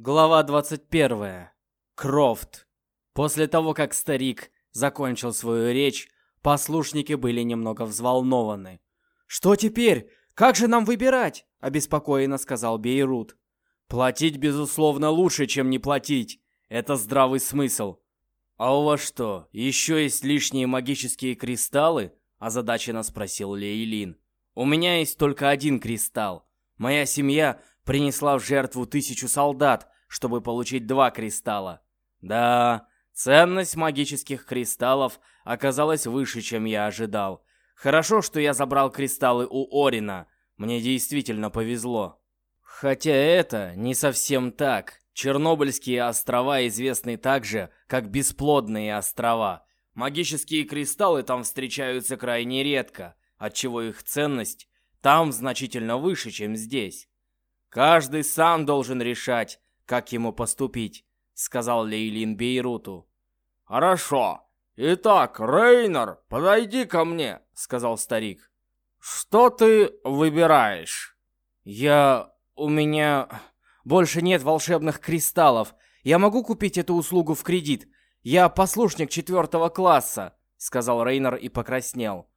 Глава 21. Крофт. После того, как старик закончил свою речь, послушники были немного взволнованы. «Что теперь? Как же нам выбирать?» – обеспокоенно сказал Бейрут. «Платить, безусловно, лучше, чем не платить. Это здравый смысл». «А у вас что, еще есть лишние магические кристаллы?» – озадаченно спросил Лейлин. «У меня есть только один кристалл. Моя семья принесла в жертву тысячу солдат, чтобы получить два кристалла. Да, ценность магических кристаллов оказалась выше, чем я ожидал. Хорошо, что я забрал кристаллы у Орина. Мне действительно повезло. Хотя это не совсем так. Чернобыльские острова известны также, как бесплодные острова. Магические кристаллы там встречаются крайне редко, отчего их ценность там значительно выше, чем здесь. «Каждый сам должен решать, как ему поступить», — сказал Лейлин Бейруту. «Хорошо. Итак, Рейнер, подойди ко мне», — сказал старик. «Что ты выбираешь?» «Я... у меня... больше нет волшебных кристаллов. Я могу купить эту услугу в кредит. Я послушник четвертого класса», — сказал Рейнер и покраснел.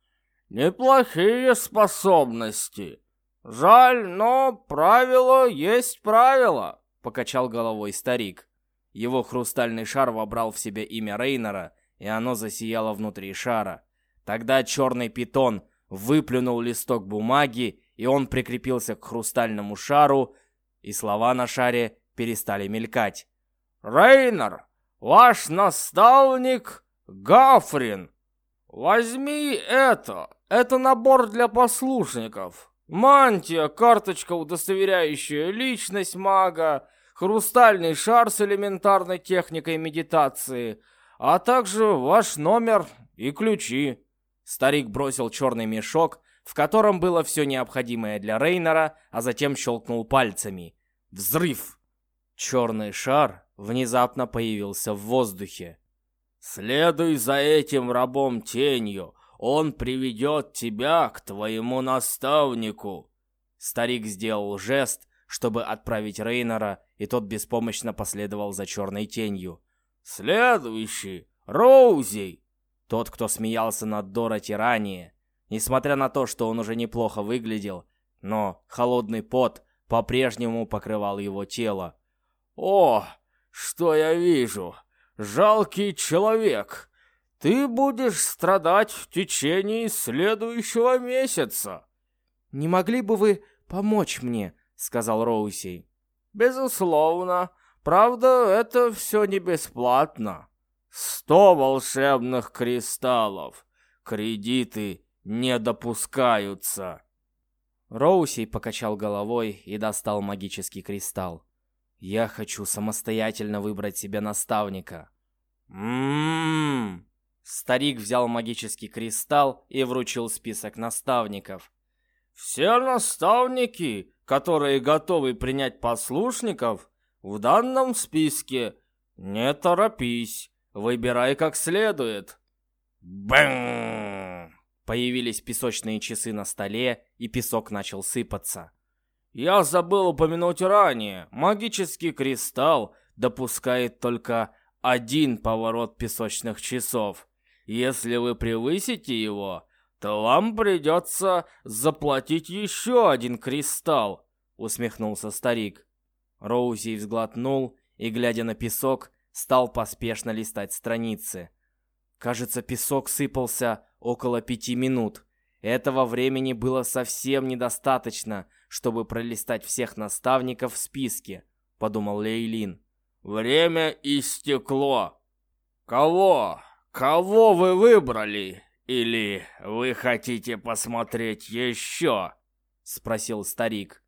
«Неплохие способности. «Жаль, но правило есть правило», — покачал головой старик. Его хрустальный шар вобрал в себя имя Рейнера, и оно засияло внутри шара. Тогда черный питон выплюнул листок бумаги, и он прикрепился к хрустальному шару, и слова на шаре перестали мелькать. «Рейнер, ваш наставник Гафрин. Возьми это, это набор для послушников. Мантия, карточка, удостоверяющая личность мага, хрустальный шар с элементарной техникой медитации, а также ваш номер и ключи. Старик бросил черный мешок, в котором было все необходимое для Рейнера, а затем щелкнул пальцами. Взрыв! Черный шар внезапно появился в воздухе. «Следуй за этим рабом тенью, он приведет тебя к твоему наставнику!» Старик сделал жест, чтобы отправить Рейнера, и тот беспомощно последовал за черной тенью. «Следующий! Роузи!» Тот, кто смеялся над Дороти ранее. Несмотря на то, что он уже неплохо выглядел, но холодный пот по-прежнему покрывал его тело. «О, что я вижу! Жалкий человек! Ты будешь страдать в течение следующего месяца. Не могли бы вы помочь мне, сказал Роуси. Безусловно. Правда, это все не бесплатно. Сто волшебных кристаллов. Кредиты не допускаются. Роуси покачал головой и достал магический кристалл. Я хочу самостоятельно выбрать себе наставника. Ммм. Старик взял магический кристалл и вручил список наставников. «Все наставники, которые готовы принять послушников, в данном списке. Не торопись, выбирай как следует». Бэм! Появились песочные часы на столе, и песок начал сыпаться. «Я забыл упомянуть ранее. Магический кристалл допускает только один поворот песочных часов. Если вы превысите его, то вам придется заплатить еще один кристалл», — усмехнулся старик. Роузи взглотнул и, глядя на песок, стал поспешно листать страницы. Кажется, песок сыпался около пяти минут. Этого времени было совсем недостаточно, чтобы пролистать всех наставников в списке, подумал Лейлин. Время истекло. Кого? «Кого вы выбрали? Или вы хотите посмотреть еще?» — спросил старик.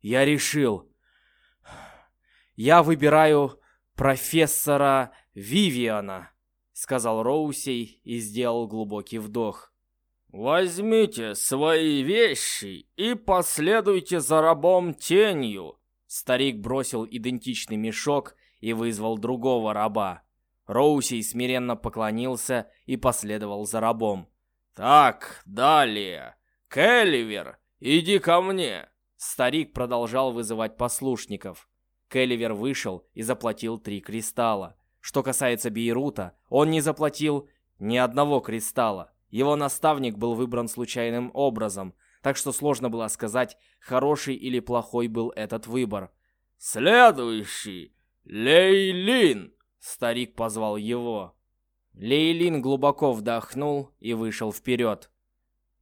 «Я решил. Я выбираю профессора Вивиана», — сказал Роусей и сделал глубокий вдох. «Возьмите свои вещи и последуйте за рабом тенью». Старик бросил идентичный мешок и вызвал другого раба. Роуси смиренно поклонился и последовал за рабом. «Так, далее. Келливер, иди ко мне!» Старик продолжал вызывать послушников. Келливер вышел и заплатил три кристалла. Что касается Бейрута, он не заплатил ни одного кристалла. Его наставник был выбран случайным образом, так что сложно было сказать, хороший или плохой был этот выбор. «Следующий! Лейлин!» Старик позвал его. Лейлин глубоко вдохнул и вышел вперед.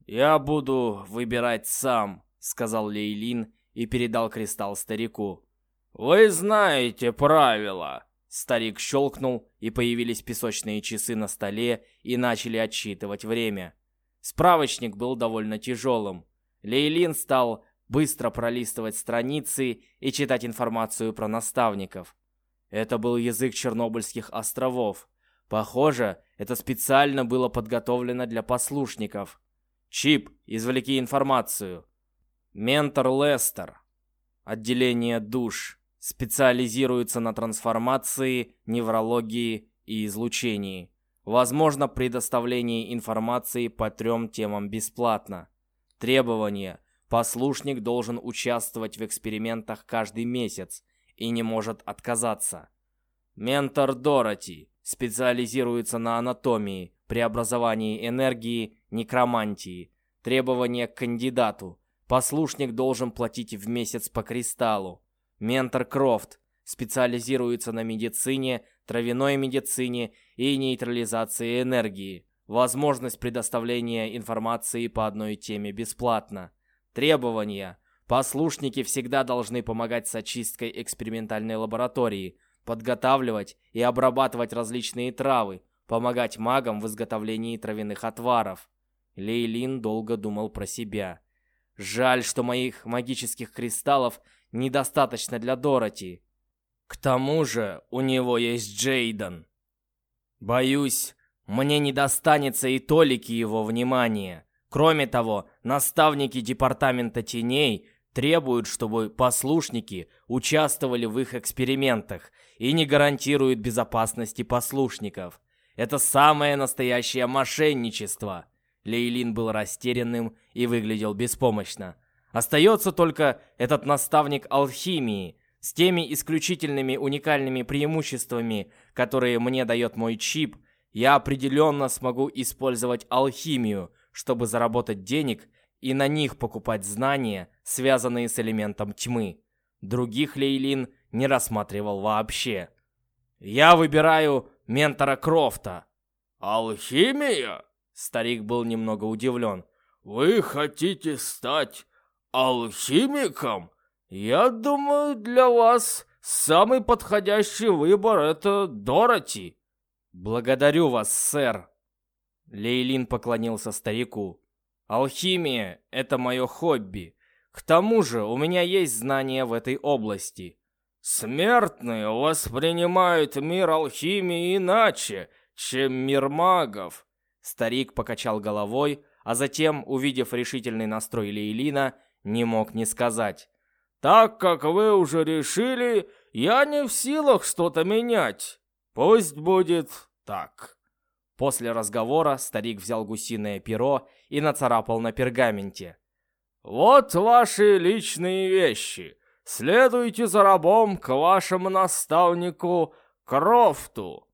«Я буду выбирать сам», — сказал Лейлин и передал кристалл старику. «Вы знаете правила!» Старик щелкнул, и появились песочные часы на столе и начали отсчитывать время. Справочник был довольно тяжелым. Лейлин стал быстро пролистывать страницы и читать информацию про наставников. Это был язык Чернобыльских островов. Похоже, это специально было подготовлено для послушников. Чип, извлеки информацию. Ментор Лестер. Отделение душ специализируется на трансформации, неврологии и излучении. Возможно предоставление информации по трем темам бесплатно. Требования. Послушник должен участвовать в экспериментах каждый месяц и не может отказаться. Ментор Дороти специализируется на анатомии, преобразовании энергии, некромантии. Требования к кандидату. Послушник должен платить в месяц по кристаллу. Ментор Крофт специализируется на медицине, травяной медицине и нейтрализации энергии. Возможность предоставления информации по одной теме бесплатно. Требования. Послушники всегда должны помогать с очисткой экспериментальной лаборатории, подготавливать и обрабатывать различные травы, помогать магам в изготовлении травяных отваров. Лейлин долго думал про себя. Жаль, что моих магических кристаллов недостаточно для Дороти. К тому же у него есть Джейден. Боюсь, мне не достанется и толики его внимания. Кроме того, наставники Департамента Теней требуют, чтобы послушники участвовали в их экспериментах и не гарантируют безопасности послушников. Это самое настоящее мошенничество. Лейлин был растерянным и выглядел беспомощно. Остается только этот наставник алхимии с теми исключительными уникальными преимуществами, которые мне дает мой чип. Я определенно смогу использовать алхимию, чтобы заработать денег и на них покупать знания, связанные с элементом тьмы. Других Лейлин не рассматривал вообще. Я выбираю ментора Крофта. Алхимия? Старик был немного удивлен. Вы хотите стать Алхимиком? Я думаю, для вас самый подходящий выбор это Дороти. Благодарю вас, сэр. Лейлин поклонился старику. Алхимия — это мое хобби. К тому же у меня есть знания в этой области. Смертные воспринимают мир алхимии иначе, чем мир магов. Старик покачал головой, а затем, увидев решительный настрой Лейлина, не мог не сказать. «Так как вы уже решили, я не в силах что-то менять. Пусть будет так». После разговора старик взял гусиное перо и нацарапал на пергаменте. «Вот ваши личные вещи. Следуйте за рабом к вашему наставнику Крофту».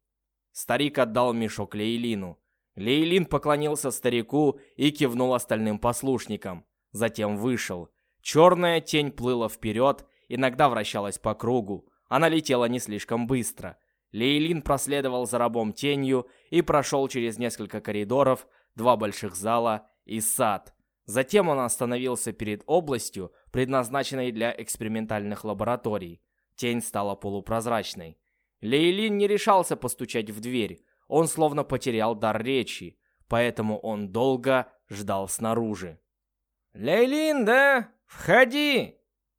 Старик отдал мешок Лейлину. Лейлин поклонился старику и кивнул остальным послушникам затем вышел. Черная тень плыла вперед, иногда вращалась по кругу. Она летела не слишком быстро. Лейлин проследовал за рабом тенью и прошел через несколько коридоров, два больших зала и сад. Затем он остановился перед областью, предназначенной для экспериментальных лабораторий. Тень стала полупрозрачной. Лейлин не решался постучать в дверь. Он словно потерял дар речи, поэтому он долго ждал снаружи. «Лейлин, да? Входи!»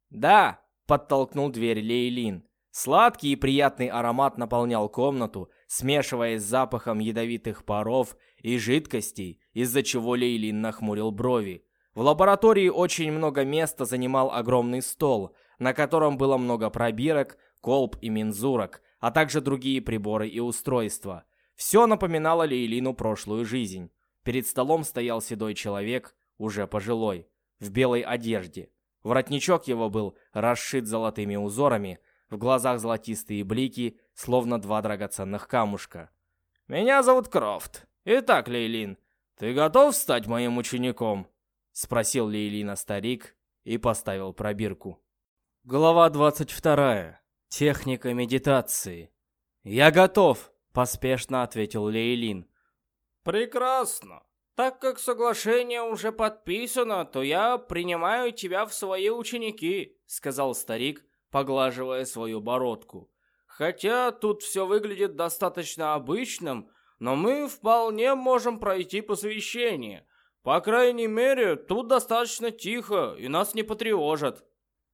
«Да!» — подтолкнул дверь Лейлин. Сладкий и приятный аромат наполнял комнату, смешиваясь с запахом ядовитых паров и жидкостей, из-за чего Лейлин нахмурил брови. В лаборатории очень много места занимал огромный стол, на котором было много пробирок, колб и мензурок, а также другие приборы и устройства. Все напоминало Лейлину прошлую жизнь. Перед столом стоял седой человек, уже пожилой, в белой одежде. Воротничок его был расшит золотыми узорами, В глазах золотистые блики, словно два драгоценных камушка. «Меня зовут Крофт. Итак, Лейлин, ты готов стать моим учеником?» Спросил Лейлина старик и поставил пробирку. Глава 22. Техника медитации. «Я готов!» — поспешно ответил Лейлин. «Прекрасно. Так как соглашение уже подписано, то я принимаю тебя в свои ученики», — сказал старик, поглаживая свою бородку. «Хотя тут все выглядит достаточно обычным, но мы вполне можем пройти посвящение. По крайней мере, тут достаточно тихо, и нас не потревожат».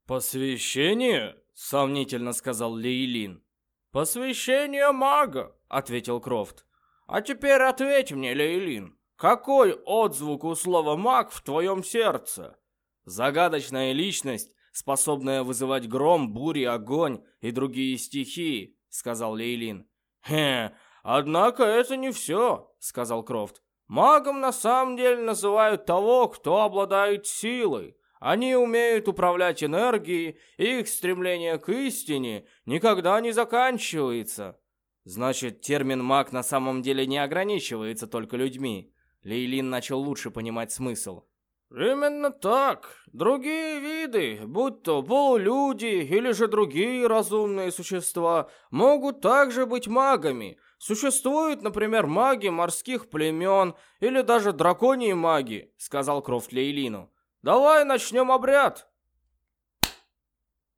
«Посвящение?» — сомнительно сказал Лейлин. «Посвящение мага», — ответил Крофт. «А теперь ответь мне, Лейлин, какой отзвук у слова «маг» в твоем сердце?» «Загадочная личность, способная вызывать гром, бури, огонь и другие стихии», — сказал Лейлин. «Хе, однако это не все», — сказал Крофт. «Магом на самом деле называют того, кто обладает силой. Они умеют управлять энергией, и их стремление к истине никогда не заканчивается». Значит, термин «маг» на самом деле не ограничивается только людьми. Лейлин начал лучше понимать смысл. «Именно так. Другие виды, будь то полулюди или же другие разумные существа, могут также быть магами. Существуют, например, маги морских племен или даже драконьи маги», — сказал Крофт Лейлину. «Давай начнем обряд».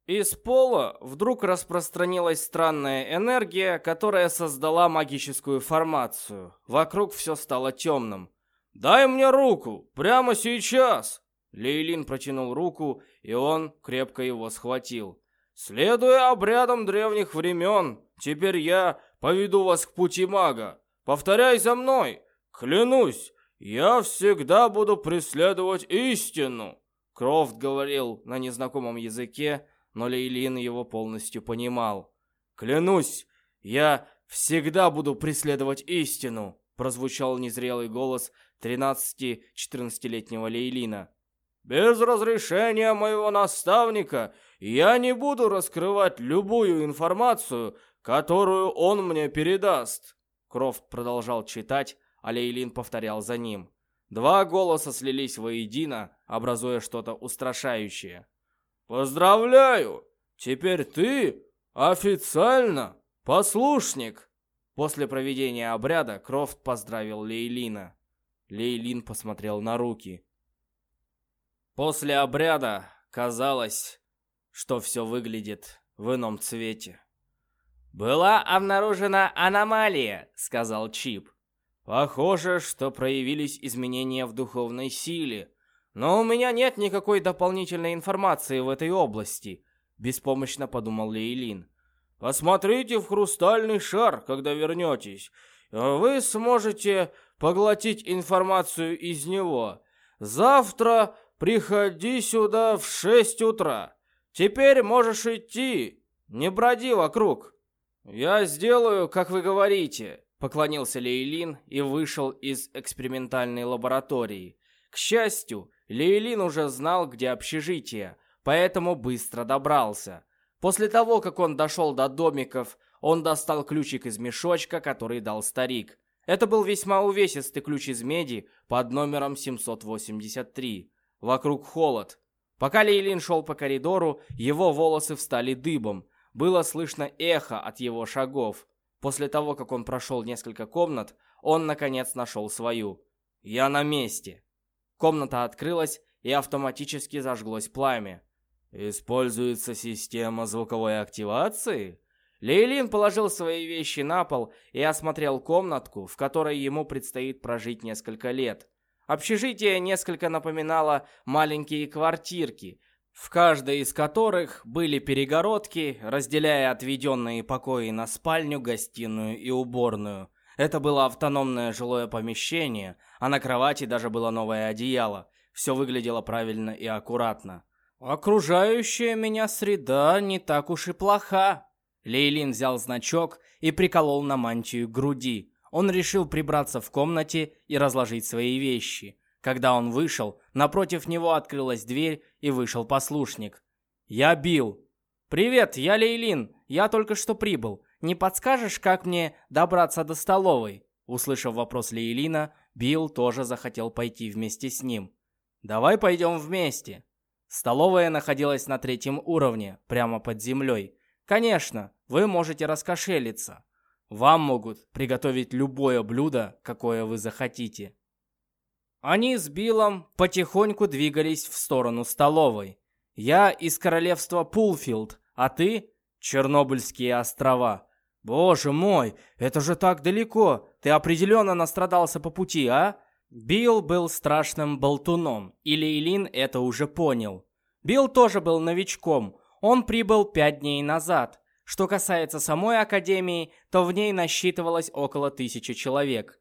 Из пола вдруг распространилась странная энергия, которая создала магическую формацию. Вокруг все стало темным. «Дай мне руку! Прямо сейчас!» Лейлин протянул руку, и он крепко его схватил. «Следуя обрядам древних времен, теперь я поведу вас к пути мага. Повторяй за мной! Клянусь, я всегда буду преследовать истину!» Крофт говорил на незнакомом языке, но Лейлин его полностью понимал. «Клянусь, я всегда буду преследовать истину!» прозвучал незрелый голос 13-14-летнего Лейлина. «Без разрешения моего наставника я не буду раскрывать любую информацию, которую он мне передаст». Крофт продолжал читать, а Лейлин повторял за ним. Два голоса слились воедино, образуя что-то устрашающее. «Поздравляю! Теперь ты официально послушник!» После проведения обряда Крофт поздравил Лейлина. Лейлин посмотрел на руки. После обряда казалось, что все выглядит в ином цвете. «Была обнаружена аномалия», — сказал Чип. «Похоже, что проявились изменения в духовной силе. Но у меня нет никакой дополнительной информации в этой области», — беспомощно подумал Лейлин. «Посмотрите в хрустальный шар, когда вернетесь. Вы сможете поглотить информацию из него. Завтра приходи сюда в шесть утра. Теперь можешь идти, не броди вокруг. Я сделаю, как вы говорите, поклонился Лейлин и вышел из экспериментальной лаборатории. К счастью, Лейлин уже знал, где общежитие, поэтому быстро добрался. После того, как он дошел до домиков, он достал ключик из мешочка, который дал старик. Это был весьма увесистый ключ из меди под номером 783. Вокруг холод. Пока Лейлин шел по коридору, его волосы встали дыбом. Было слышно эхо от его шагов. После того, как он прошел несколько комнат, он, наконец, нашел свою. «Я на месте». Комната открылась, и автоматически зажглось пламя. «Используется система звуковой активации?» Лейлин положил свои вещи на пол и осмотрел комнатку, в которой ему предстоит прожить несколько лет. Общежитие несколько напоминало маленькие квартирки, в каждой из которых были перегородки, разделяя отведенные покои на спальню, гостиную и уборную. Это было автономное жилое помещение, а на кровати даже было новое одеяло. Все выглядело правильно и аккуратно. «Окружающая меня среда не так уж и плоха», Лейлин взял значок и приколол на мантию груди. Он решил прибраться в комнате и разложить свои вещи. Когда он вышел, напротив него открылась дверь и вышел послушник. «Я бил. «Привет, я Лейлин. Я только что прибыл. Не подскажешь, как мне добраться до столовой?» Услышав вопрос Лейлина, Билл тоже захотел пойти вместе с ним. «Давай пойдем вместе». Столовая находилась на третьем уровне, прямо под землей. Конечно, вы можете раскошелиться. Вам могут приготовить любое блюдо, какое вы захотите. Они с Биллом потихоньку двигались в сторону столовой. Я из королевства Пулфилд, а ты — Чернобыльские острова. Боже мой, это же так далеко. Ты определенно настрадался по пути, а? Билл был страшным болтуном, и Лейлин это уже понял. Билл тоже был новичком. Он прибыл пять дней назад. Что касается самой академии, то в ней насчитывалось около тысячи человек.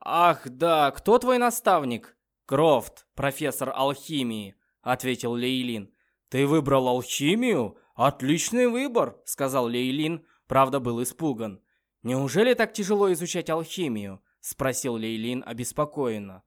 «Ах, да, кто твой наставник?» «Крофт, профессор алхимии», — ответил Лейлин. «Ты выбрал алхимию? Отличный выбор», — сказал Лейлин, правда был испуган. «Неужели так тяжело изучать алхимию?» — спросил Лейлин обеспокоенно.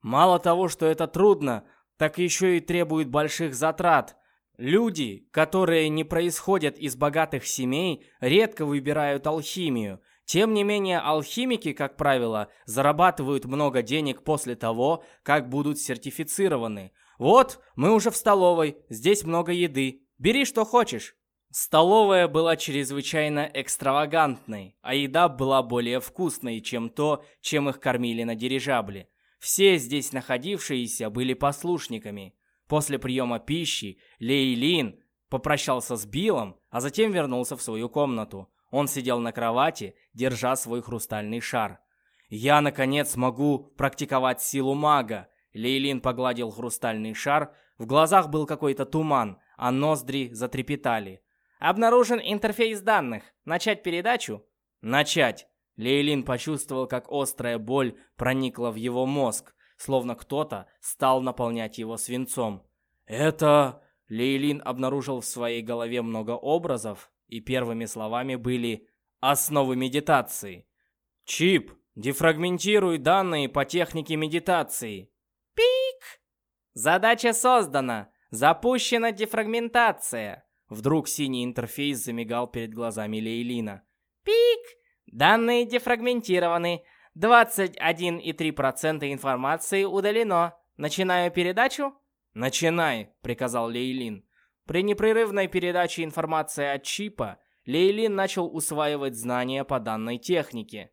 «Мало того, что это трудно, так еще и требует больших затрат. Люди, которые не происходят из богатых семей, редко выбирают алхимию. Тем не менее, алхимики, как правило, зарабатывают много денег после того, как будут сертифицированы. Вот, мы уже в столовой, здесь много еды. Бери, что хочешь. Столовая была чрезвычайно экстравагантной, а еда была более вкусной, чем то, чем их кормили на дирижабле. Все здесь находившиеся были послушниками. После приема пищи Лейлин попрощался с Биллом, а затем вернулся в свою комнату. Он сидел на кровати, держа свой хрустальный шар. «Я, наконец, могу практиковать силу мага!» Лейлин погладил хрустальный шар, в глазах был какой-то туман, а ноздри затрепетали. «Обнаружен интерфейс данных. Начать передачу?» «Начать!» Лейлин почувствовал, как острая боль проникла в его мозг, словно кто-то стал наполнять его свинцом. «Это...» Лейлин обнаружил в своей голове много образов, и первыми словами были «основы медитации». «Чип, дефрагментируй данные по технике медитации». «Пик!» «Задача создана! Запущена дефрагментация!» Вдруг синий интерфейс замигал перед глазами Лейлина. «Пик! Данные дефрагментированы. 21,3% информации удалено. Начинаю передачу?» «Начинай», — приказал Лейлин. При непрерывной передаче информации от чипа, Лейлин начал усваивать знания по данной технике.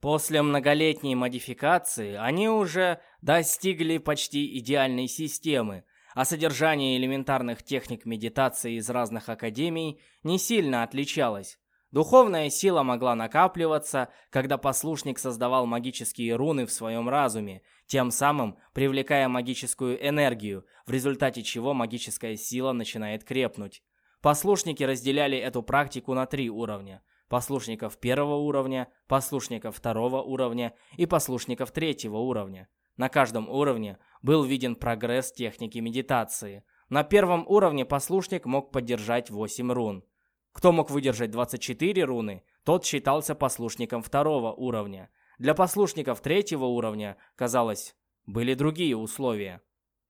После многолетней модификации они уже достигли почти идеальной системы, а содержание элементарных техник медитации из разных академий не сильно отличалось. Духовная сила могла накапливаться, когда послушник создавал магические руны в своем разуме, тем самым привлекая магическую энергию, в результате чего магическая сила начинает крепнуть. Послушники разделяли эту практику на три уровня. Послушников первого уровня, послушников второго уровня и послушников третьего уровня. На каждом уровне был виден прогресс техники медитации. На первом уровне послушник мог поддержать 8 рун. Кто мог выдержать 24 руны, тот считался послушником второго уровня. Для послушников третьего уровня, казалось, были другие условия.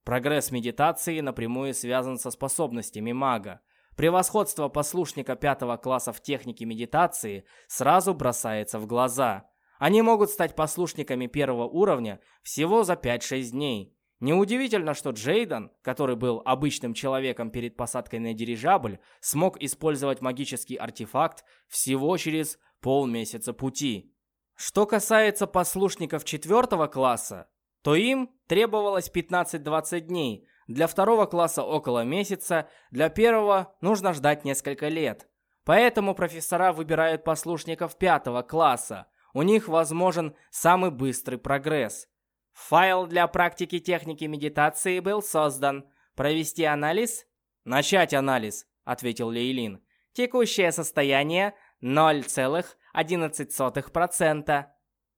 Прогресс медитации напрямую связан со способностями мага. Превосходство послушника пятого класса в технике медитации сразу бросается в глаза. Они могут стать послушниками первого уровня всего за 5-6 дней. Неудивительно, что Джейден, который был обычным человеком перед посадкой на дирижабль, смог использовать магический артефакт всего через полмесяца пути. Что касается послушников четвертого класса, то им требовалось 15-20 дней, для второго класса около месяца, для первого нужно ждать несколько лет. Поэтому профессора выбирают послушников пятого класса. У них возможен самый быстрый прогресс. Файл для практики техники медитации был создан. Провести анализ? Начать анализ, ответил Лейлин. Текущее состояние 0,11%.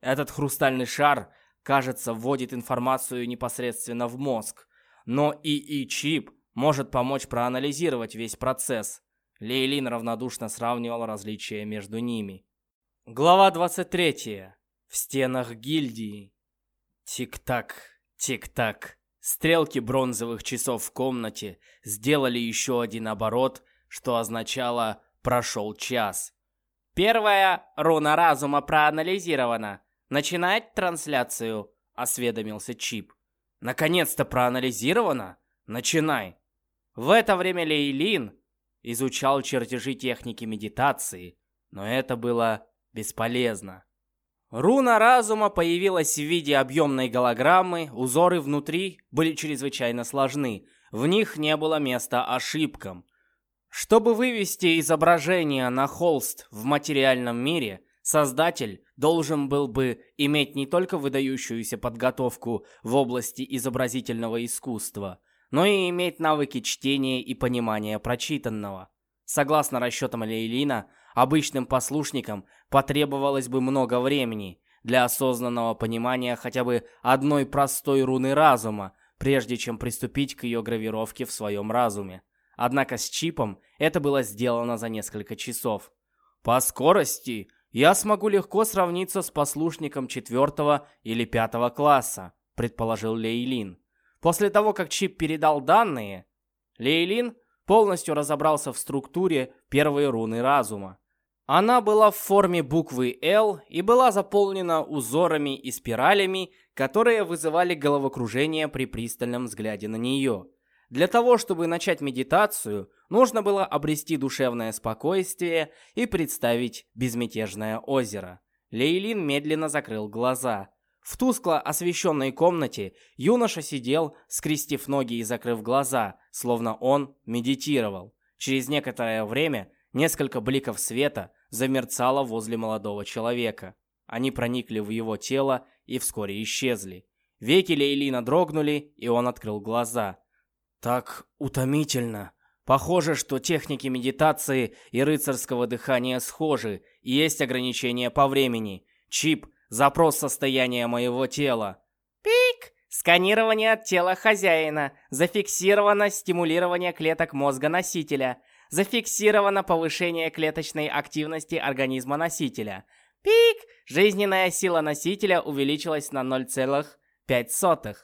Этот хрустальный шар, кажется, вводит информацию непосредственно в мозг. Но ИИ-чип может помочь проанализировать весь процесс. Лейлин равнодушно сравнивал различия между ними. Глава 23. В стенах гильдии. Тик-так, тик-так. Стрелки бронзовых часов в комнате сделали еще один оборот, что означало «прошел час». «Первая руна разума проанализирована. Начинать трансляцию», — осведомился Чип. «Наконец-то проанализировано? Начинай!» В это время Лейлин изучал чертежи техники медитации, но это было бесполезно. Руна разума появилась в виде объемной голограммы, узоры внутри были чрезвычайно сложны, в них не было места ошибкам. Чтобы вывести изображение на холст в материальном мире, создатель должен был бы иметь не только выдающуюся подготовку в области изобразительного искусства, но и иметь навыки чтения и понимания прочитанного. Согласно расчетам Лейлина, обычным послушникам потребовалось бы много времени для осознанного понимания хотя бы одной простой руны разума, прежде чем приступить к ее гравировке в своем разуме. Однако с чипом это было сделано за несколько часов. По скорости я смогу легко сравниться с послушником четвертого или пятого класса, предположил Лейлин. После того, как чип передал данные, Лейлин полностью разобрался в структуре первой руны разума. Она была в форме буквы «Л» и была заполнена узорами и спиралями, которые вызывали головокружение при пристальном взгляде на нее. Для того, чтобы начать медитацию, нужно было обрести душевное спокойствие и представить безмятежное озеро. Лейлин медленно закрыл глаза. В тускло освещенной комнате юноша сидел, скрестив ноги и закрыв глаза, словно он медитировал. Через некоторое время несколько бликов света замерцало возле молодого человека. Они проникли в его тело и вскоре исчезли. Веки Лейлина дрогнули, и он открыл глаза. Так утомительно. Похоже, что техники медитации и рыцарского дыхания схожи, и есть ограничения по времени. Чип, запрос состояния моего тела. Пик! Сканирование тела хозяина. Зафиксировано стимулирование клеток мозга носителя. Зафиксировано повышение клеточной активности организма носителя. Пик! Жизненная сила носителя увеличилась на 0,5.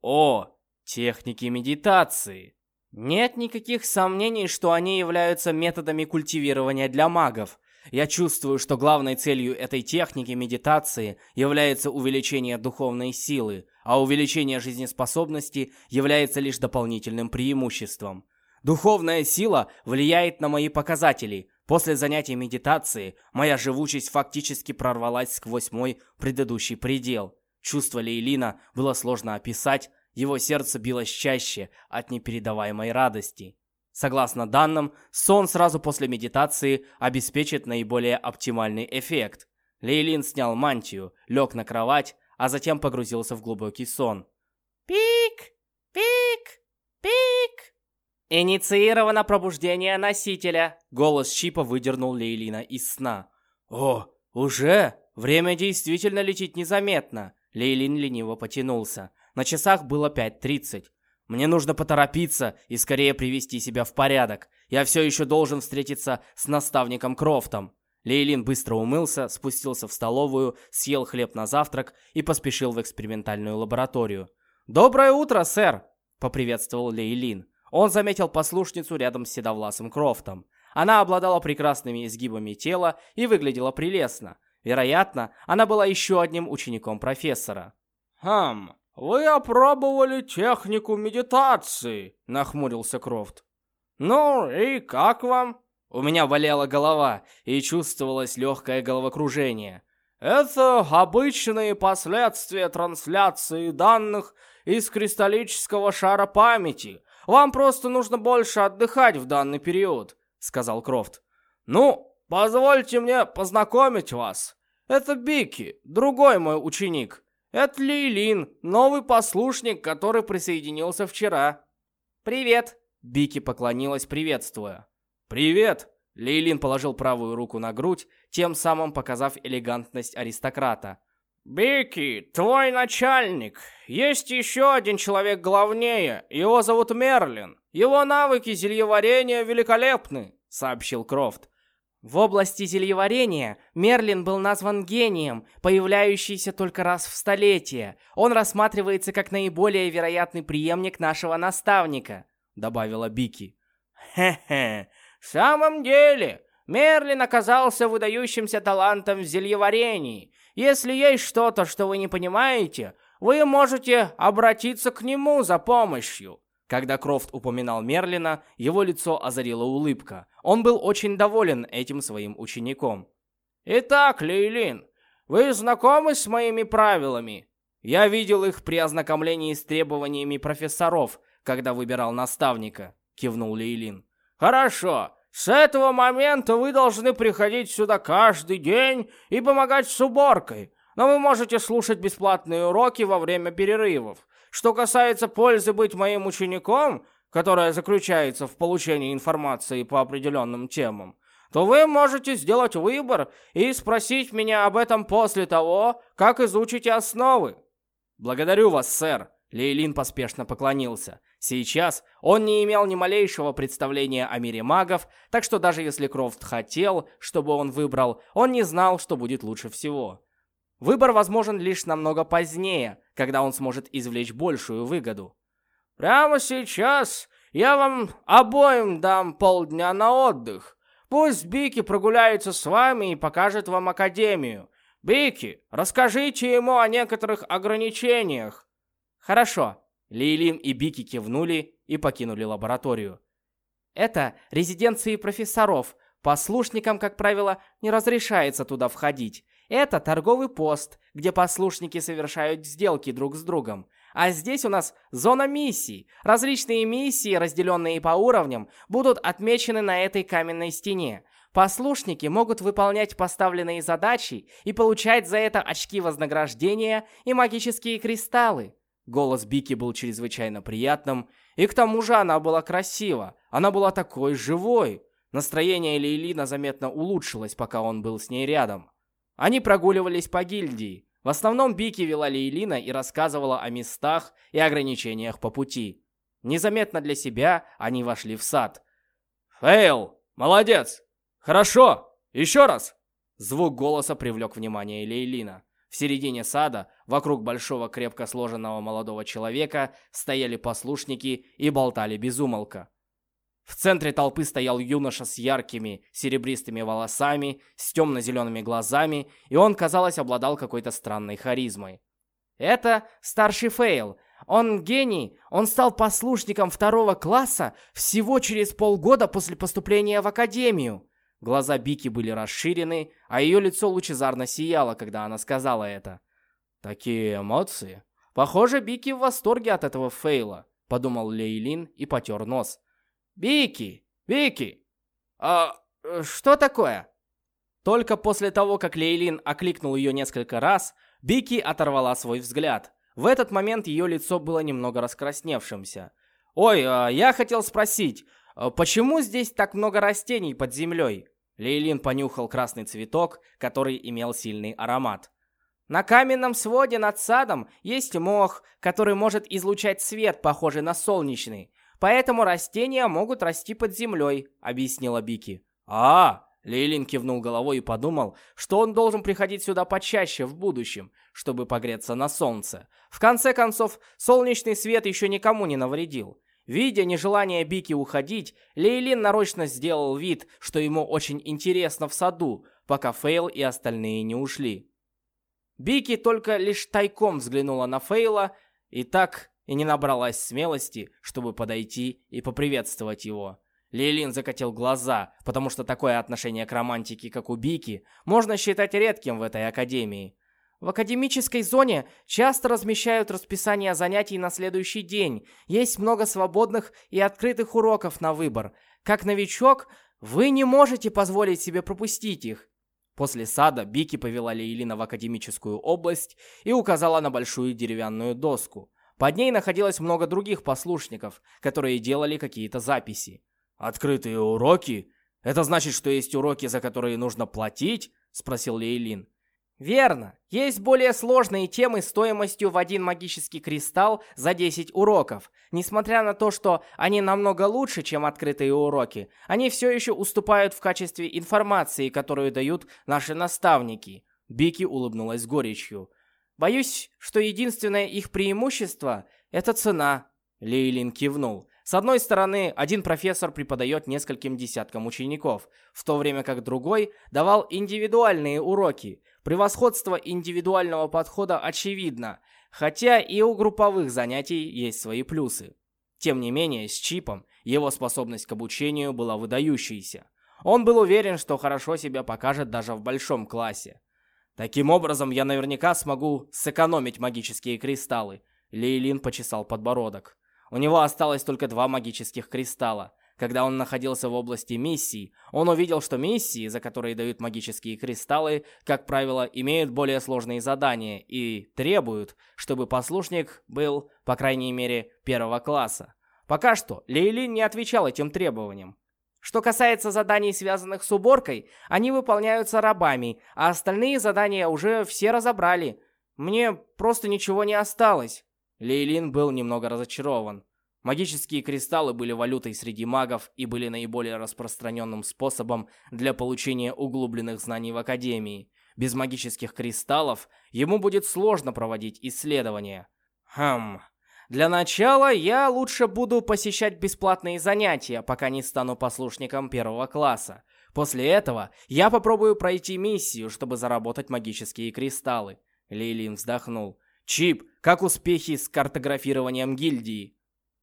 О, Техники медитации. Нет никаких сомнений, что они являются методами культивирования для магов. Я чувствую, что главной целью этой техники медитации является увеличение духовной силы, а увеличение жизнеспособности является лишь дополнительным преимуществом. Духовная сила влияет на мои показатели. После занятий медитации моя живучесть фактически прорвалась сквозь мой предыдущий предел. Чувство Лейлина было сложно описать, его сердце билось чаще от непередаваемой радости. Согласно данным, сон сразу после медитации обеспечит наиболее оптимальный эффект. Лейлин снял мантию, лег на кровать, а затем погрузился в глубокий сон. Пик! Пик! Пик! Инициировано пробуждение носителя. Голос Чипа выдернул Лейлина из сна. О, уже? Время действительно летит незаметно. Лейлин лениво потянулся. На часах было 5.30. Мне нужно поторопиться и скорее привести себя в порядок. Я все еще должен встретиться с наставником Крофтом. Лейлин быстро умылся, спустился в столовую, съел хлеб на завтрак и поспешил в экспериментальную лабораторию. «Доброе утро, сэр!» — поприветствовал Лейлин. Он заметил послушницу рядом с седовласым Крофтом. Она обладала прекрасными изгибами тела и выглядела прелестно. Вероятно, она была еще одним учеником профессора. «Хм, вы опробовали технику медитации», — нахмурился Крофт. «Ну и как вам?» У меня болела голова и чувствовалось легкое головокружение. Это обычные последствия трансляции данных из кристаллического шара памяти. Вам просто нужно больше отдыхать в данный период, сказал Крофт. Ну, позвольте мне познакомить вас. Это Бики, другой мой ученик. Это Лейлин, новый послушник, который присоединился вчера. Привет. Бики поклонилась, приветствуя. Привет. Лейлин положил правую руку на грудь, тем самым показав элегантность аристократа. «Бики, твой начальник. Есть еще один человек главнее. Его зовут Мерлин. Его навыки зельеварения великолепны», — сообщил Крофт. В области зельеварения Мерлин был назван гением, появляющийся только раз в столетие. Он рассматривается как наиболее вероятный преемник нашего наставника», — добавила Бики. «Хе-хе, В самом деле, Мерлин оказался выдающимся талантом в зельеварении. Если есть что-то, что вы не понимаете, вы можете обратиться к нему за помощью. Когда Крофт упоминал Мерлина, его лицо озарила улыбка. Он был очень доволен этим своим учеником. «Итак, Лейлин, вы знакомы с моими правилами?» Я видел их при ознакомлении с требованиями профессоров, когда выбирал наставника, кивнул Лейлин. Хорошо. С этого момента вы должны приходить сюда каждый день и помогать с уборкой. Но вы можете слушать бесплатные уроки во время перерывов. Что касается пользы быть моим учеником, которая заключается в получении информации по определенным темам, то вы можете сделать выбор и спросить меня об этом после того, как изучите основы. Благодарю вас, сэр. Лейлин поспешно поклонился. Сейчас он не имел ни малейшего представления о мире магов, так что даже если Крофт хотел, чтобы он выбрал, он не знал, что будет лучше всего. Выбор возможен лишь намного позднее, когда он сможет извлечь большую выгоду. «Прямо сейчас я вам обоим дам полдня на отдых. Пусть Бики прогуляется с вами и покажет вам Академию. Бики, расскажите ему о некоторых ограничениях». «Хорошо». Лейлин и Бики кивнули и покинули лабораторию. «Это резиденции профессоров. Послушникам, как правило, не разрешается туда входить. Это торговый пост, где послушники совершают сделки друг с другом. А здесь у нас зона миссий. Различные миссии, разделенные по уровням, будут отмечены на этой каменной стене. Послушники могут выполнять поставленные задачи и получать за это очки вознаграждения и магические кристаллы. Голос Бики был чрезвычайно приятным, и к тому же она была красива. Она была такой живой. Настроение Лейлина заметно улучшилось, пока он был с ней рядом. Они прогуливались по гильдии. В основном Бики вела Лейлина и рассказывала о местах и ограничениях по пути. Незаметно для себя они вошли в сад. «Фейл! Молодец! Хорошо! Еще раз!» Звук голоса привлек внимание Лейлина. В середине сада, вокруг большого крепко сложенного молодого человека, стояли послушники и болтали без умолка. В центре толпы стоял юноша с яркими серебристыми волосами, с темно-зелеными глазами, и он, казалось, обладал какой-то странной харизмой. «Это старший Фейл. Он гений. Он стал послушником второго класса всего через полгода после поступления в академию. Глаза Бики были расширены, а ее лицо лучезарно сияло, когда она сказала это. «Такие эмоции!» «Похоже, Бики в восторге от этого фейла», — подумал Лейлин и потер нос. «Бики! Бики! А что такое?» Только после того, как Лейлин окликнул ее несколько раз, Бики оторвала свой взгляд. В этот момент ее лицо было немного раскрасневшимся. «Ой, а я хотел спросить, а почему здесь так много растений под землей?» Лейлин понюхал красный цветок, который имел сильный аромат. На каменном своде над садом есть мох, который может излучать свет, похожий на солнечный. Поэтому растения могут расти под землей, объяснила Бики. А, Лейлин кивнул головой и подумал, что он должен приходить сюда почаще в будущем, чтобы погреться на солнце. В конце концов, солнечный свет еще никому не навредил. Видя нежелание Бики уходить, Лейлин нарочно сделал вид, что ему очень интересно в саду, пока Фейл и остальные не ушли. Бики только лишь тайком взглянула на Фейла и так и не набралась смелости, чтобы подойти и поприветствовать его. Лейлин закатил глаза, потому что такое отношение к романтике, как у Бики, можно считать редким в этой академии. В академической зоне часто размещают расписание занятий на следующий день. Есть много свободных и открытых уроков на выбор. Как новичок, вы не можете позволить себе пропустить их. После сада Бики повела Лейлина в академическую область и указала на большую деревянную доску. Под ней находилось много других послушников, которые делали какие-то записи. «Открытые уроки? Это значит, что есть уроки, за которые нужно платить?» – спросил Лейлин. Верно. Есть более сложные темы стоимостью в один магический кристалл за 10 уроков. Несмотря на то, что они намного лучше, чем открытые уроки, они все еще уступают в качестве информации, которую дают наши наставники. Бики улыбнулась горечью. Боюсь, что единственное их преимущество – это цена. Лейлин кивнул. С одной стороны, один профессор преподает нескольким десяткам учеников, в то время как другой давал индивидуальные уроки. Превосходство индивидуального подхода очевидно, хотя и у групповых занятий есть свои плюсы. Тем не менее, с Чипом его способность к обучению была выдающейся. Он был уверен, что хорошо себя покажет даже в большом классе. Таким образом, я наверняка смогу сэкономить магические кристаллы. Лейлин почесал подбородок. У него осталось только два магических кристалла. Когда он находился в области миссий, он увидел, что миссии, за которые дают магические кристаллы, как правило, имеют более сложные задания и требуют, чтобы послушник был, по крайней мере, первого класса. Пока что Лейлин не отвечал этим требованиям. Что касается заданий, связанных с уборкой, они выполняются рабами, а остальные задания уже все разобрали. Мне просто ничего не осталось. Лейлин был немного разочарован. Магические кристаллы были валютой среди магов и были наиболее распространенным способом для получения углубленных знаний в Академии. Без магических кристаллов ему будет сложно проводить исследования. Хм... Для начала я лучше буду посещать бесплатные занятия, пока не стану послушником первого класса. После этого я попробую пройти миссию, чтобы заработать магические кристаллы. Лейлин вздохнул. Чип, как успехи с картографированием гильдии?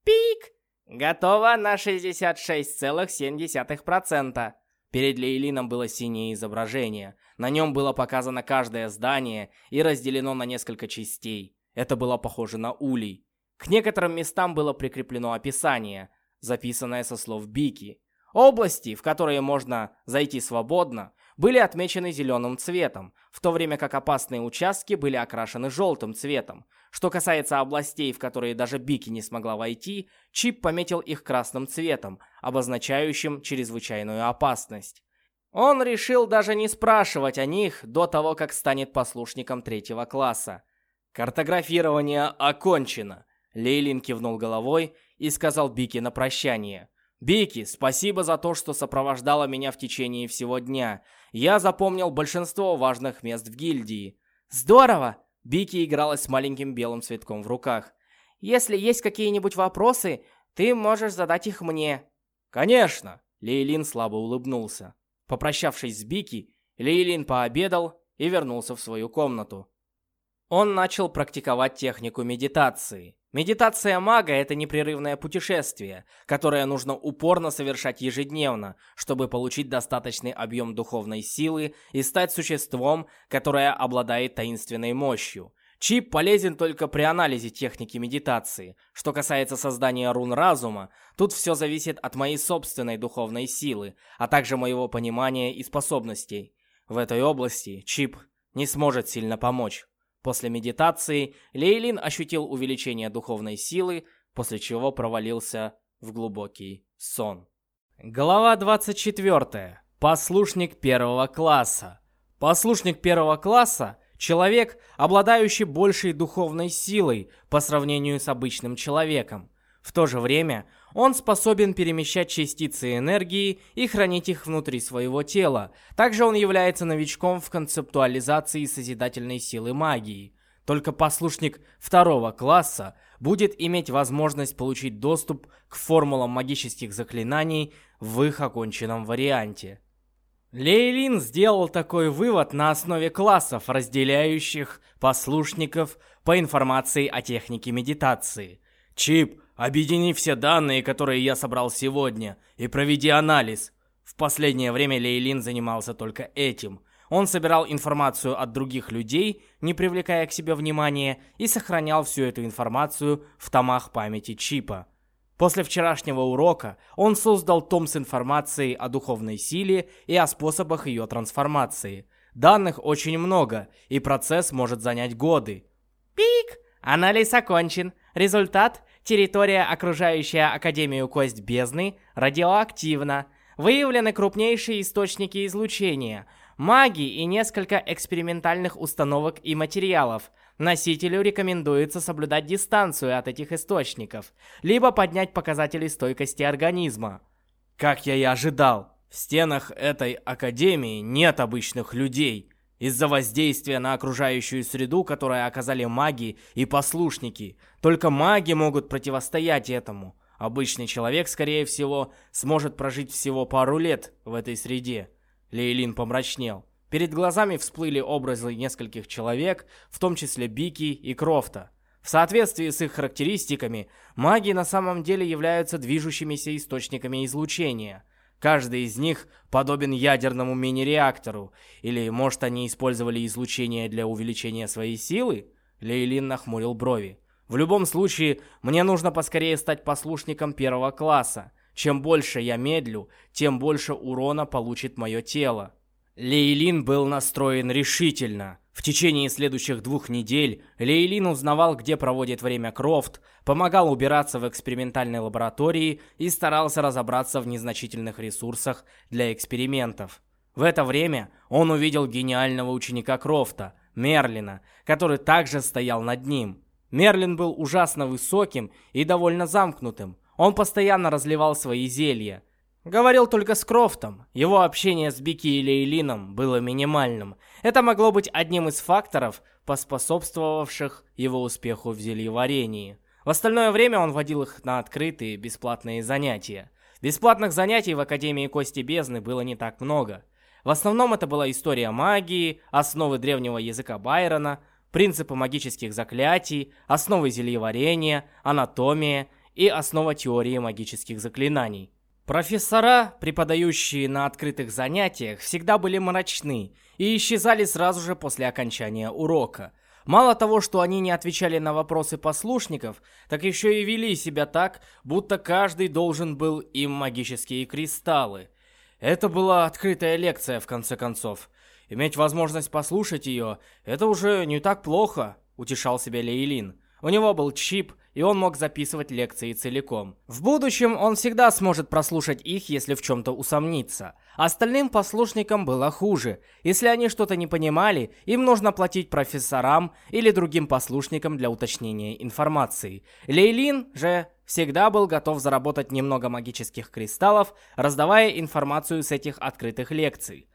Пик! Готово на 66,7%. Перед Лейлином было синее изображение. На нем было показано каждое здание и разделено на несколько частей. Это было похоже на улей. К некоторым местам было прикреплено описание, записанное со слов Бики. Области, в которые можно зайти свободно, были отмечены зеленым цветом, в то время как опасные участки были окрашены желтым цветом. Что касается областей, в которые даже Бики не смогла войти, Чип пометил их красным цветом, обозначающим чрезвычайную опасность. Он решил даже не спрашивать о них до того, как станет послушником третьего класса. Картографирование окончено. Лейлин кивнул головой и сказал Бики на прощание. «Бики, спасибо за то, что сопровождала меня в течение всего дня. Я запомнил большинство важных мест в гильдии». «Здорово!» Бики игралась с маленьким белым цветком в руках. «Если есть какие-нибудь вопросы, ты можешь задать их мне». «Конечно!» Лейлин слабо улыбнулся. Попрощавшись с Бики, Лейлин пообедал и вернулся в свою комнату. Он начал практиковать технику медитации. Медитация мага – это непрерывное путешествие, которое нужно упорно совершать ежедневно, чтобы получить достаточный объем духовной силы и стать существом, которое обладает таинственной мощью. Чип полезен только при анализе техники медитации. Что касается создания рун разума, тут все зависит от моей собственной духовной силы, а также моего понимания и способностей. В этой области Чип не сможет сильно помочь. После медитации Лейлин ощутил увеличение духовной силы, после чего провалился в глубокий сон. Глава 24. Послушник первого класса. Послушник первого класса – человек, обладающий большей духовной силой по сравнению с обычным человеком. В то же время он способен перемещать частицы энергии и хранить их внутри своего тела. Также он является новичком в концептуализации созидательной силы магии. Только послушник второго класса будет иметь возможность получить доступ к формулам магических заклинаний в их оконченном варианте. Лейлин сделал такой вывод на основе классов, разделяющих послушников по информации о технике медитации. Чип Объедини все данные, которые я собрал сегодня, и проведи анализ. В последнее время Лейлин занимался только этим. Он собирал информацию от других людей, не привлекая к себе внимания, и сохранял всю эту информацию в томах памяти чипа. После вчерашнего урока он создал том с информацией о духовной силе и о способах ее трансформации. Данных очень много, и процесс может занять годы. Пик! Анализ окончен. Результат Территория, окружающая Академию Кость Бездны, радиоактивна. Выявлены крупнейшие источники излучения, маги и несколько экспериментальных установок и материалов. Носителю рекомендуется соблюдать дистанцию от этих источников, либо поднять показатели стойкости организма. Как я и ожидал, в стенах этой Академии нет обычных людей – из-за воздействия на окружающую среду, которое оказали маги и послушники. Только маги могут противостоять этому. Обычный человек, скорее всего, сможет прожить всего пару лет в этой среде. Лейлин помрачнел. Перед глазами всплыли образы нескольких человек, в том числе Бики и Крофта. В соответствии с их характеристиками, маги на самом деле являются движущимися источниками излучения. Каждый из них подобен ядерному мини-реактору. Или, может, они использовали излучение для увеличения своей силы? Лейлин нахмурил брови. В любом случае, мне нужно поскорее стать послушником первого класса. Чем больше я медлю, тем больше урона получит мое тело. Лейлин был настроен решительно. В течение следующих двух недель Лейлин узнавал, где проводит время Крофт, помогал убираться в экспериментальной лаборатории и старался разобраться в незначительных ресурсах для экспериментов. В это время он увидел гениального ученика Крофта, Мерлина, который также стоял над ним. Мерлин был ужасно высоким и довольно замкнутым. Он постоянно разливал свои зелья. Говорил только с Крофтом. Его общение с Бики и Лейлином было минимальным. Это могло быть одним из факторов, поспособствовавших его успеху в зельеварении. В остальное время он водил их на открытые, бесплатные занятия. Бесплатных занятий в Академии Кости Бездны было не так много. В основном это была история магии, основы древнего языка Байрона, принципы магических заклятий, основы зельеварения, анатомия и основа теории магических заклинаний. Профессора, преподающие на открытых занятиях, всегда были мрачны и исчезали сразу же после окончания урока. Мало того, что они не отвечали на вопросы послушников, так еще и вели себя так, будто каждый должен был им магические кристаллы. Это была открытая лекция, в конце концов. Иметь возможность послушать ее – это уже не так плохо, утешал себя Лейлин. У него был чип, и он мог записывать лекции целиком. В будущем он всегда сможет прослушать их, если в чем-то усомнится. Остальным послушникам было хуже. Если они что-то не понимали, им нужно платить профессорам или другим послушникам для уточнения информации. Лейлин же всегда был готов заработать немного магических кристаллов, раздавая информацию с этих открытых лекций.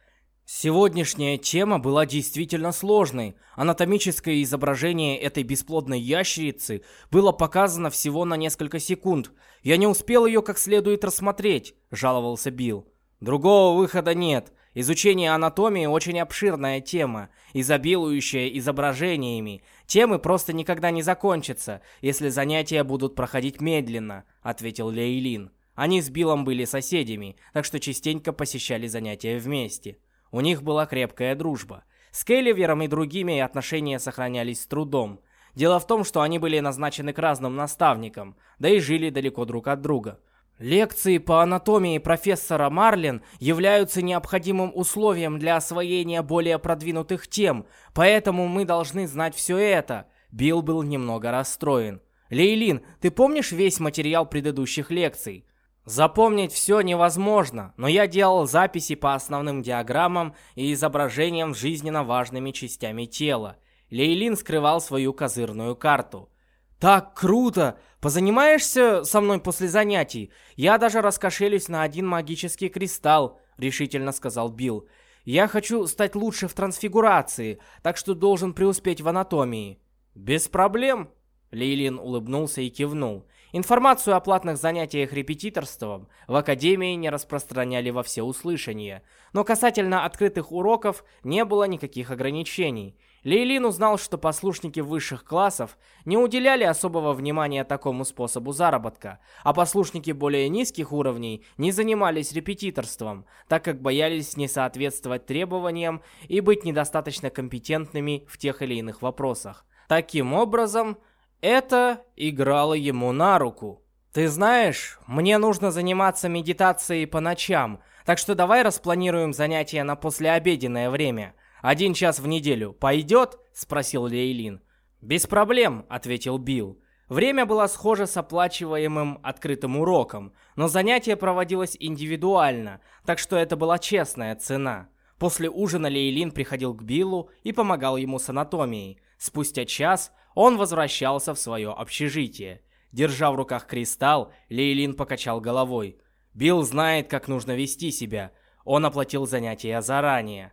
Сегодняшняя тема была действительно сложной. Анатомическое изображение этой бесплодной ящерицы было показано всего на несколько секунд. Я не успел ее как следует рассмотреть, жаловался Билл. Другого выхода нет. Изучение анатомии очень обширная тема, изобилующая изображениями. Темы просто никогда не закончатся, если занятия будут проходить медленно, ответил Лейлин. Они с Биллом были соседями, так что частенько посещали занятия вместе. У них была крепкая дружба. С Келливером и другими отношения сохранялись с трудом. Дело в том, что они были назначены к разным наставникам, да и жили далеко друг от друга. Лекции по анатомии профессора Марлин являются необходимым условием для освоения более продвинутых тем, поэтому мы должны знать все это. Билл был немного расстроен. Лейлин, ты помнишь весь материал предыдущих лекций? Запомнить все невозможно, но я делал записи по основным диаграммам и изображениям жизненно важными частями тела. Лейлин скрывал свою козырную карту. «Так круто! Позанимаешься со мной после занятий? Я даже раскошелюсь на один магический кристалл», — решительно сказал Билл. «Я хочу стать лучше в трансфигурации, так что должен преуспеть в анатомии». «Без проблем», — Лейлин улыбнулся и кивнул. Информацию о платных занятиях репетиторством в Академии не распространяли во всеуслышание, но касательно открытых уроков не было никаких ограничений. Лейлин узнал, что послушники высших классов не уделяли особого внимания такому способу заработка, а послушники более низких уровней не занимались репетиторством, так как боялись не соответствовать требованиям и быть недостаточно компетентными в тех или иных вопросах. Таким образом, это играло ему на руку. «Ты знаешь, мне нужно заниматься медитацией по ночам, так что давай распланируем занятия на послеобеденное время. Один час в неделю пойдет?» – спросил Лейлин. «Без проблем», – ответил Билл. Время было схоже с оплачиваемым открытым уроком, но занятие проводилось индивидуально, так что это была честная цена. После ужина Лейлин приходил к Биллу и помогал ему с анатомией. Спустя час он возвращался в свое общежитие. Держа в руках кристалл, Лейлин покачал головой. Билл знает, как нужно вести себя. Он оплатил занятия заранее.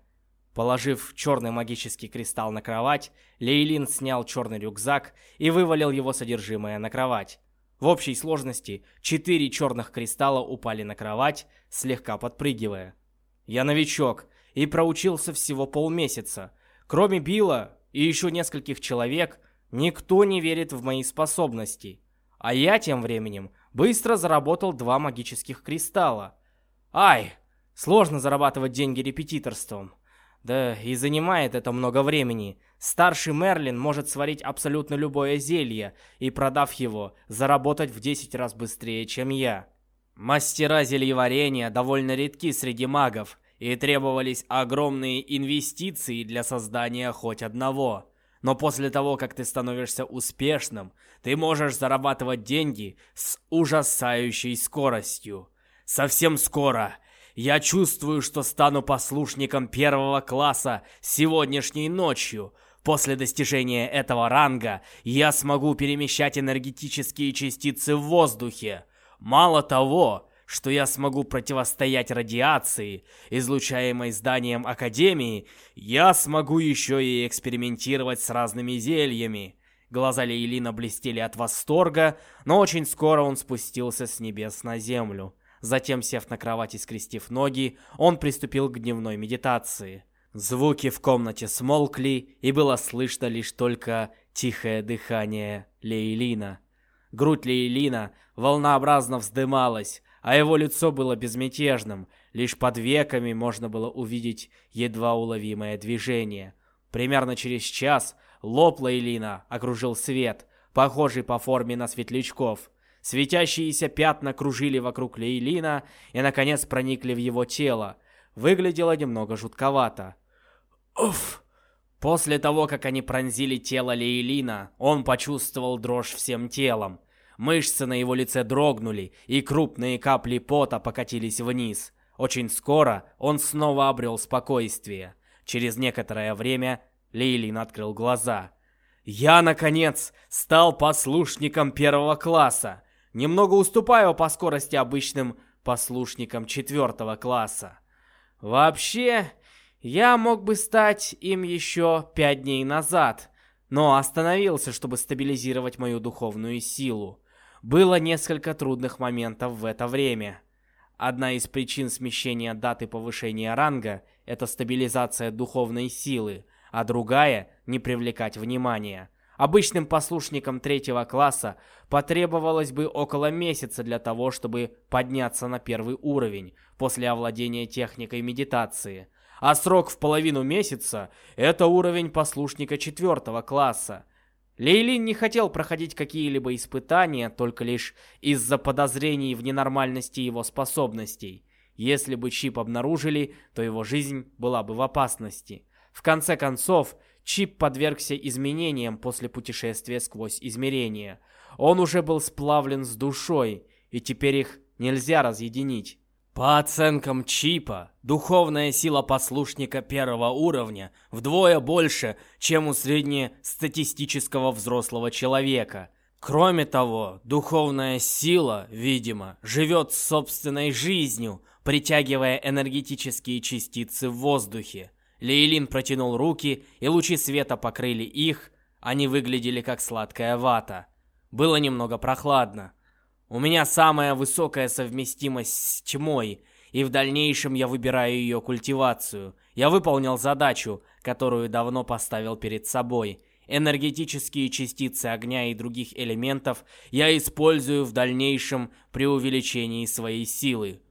Положив черный магический кристалл на кровать, Лейлин снял черный рюкзак и вывалил его содержимое на кровать. В общей сложности четыре черных кристалла упали на кровать, слегка подпрыгивая. Я новичок и проучился всего полмесяца. Кроме Билла и еще нескольких человек, никто не верит в мои способности. А я тем временем быстро заработал два магических кристалла. Ай, сложно зарабатывать деньги репетиторством. Да и занимает это много времени. Старший Мерлин может сварить абсолютно любое зелье и, продав его, заработать в 10 раз быстрее, чем я. Мастера зельеварения довольно редки среди магов, и требовались огромные инвестиции для создания хоть одного. Но после того, как ты становишься успешным, ты можешь зарабатывать деньги с ужасающей скоростью. Совсем скоро я чувствую, что стану послушником первого класса сегодняшней ночью. После достижения этого ранга я смогу перемещать энергетические частицы в воздухе. Мало того, что я смогу противостоять радиации, излучаемой зданием Академии, я смогу еще и экспериментировать с разными зельями. Глаза Лейлина блестели от восторга, но очень скоро он спустился с небес на землю. Затем, сев на кровати скрестив ноги, он приступил к дневной медитации. Звуки в комнате смолкли, и было слышно лишь только тихое дыхание Лейлина. Грудь Лейлина волнообразно вздымалась, а его лицо было безмятежным, лишь под веками можно было увидеть едва уловимое движение. Примерно через час лоб Лейлина окружил свет, похожий по форме на светлячков. Светящиеся пятна кружили вокруг Лейлина и, наконец, проникли в его тело. Выглядело немного жутковато. Уф! После того, как они пронзили тело Лейлина, он почувствовал дрожь всем телом. Мышцы на его лице дрогнули, и крупные капли пота покатились вниз. Очень скоро он снова обрел спокойствие. Через некоторое время Лейлин открыл глаза. «Я, наконец, стал послушником первого класса. Немного уступаю по скорости обычным послушникам четвертого класса. Вообще, я мог бы стать им еще пять дней назад, но остановился, чтобы стабилизировать мою духовную силу. Было несколько трудных моментов в это время. Одна из причин смещения даты повышения ранга – это стабилизация духовной силы, а другая – не привлекать внимания. Обычным послушникам третьего класса потребовалось бы около месяца для того, чтобы подняться на первый уровень после овладения техникой медитации. А срок в половину месяца – это уровень послушника четвертого класса. Лейлин не хотел проходить какие-либо испытания только лишь из-за подозрений в ненормальности его способностей. Если бы чип обнаружили, то его жизнь была бы в опасности. В конце концов, чип подвергся изменениям после путешествия сквозь измерения. Он уже был сплавлен с душой, и теперь их нельзя разъединить. По оценкам чипа, духовная сила послушника первого уровня вдвое больше, чем у среднестатистического взрослого человека. Кроме того, духовная сила, видимо, живет собственной жизнью, притягивая энергетические частицы в воздухе. Лейлин протянул руки, и лучи света покрыли их, они выглядели как сладкая вата. Было немного прохладно. У меня самая высокая совместимость с тьмой, и в дальнейшем я выбираю ее культивацию. Я выполнил задачу, которую давно поставил перед собой. Энергетические частицы огня и других элементов я использую в дальнейшем при увеличении своей силы.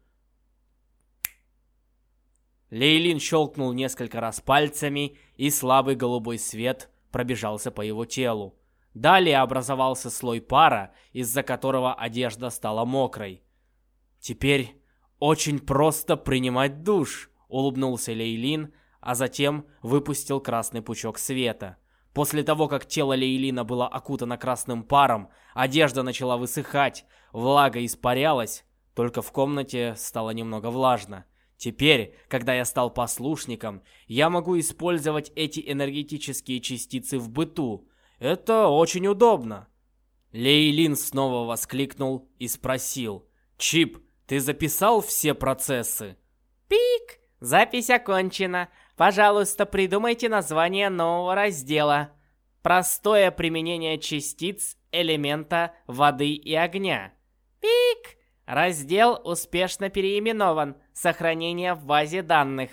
Лейлин щелкнул несколько раз пальцами, и слабый голубой свет пробежался по его телу. Далее образовался слой пара, из-за которого одежда стала мокрой. «Теперь очень просто принимать душ», — улыбнулся Лейлин, а затем выпустил красный пучок света. После того, как тело Лейлина было окутано красным паром, одежда начала высыхать, влага испарялась, только в комнате стало немного влажно. Теперь, когда я стал послушником, я могу использовать эти энергетические частицы в быту, это очень удобно. Лейлин снова воскликнул и спросил. «Чип, ты записал все процессы?» «Пик! Запись окончена. Пожалуйста, придумайте название нового раздела. Простое применение частиц элемента воды и огня. Пик! Раздел успешно переименован. Сохранение в базе данных.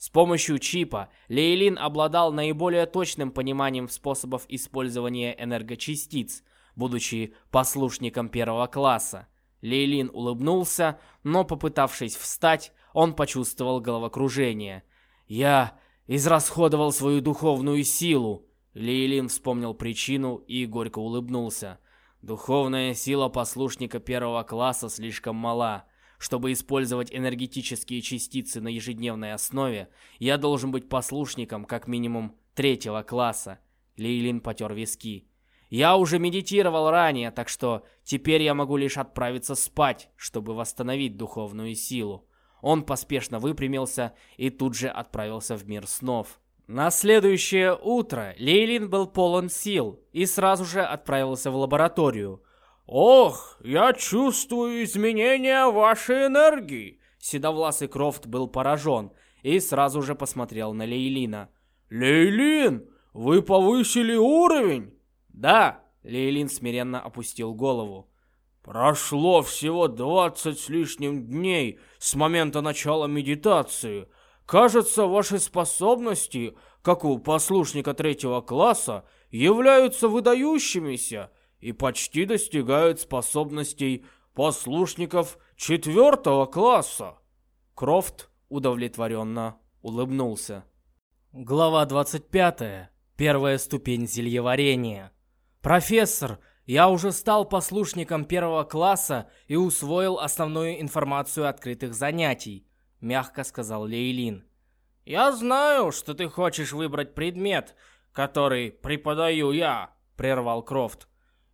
С помощью чипа Лейлин обладал наиболее точным пониманием способов использования энергочастиц, будучи послушником первого класса. Лейлин улыбнулся, но попытавшись встать, он почувствовал головокружение. «Я израсходовал свою духовную силу!» Лейлин вспомнил причину и горько улыбнулся. «Духовная сила послушника первого класса слишком мала. Чтобы использовать энергетические частицы на ежедневной основе, я должен быть послушником как минимум третьего класса». Лейлин потер виски. Я уже медитировал ранее, так что теперь я могу лишь отправиться спать, чтобы восстановить духовную силу. Он поспешно выпрямился и тут же отправился в мир снов. На следующее утро Лейлин был полон сил и сразу же отправился в лабораторию. «Ох, я чувствую изменения вашей энергии!» Седовласый Крофт был поражен и сразу же посмотрел на Лейлина. «Лейлин, вы повысили уровень?» «Да!» — Лейлин смиренно опустил голову. «Прошло всего двадцать с лишним дней с момента начала медитации. Кажется, ваши способности, как у послушника третьего класса, являются выдающимися и почти достигают способностей послушников четвертого класса». Крофт удовлетворенно улыбнулся. Глава 25. Первая ступень зельеварения. «Профессор, я уже стал послушником первого класса и усвоил основную информацию открытых занятий», — мягко сказал Лейлин. «Я знаю, что ты хочешь выбрать предмет, который преподаю я», — прервал Крофт.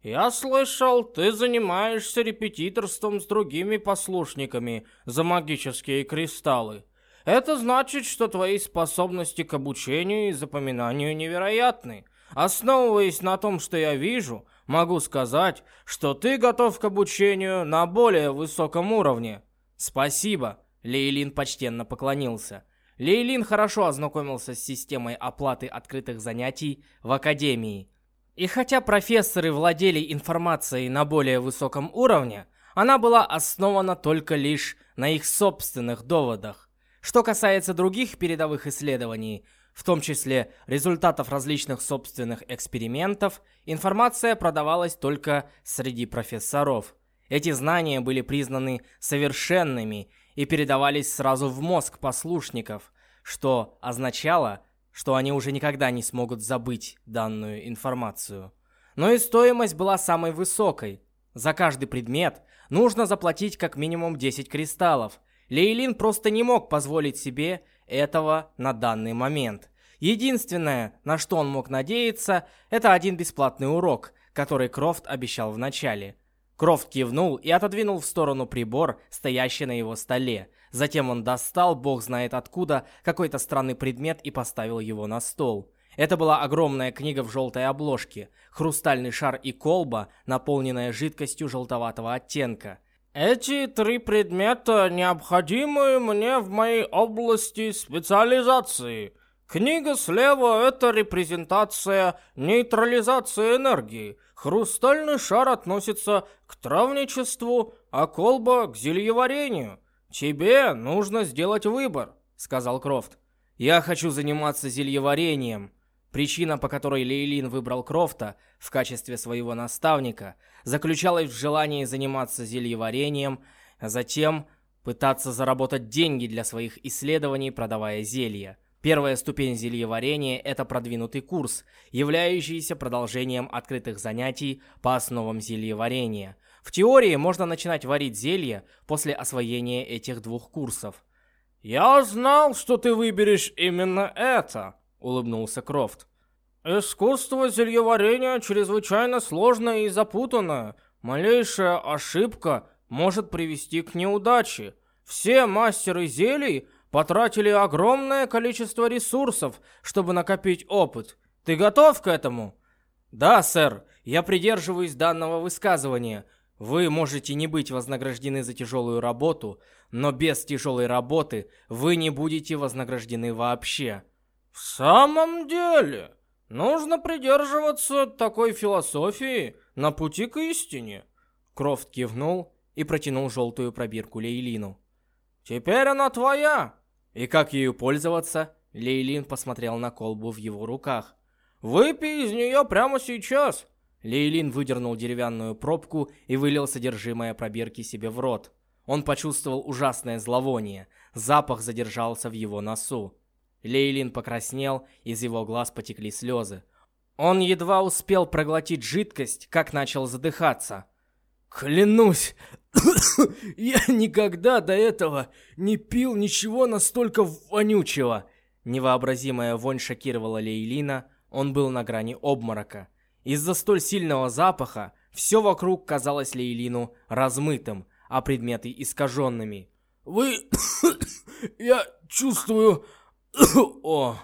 «Я слышал, ты занимаешься репетиторством с другими послушниками за магические кристаллы. Это значит, что твои способности к обучению и запоминанию невероятны. Основываясь на том, что я вижу, могу сказать, что ты готов к обучению на более высоком уровне. Спасибо, Лейлин почтенно поклонился. Лейлин хорошо ознакомился с системой оплаты открытых занятий в академии. И хотя профессоры владели информацией на более высоком уровне, она была основана только лишь на их собственных доводах. Что касается других передовых исследований, в том числе результатов различных собственных экспериментов, информация продавалась только среди профессоров. Эти знания были признаны совершенными и передавались сразу в мозг послушников, что означало, что они уже никогда не смогут забыть данную информацию. Но и стоимость была самой высокой. За каждый предмет нужно заплатить как минимум 10 кристаллов, Лейлин просто не мог позволить себе этого на данный момент. Единственное, на что он мог надеяться, это один бесплатный урок, который Крофт обещал в начале. Крофт кивнул и отодвинул в сторону прибор, стоящий на его столе. Затем он достал, бог знает откуда, какой-то странный предмет и поставил его на стол. Это была огромная книга в желтой обложке, хрустальный шар и колба, наполненная жидкостью желтоватого оттенка. Эти три предмета необходимы мне в моей области специализации. Книга слева — это репрезентация нейтрализации энергии. Хрустальный шар относится к травничеству, а колба — к зельеварению. Тебе нужно сделать выбор, — сказал Крофт. «Я хочу заниматься зельеварением», Причина, по которой Лейлин выбрал Крофта в качестве своего наставника, заключалась в желании заниматься зельеварением, а затем пытаться заработать деньги для своих исследований, продавая зелья. Первая ступень зельеварения – это продвинутый курс, являющийся продолжением открытых занятий по основам зельеварения. В теории можно начинать варить зелье после освоения этих двух курсов. «Я знал, что ты выберешь именно это», — улыбнулся Крофт. «Искусство зельеварения чрезвычайно сложное и запутанное. Малейшая ошибка может привести к неудаче. Все мастеры зелий потратили огромное количество ресурсов, чтобы накопить опыт. Ты готов к этому?» «Да, сэр, я придерживаюсь данного высказывания. Вы можете не быть вознаграждены за тяжелую работу, но без тяжелой работы вы не будете вознаграждены вообще». «В самом деле? Нужно придерживаться такой философии на пути к истине. Крофт кивнул и протянул желтую пробирку Лейлину. Теперь она твоя. И как ею пользоваться? Лейлин посмотрел на колбу в его руках. Выпей из нее прямо сейчас. Лейлин выдернул деревянную пробку и вылил содержимое пробирки себе в рот. Он почувствовал ужасное зловоние. Запах задержался в его носу. Лейлин покраснел, из его глаз потекли слезы. Он едва успел проглотить жидкость, как начал задыхаться. «Клянусь, я никогда до этого не пил ничего настолько вонючего!» Невообразимая вонь шокировала Лейлина, он был на грани обморока. Из-за столь сильного запаха все вокруг казалось Лейлину размытым, а предметы искаженными. «Вы... я чувствую... о...»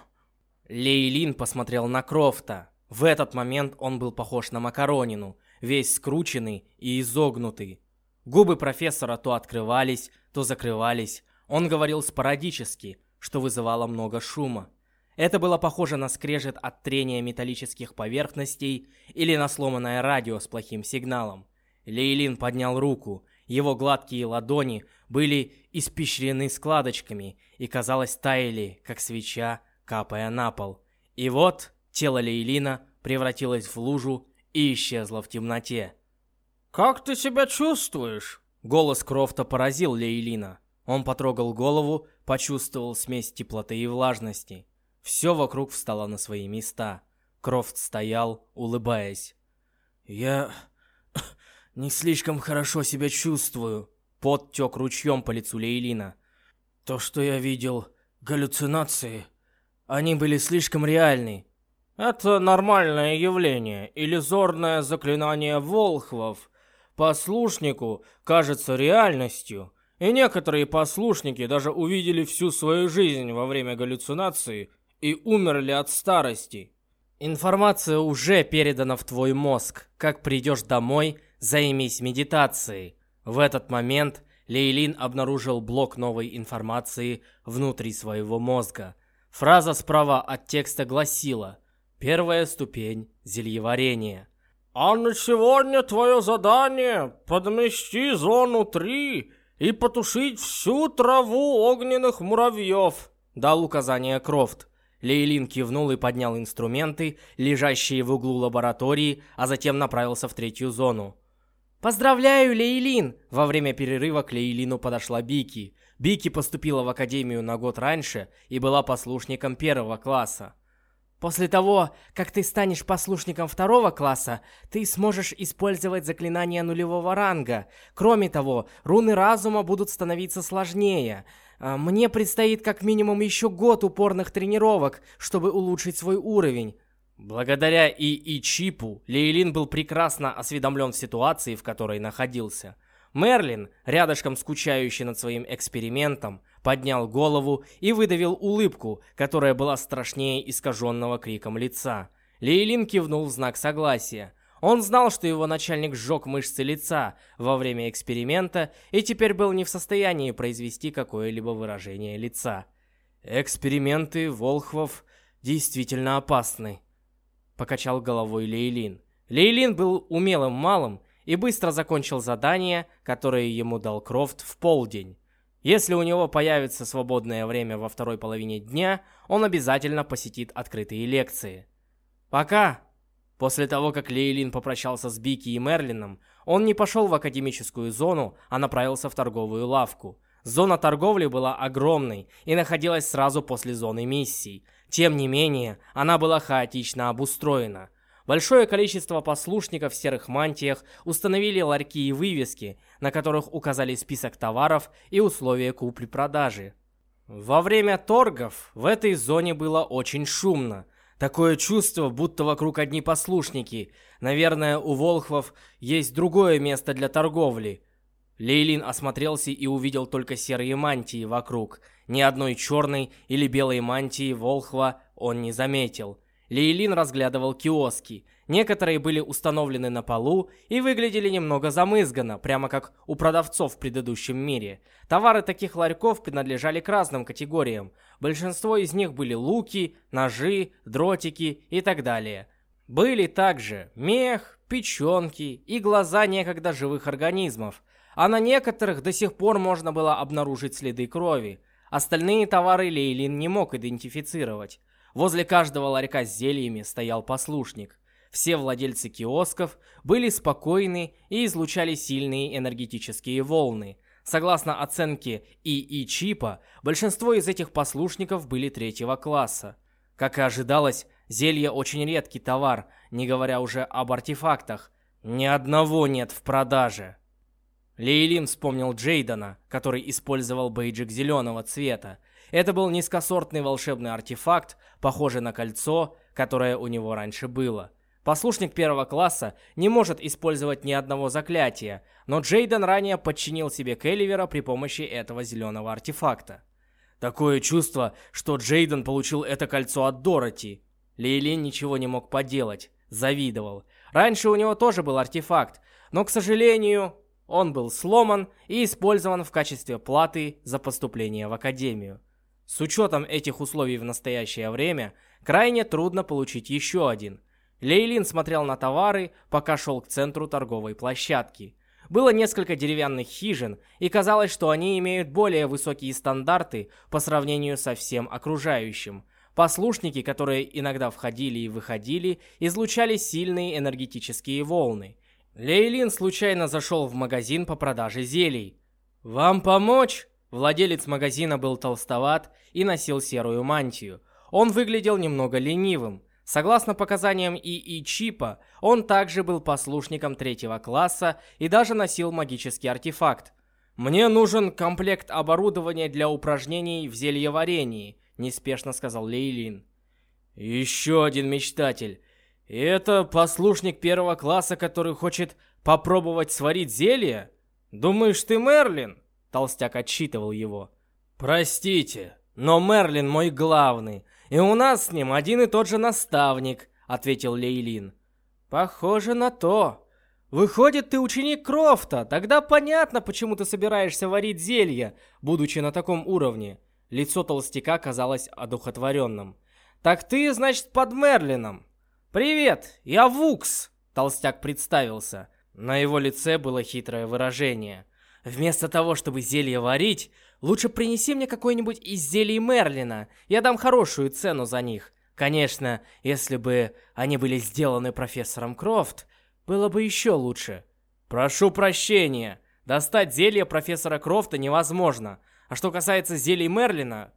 Лейлин посмотрел на Крофта. В этот момент он был похож на макаронину, весь скрученный и изогнутый. Губы профессора то открывались, то закрывались. Он говорил спорадически, что вызывало много шума. Это было похоже на скрежет от трения металлических поверхностей или на сломанное радио с плохим сигналом. Лейлин поднял руку. Его гладкие ладони были испещрены складочками и, казалось, таяли, как свеча, капая на пол. И вот тело Лейлина превратилось в лужу и исчезло в темноте. «Как ты себя чувствуешь?» Голос Крофта поразил Лейлина. Он потрогал голову, почувствовал смесь теплоты и влажности. Все вокруг встало на свои места. Крофт стоял, улыбаясь. «Я не слишком хорошо себя чувствую». Пот тек ручьем по лицу Лейлина. «То, что я видел, галлюцинации, они были слишком реальны». «Это нормальное явление, иллюзорное заклинание волхвов. Послушнику кажется реальностью». И некоторые послушники даже увидели всю свою жизнь во время галлюцинации и умерли от старости. Информация уже передана в твой мозг. Как придешь домой, займись медитацией. В этот момент Лейлин обнаружил блок новой информации внутри своего мозга. Фраза справа от текста гласила «Первая ступень зельеварения». «А на сегодня твое задание – подмести зону 3 и потушить всю траву огненных муравьев», – дал указание Крофт. Лейлин кивнул и поднял инструменты, лежащие в углу лаборатории, а затем направился в третью зону. «Поздравляю, Лейлин!» Во время перерыва к Лейлину подошла Бики. Бики поступила в академию на год раньше и была послушником первого класса. После того, как ты станешь послушником второго класса, ты сможешь использовать заклинания нулевого ранга. Кроме того, руны разума будут становиться сложнее. А, мне предстоит как минимум еще год упорных тренировок, чтобы улучшить свой уровень. Благодаря ИИ Чипу, Лейлин был прекрасно осведомлен в ситуации, в которой находился. Мерлин, рядышком скучающий над своим экспериментом, поднял голову и выдавил улыбку, которая была страшнее искаженного криком лица. Лейлин кивнул в знак согласия. Он знал, что его начальник сжег мышцы лица во время эксперимента и теперь был не в состоянии произвести какое-либо выражение лица. «Эксперименты Волхвов действительно опасны», — покачал головой Лейлин. Лейлин был умелым малым и быстро закончил задание, которое ему дал Крофт в полдень. Если у него появится свободное время во второй половине дня, он обязательно посетит открытые лекции. «Пока!» После того, как Лейлин попрощался с Бики и Мерлином, он не пошел в академическую зону, а направился в торговую лавку. Зона торговли была огромной и находилась сразу после зоны миссий. Тем не менее, она была хаотично обустроена. Большое количество послушников в серых мантиях установили ларьки и вывески, на которых указали список товаров и условия купли-продажи. Во время торгов в этой зоне было очень шумно. Такое чувство, будто вокруг одни послушники. Наверное, у волхвов есть другое место для торговли. Лейлин осмотрелся и увидел только серые мантии вокруг. Ни одной черной или белой мантии волхва он не заметил. Лейлин разглядывал киоски. Некоторые были установлены на полу и выглядели немного замызганно, прямо как у продавцов в предыдущем мире. Товары таких ларьков принадлежали к разным категориям. Большинство из них были луки, ножи, дротики и так далее. Были также мех, печенки и глаза некогда живых организмов. А на некоторых до сих пор можно было обнаружить следы крови. Остальные товары Лейлин не мог идентифицировать. Возле каждого ларька с зельями стоял послушник. Все владельцы киосков были спокойны и излучали сильные энергетические волны. Согласно оценке ИИ Чипа, большинство из этих послушников были третьего класса. Как и ожидалось, зелье очень редкий товар, не говоря уже об артефактах. Ни одного нет в продаже. Лейлин вспомнил Джейдана, который использовал бейджик зеленого цвета. Это был низкосортный волшебный артефакт, похожий на кольцо, которое у него раньше было. Послушник первого класса не может использовать ни одного заклятия, но Джейден ранее подчинил себе Келливера при помощи этого зеленого артефакта. Такое чувство, что Джейден получил это кольцо от Дороти. Лейлин ничего не мог поделать, завидовал. Раньше у него тоже был артефакт, но, к сожалению, он был сломан и использован в качестве платы за поступление в Академию. С учетом этих условий в настоящее время, крайне трудно получить еще один. Лейлин смотрел на товары, пока шел к центру торговой площадки. Было несколько деревянных хижин, и казалось, что они имеют более высокие стандарты по сравнению со всем окружающим. Послушники, которые иногда входили и выходили, излучали сильные энергетические волны. Лейлин случайно зашел в магазин по продаже зелий. «Вам помочь?» Владелец магазина был толстоват и носил серую мантию. Он выглядел немного ленивым. Согласно показаниям ИИ Чипа, он также был послушником третьего класса и даже носил магический артефакт. «Мне нужен комплект оборудования для упражнений в зельеварении», – неспешно сказал Лейлин. «Еще один мечтатель. Это послушник первого класса, который хочет попробовать сварить зелье? Думаешь, ты Мерлин?» Толстяк отчитывал его. «Простите, но Мерлин мой главный, и у нас с ним один и тот же наставник», — ответил Лейлин. «Похоже на то. Выходит, ты ученик Крофта, тогда понятно, почему ты собираешься варить зелья, будучи на таком уровне». Лицо толстяка казалось одухотворенным. «Так ты, значит, под Мерлином?» «Привет, я Вукс!» Толстяк представился. На его лице было хитрое выражение. Вместо того, чтобы зелье варить, лучше принеси мне какой-нибудь из зелий Мерлина. Я дам хорошую цену за них. Конечно, если бы они были сделаны профессором Крофт, было бы еще лучше. Прошу прощения. Достать зелье профессора Крофта невозможно. А что касается зелий Мерлина,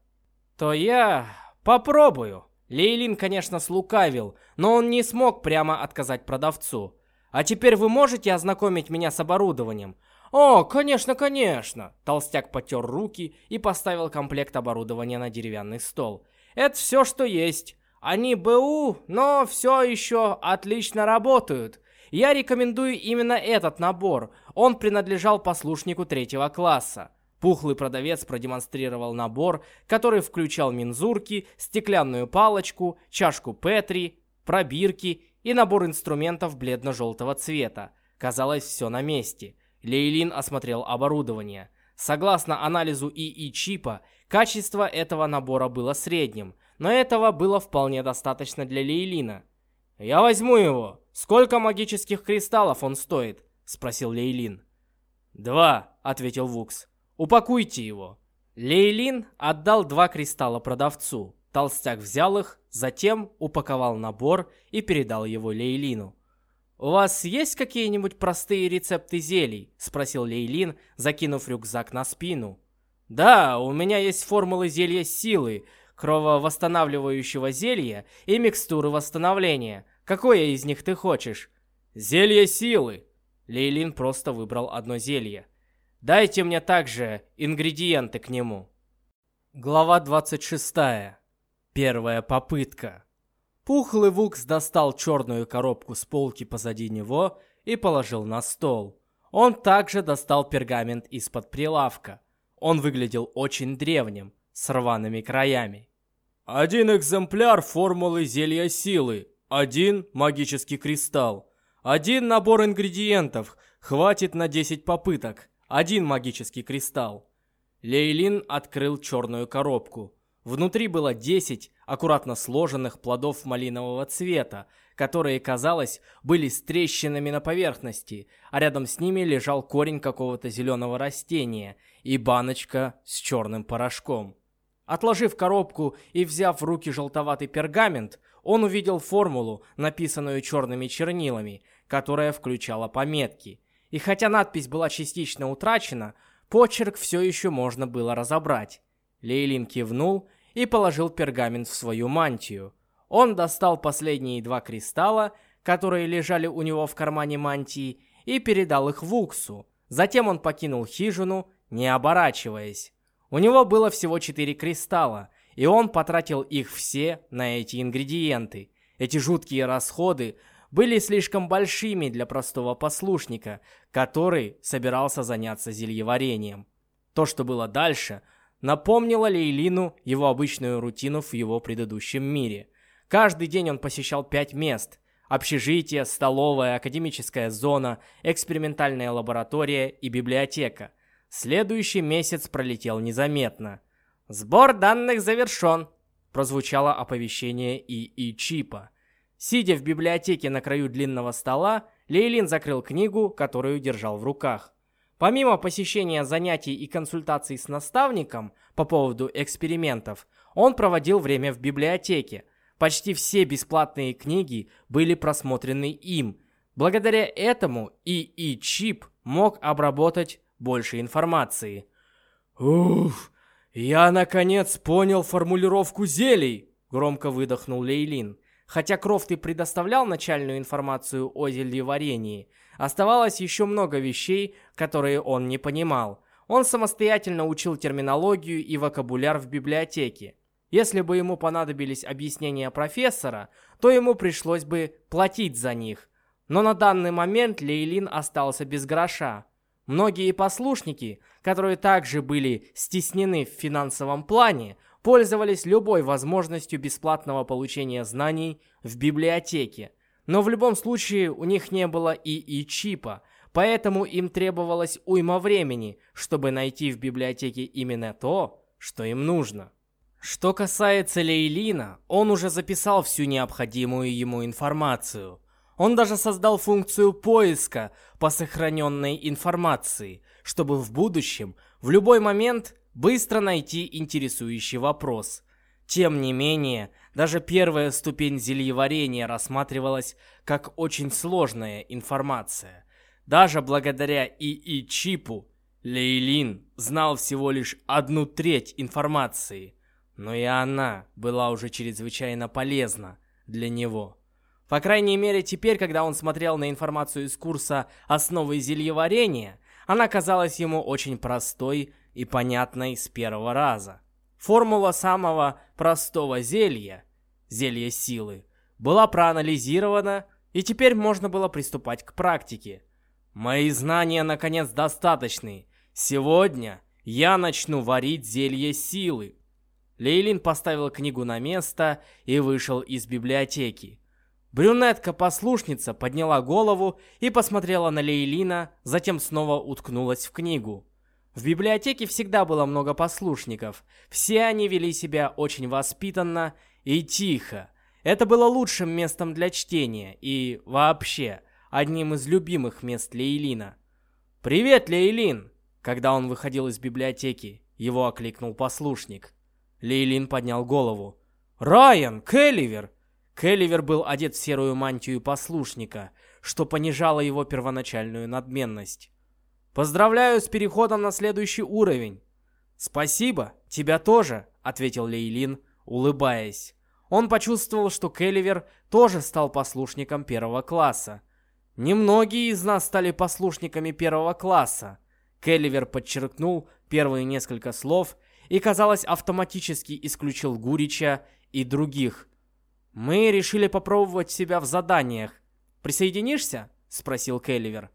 то я попробую. Лейлин, конечно, слукавил, но он не смог прямо отказать продавцу. А теперь вы можете ознакомить меня с оборудованием? «О, конечно, конечно!» Толстяк потер руки и поставил комплект оборудования на деревянный стол. «Это все, что есть. Они БУ, но все еще отлично работают. Я рекомендую именно этот набор. Он принадлежал послушнику третьего класса». Пухлый продавец продемонстрировал набор, который включал мензурки, стеклянную палочку, чашку Петри, пробирки и набор инструментов бледно-желтого цвета. Казалось, все на месте. Лейлин осмотрел оборудование. Согласно анализу ИИ-чипа, качество этого набора было средним, но этого было вполне достаточно для Лейлина. «Я возьму его. Сколько магических кристаллов он стоит?» – спросил Лейлин. «Два», – ответил Вукс. «Упакуйте его». Лейлин отдал два кристалла продавцу. Толстяк взял их, затем упаковал набор и передал его Лейлину. «У вас есть какие-нибудь простые рецепты зелий?» – спросил Лейлин, закинув рюкзак на спину. «Да, у меня есть формулы зелья силы, крововосстанавливающего зелья и микстуры восстановления. Какое из них ты хочешь?» «Зелье силы!» Лейлин просто выбрал одно зелье. «Дайте мне также ингредиенты к нему». Глава 26. Первая попытка. Пухлый Вукс достал черную коробку с полки позади него и положил на стол. Он также достал пергамент из-под прилавка. Он выглядел очень древним, с рваными краями. Один экземпляр формулы зелья силы, один магический кристалл, один набор ингредиентов, хватит на 10 попыток, один магический кристалл. Лейлин открыл черную коробку. Внутри было 10 аккуратно сложенных плодов малинового цвета, которые, казалось, были с трещинами на поверхности, а рядом с ними лежал корень какого-то зеленого растения и баночка с черным порошком. Отложив коробку и взяв в руки желтоватый пергамент, он увидел формулу, написанную черными чернилами, которая включала пометки. И хотя надпись была частично утрачена, почерк все еще можно было разобрать. Лейлин кивнул и положил пергамент в свою мантию. Он достал последние два кристалла, которые лежали у него в кармане мантии, и передал их Вуксу. Затем он покинул хижину, не оборачиваясь. У него было всего четыре кристалла, и он потратил их все на эти ингредиенты. Эти жуткие расходы были слишком большими для простого послушника, который собирался заняться зельеварением. То, что было дальше, напомнило Лейлину его обычную рутину в его предыдущем мире. Каждый день он посещал пять мест – общежитие, столовая, академическая зона, экспериментальная лаборатория и библиотека. Следующий месяц пролетел незаметно. «Сбор данных завершен», — прозвучало оповещение ИИ Чипа. Сидя в библиотеке на краю длинного стола, Лейлин закрыл книгу, которую держал в руках. Помимо посещения занятий и консультаций с наставником по поводу экспериментов, он проводил время в библиотеке. Почти все бесплатные книги были просмотрены им. Благодаря этому ИИ Чип мог обработать больше информации. «Уф, я наконец понял формулировку зелий!» Громко выдохнул Лейлин. Хотя Крофт и предоставлял начальную информацию о зельеварении, оставалось еще много вещей, которые он не понимал. Он самостоятельно учил терминологию и вокабуляр в библиотеке. Если бы ему понадобились объяснения профессора, то ему пришлось бы платить за них. Но на данный момент Лейлин остался без гроша. Многие послушники, которые также были стеснены в финансовом плане, пользовались любой возможностью бесплатного получения знаний в библиотеке. Но в любом случае у них не было ИИ-чипа, поэтому им требовалось уйма времени, чтобы найти в библиотеке именно то, что им нужно. Что касается Лейлина, он уже записал всю необходимую ему информацию – он даже создал функцию поиска по сохраненной информации, чтобы в будущем, в любой момент, быстро найти интересующий вопрос. Тем не менее, даже первая ступень зельеварения рассматривалась как очень сложная информация. Даже благодаря ИИ-чипу Лейлин знал всего лишь одну треть информации, но и она была уже чрезвычайно полезна для него. По крайней мере, теперь, когда он смотрел на информацию из курса «Основы зельеварения», она казалась ему очень простой и понятной с первого раза. Формула самого простого зелья, зелья силы, была проанализирована, и теперь можно было приступать к практике. Мои знания, наконец, достаточны. Сегодня я начну варить зелье силы. Лейлин поставил книгу на место и вышел из библиотеки. Брюнетка-послушница подняла голову и посмотрела на Лейлина, затем снова уткнулась в книгу. В библиотеке всегда было много послушников. Все они вели себя очень воспитанно и тихо. Это было лучшим местом для чтения и, вообще, одним из любимых мест Лейлина. «Привет, Лейлин!» Когда он выходил из библиотеки, его окликнул послушник. Лейлин поднял голову. «Райан! Келливер! Келливер был одет в серую мантию послушника, что понижало его первоначальную надменность. «Поздравляю с переходом на следующий уровень!» «Спасибо, тебя тоже», — ответил Лейлин, улыбаясь. Он почувствовал, что Келливер тоже стал послушником первого класса. Немногие из нас стали послушниками первого класса. Келливер подчеркнул первые несколько слов и, казалось, автоматически исключил Гурича и других, «Мы решили попробовать себя в заданиях. Присоединишься?» — спросил Келливер.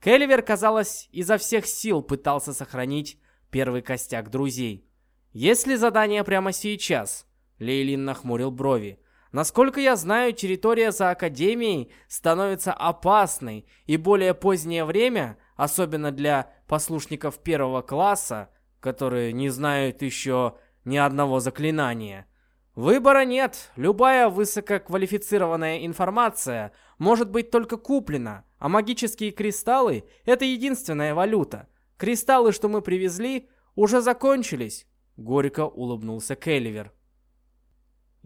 Келливер, казалось, изо всех сил пытался сохранить первый костяк друзей. «Есть ли задание прямо сейчас?» Лейлин нахмурил брови. Насколько я знаю, территория за Академией становится опасной, и более позднее время, особенно для послушников первого класса, которые не знают еще ни одного заклинания. Выбора нет, любая высококвалифицированная информация может быть только куплена, а магические кристаллы — это единственная валюта. Кристаллы, что мы привезли, уже закончились. Горько улыбнулся Келливер.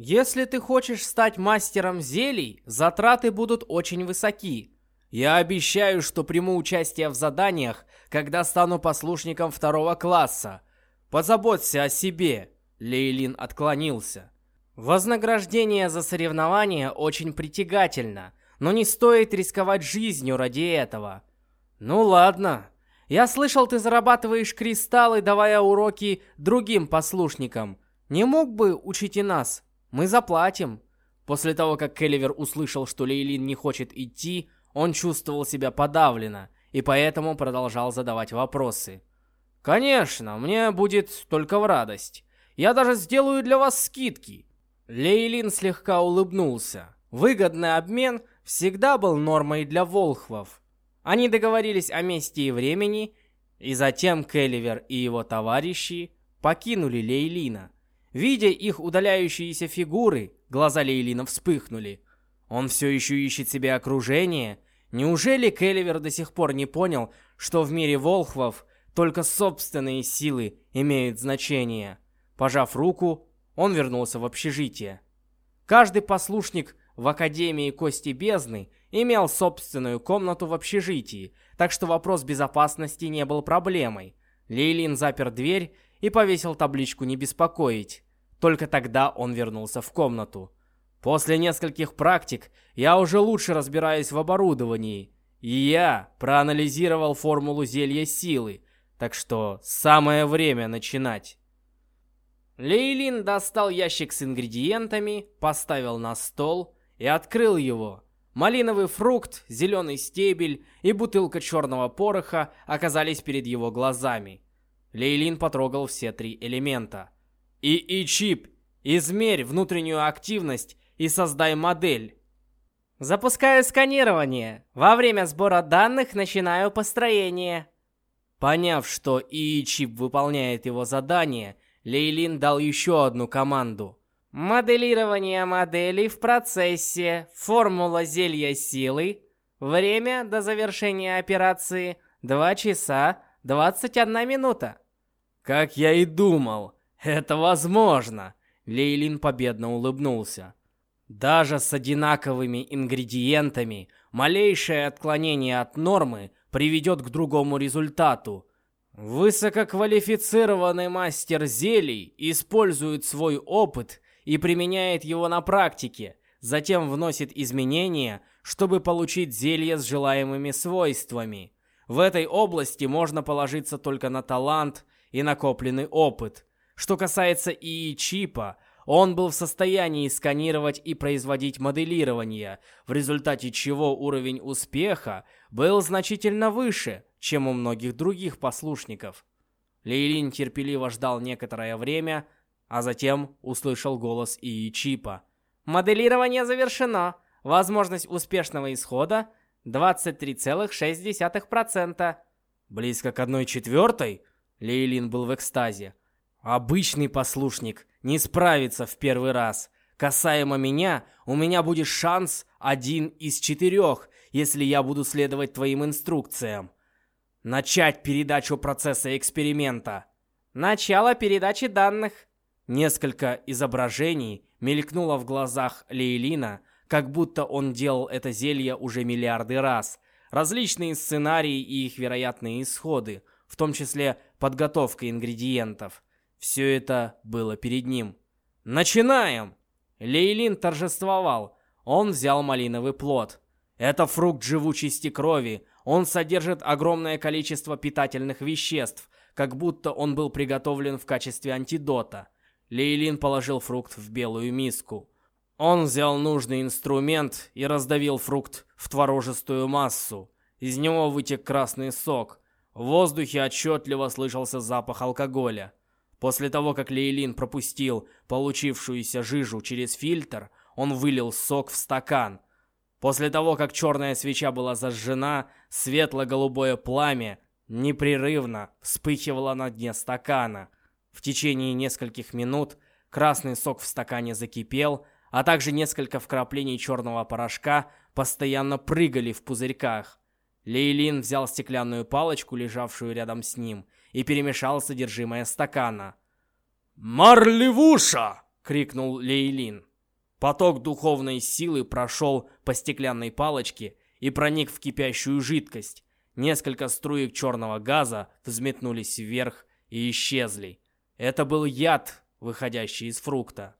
Если ты хочешь стать мастером зелий, затраты будут очень высоки. Я обещаю, что приму участие в заданиях, когда стану послушником второго класса. Позаботься о себе. Лейлин отклонился. Вознаграждение за соревнование очень притягательно, но не стоит рисковать жизнью ради этого. Ну ладно. Я слышал, ты зарабатываешь кристаллы, давая уроки другим послушникам. Не мог бы учить и нас? Мы заплатим. После того, как Келливер услышал, что Лейлин не хочет идти, он чувствовал себя подавленно и поэтому продолжал задавать вопросы. «Конечно, мне будет только в радость. Я даже сделаю для вас скидки». Лейлин слегка улыбнулся. Выгодный обмен всегда был нормой для волхвов. Они договорились о месте и времени, и затем Келливер и его товарищи покинули Лейлина. Видя их удаляющиеся фигуры, глаза Лейлина вспыхнули. Он все еще ищет себе окружение. Неужели Келливер до сих пор не понял, что в мире волхвов только собственные силы имеют значение? Пожав руку, он вернулся в общежитие. Каждый послушник в Академии Кости Бездны имел собственную комнату в общежитии, так что вопрос безопасности не был проблемой. Лейлин запер дверь и повесил табличку «Не беспокоить». Только тогда он вернулся в комнату. После нескольких практик я уже лучше разбираюсь в оборудовании. И я проанализировал формулу зелья силы, так что самое время начинать. Лейлин достал ящик с ингредиентами, поставил на стол и открыл его. Малиновый фрукт, зеленый стебель и бутылка черного пороха оказались перед его глазами. Лейлин потрогал все три элемента. ИИ-чип, измерь внутреннюю активность и создай модель. Запускаю сканирование. Во время сбора данных начинаю построение. Поняв, что ИИ-чип выполняет его задание, Лейлин дал еще одну команду. Моделирование моделей в процессе. Формула зелья силы. Время до завершения операции 2 часа 21 минута. Как я и думал, это возможно. Лейлин победно улыбнулся. Даже с одинаковыми ингредиентами малейшее отклонение от нормы приведет к другому результату. Высококвалифицированный мастер зелий использует свой опыт и применяет его на практике, затем вносит изменения, чтобы получить зелье с желаемыми свойствами. В этой области можно положиться только на талант и накопленный опыт. Что касается ИИ-чипа, он был в состоянии сканировать и производить моделирование, в результате чего уровень успеха был значительно выше, чем у многих других послушников. Лейлин терпеливо ждал некоторое время, а затем услышал голос ИИ-чипа. «Моделирование завершено. Возможность успешного исхода 23,6%. Близко к одной четвертой?» Лейлин был в экстазе. «Обычный послушник не справится в первый раз. Касаемо меня, у меня будет шанс один из четырех, если я буду следовать твоим инструкциям. Начать передачу процесса эксперимента. Начало передачи данных. Несколько изображений мелькнуло в глазах Лейлина, как будто он делал это зелье уже миллиарды раз. Различные сценарии и их вероятные исходы, в том числе подготовка ингредиентов. Все это было перед ним. «Начинаем!» Лейлин торжествовал. Он взял малиновый плод. Это фрукт живучести крови. Он содержит огромное количество питательных веществ, как будто он был приготовлен в качестве антидота. Лейлин положил фрукт в белую миску. Он взял нужный инструмент и раздавил фрукт в творожистую массу. Из него вытек красный сок. В воздухе отчетливо слышался запах алкоголя. После того, как Лейлин пропустил получившуюся жижу через фильтр, он вылил сок в стакан. После того, как черная свеча была зажжена, светло-голубое пламя непрерывно вспыхивало на дне стакана. В течение нескольких минут красный сок в стакане закипел, а также несколько вкраплений черного порошка постоянно прыгали в пузырьках. Лейлин взял стеклянную палочку, лежавшую рядом с ним, и перемешал содержимое стакана. «Марлевуша!» — крикнул Лейлин. Поток духовной силы прошел по стеклянной палочке и проник в кипящую жидкость. Несколько струек черного газа взметнулись вверх и исчезли. Это был яд, выходящий из фрукта.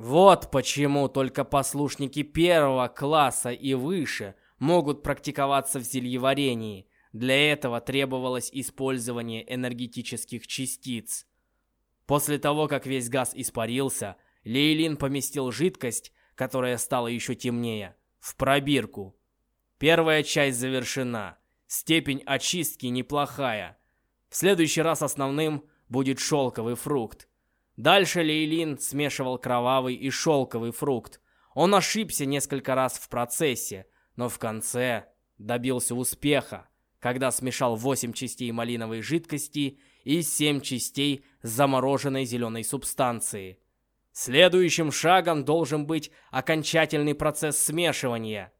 Вот почему только послушники первого класса и выше могут практиковаться в зельеварении. Для этого требовалось использование энергетических частиц. После того, как весь газ испарился, Лейлин поместил жидкость, которая стала еще темнее, в пробирку. Первая часть завершена. Степень очистки неплохая. В следующий раз основным будет шелковый фрукт. Дальше Лейлин смешивал кровавый и шелковый фрукт. Он ошибся несколько раз в процессе, но в конце добился успеха когда смешал 8 частей малиновой жидкости и 7 частей замороженной зеленой субстанции. Следующим шагом должен быть окончательный процесс смешивания.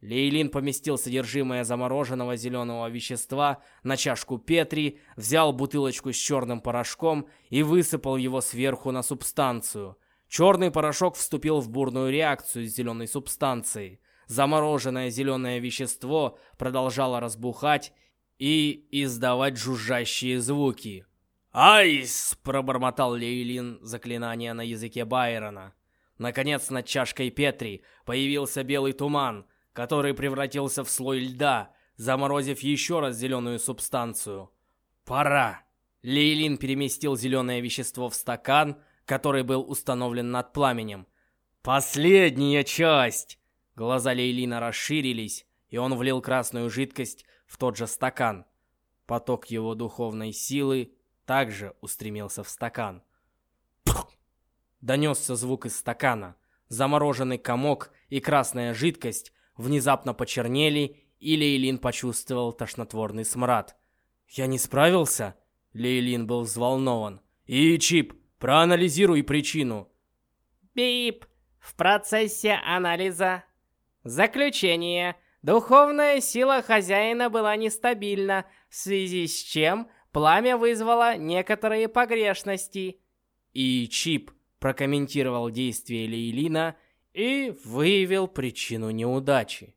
Лейлин поместил содержимое замороженного зеленого вещества на чашку Петри, взял бутылочку с черным порошком и высыпал его сверху на субстанцию. Черный порошок вступил в бурную реакцию с зеленой субстанцией. Замороженное зеленое вещество продолжало разбухать и издавать жужжащие звуки. «Айс!» — пробормотал Лейлин заклинание на языке Байрона. Наконец над чашкой Петри появился белый туман, который превратился в слой льда, заморозив еще раз зеленую субстанцию. «Пора!» Лейлин переместил зеленое вещество в стакан, который был установлен над пламенем. «Последняя часть!» Глаза Лейлина расширились, и он влил красную жидкость в тот же стакан. Поток его духовной силы также устремился в стакан. Донесся звук из стакана. Замороженный комок и красная жидкость внезапно почернели, и Лейлин почувствовал тошнотворный смрад. «Я не справился?» Лейлин был взволнован. «И, Чип, проанализируй причину». «Бип! В процессе анализа Заключение. Духовная сила хозяина была нестабильна, в связи с чем пламя вызвало некоторые погрешности. И Чип прокомментировал действия Лейлина и выявил причину неудачи.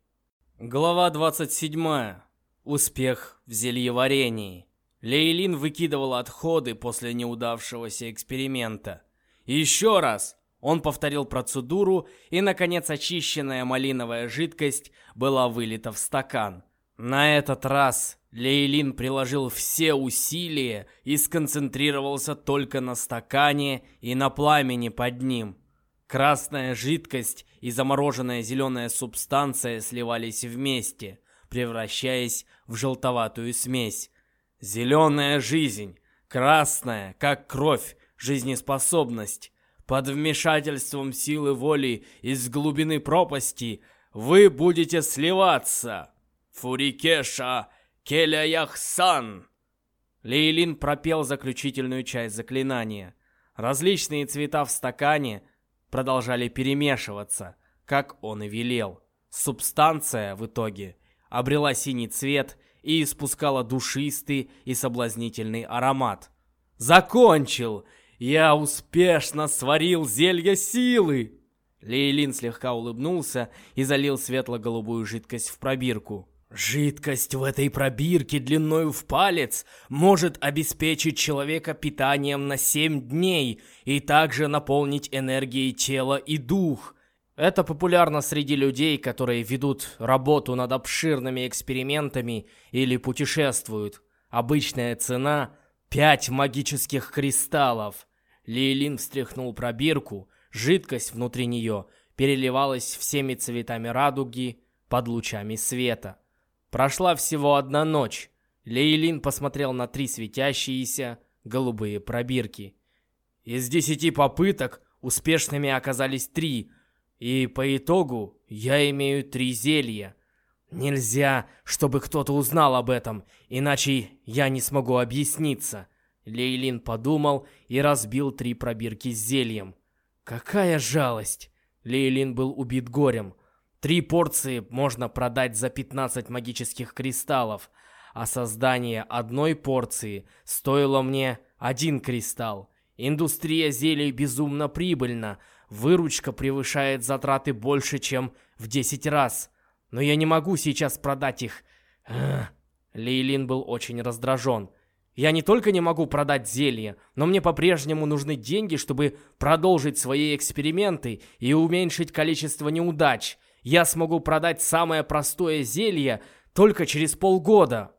Глава 27. Успех в зельеварении. Лейлин выкидывал отходы после неудавшегося эксперимента. Еще раз он повторил процедуру, и, наконец, очищенная малиновая жидкость была вылита в стакан. На этот раз Лейлин приложил все усилия и сконцентрировался только на стакане и на пламени под ним. Красная жидкость и замороженная зеленая субстанция сливались вместе, превращаясь в желтоватую смесь. Зеленая жизнь, красная, как кровь, жизнеспособность. Под вмешательством силы воли из глубины пропасти вы будете сливаться. Фурикеша Келяяхсан. Лейлин пропел заключительную часть заклинания. Различные цвета в стакане продолжали перемешиваться, как он и велел. Субстанция в итоге обрела синий цвет и испускала душистый и соблазнительный аромат. «Закончил! Я успешно сварил зелье силы!» Лейлин слегка улыбнулся и залил светло-голубую жидкость в пробирку. Жидкость в этой пробирке длиною в палец может обеспечить человека питанием на 7 дней и также наполнить энергией тело и дух. Это популярно среди людей, которые ведут работу над обширными экспериментами или путешествуют. Обычная цена – 5 магических кристаллов. Лейлин встряхнул пробирку, жидкость внутри нее переливалась всеми цветами радуги под лучами света. Прошла всего одна ночь. Лейлин посмотрел на три светящиеся голубые пробирки Из десяти попыток успешными оказались три, и по итогу я имею три зелья. Нельзя, чтобы кто-то узнал об этом, иначе я не смогу объясниться. Лейлин подумал и разбил три пробирки с зельем. Какая жалость! Лейлин был убит горем. Три порции можно продать за 15 магических кристаллов, а создание одной порции стоило мне один кристалл. Индустрия зелий безумно прибыльна, выручка превышает затраты больше, чем в 10 раз. Но я не могу сейчас продать их. Лейлин был очень раздражен. Я не только не могу продать зелье, но мне по-прежнему нужны деньги, чтобы продолжить свои эксперименты и уменьшить количество неудач. Я смогу продать самое простое зелье только через полгода.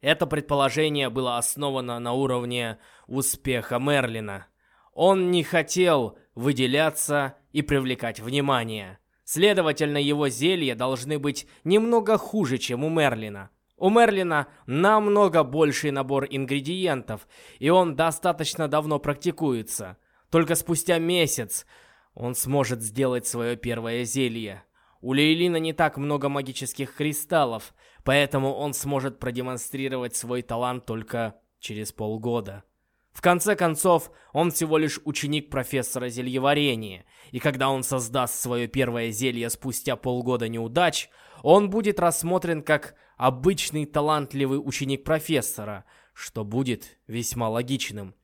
Это предположение было основано на уровне успеха Мерлина. Он не хотел выделяться и привлекать внимание. Следовательно, его зелья должны быть немного хуже, чем у Мерлина. У Мерлина намного больший набор ингредиентов, и он достаточно давно практикуется. Только спустя месяц он сможет сделать свое первое зелье. У Лейлина не так много магических кристаллов, поэтому он сможет продемонстрировать свой талант только через полгода. В конце концов, он всего лишь ученик профессора зельеварения, и когда он создаст свое первое зелье спустя полгода неудач, он будет рассмотрен как обычный талантливый ученик профессора, что будет весьма логичным.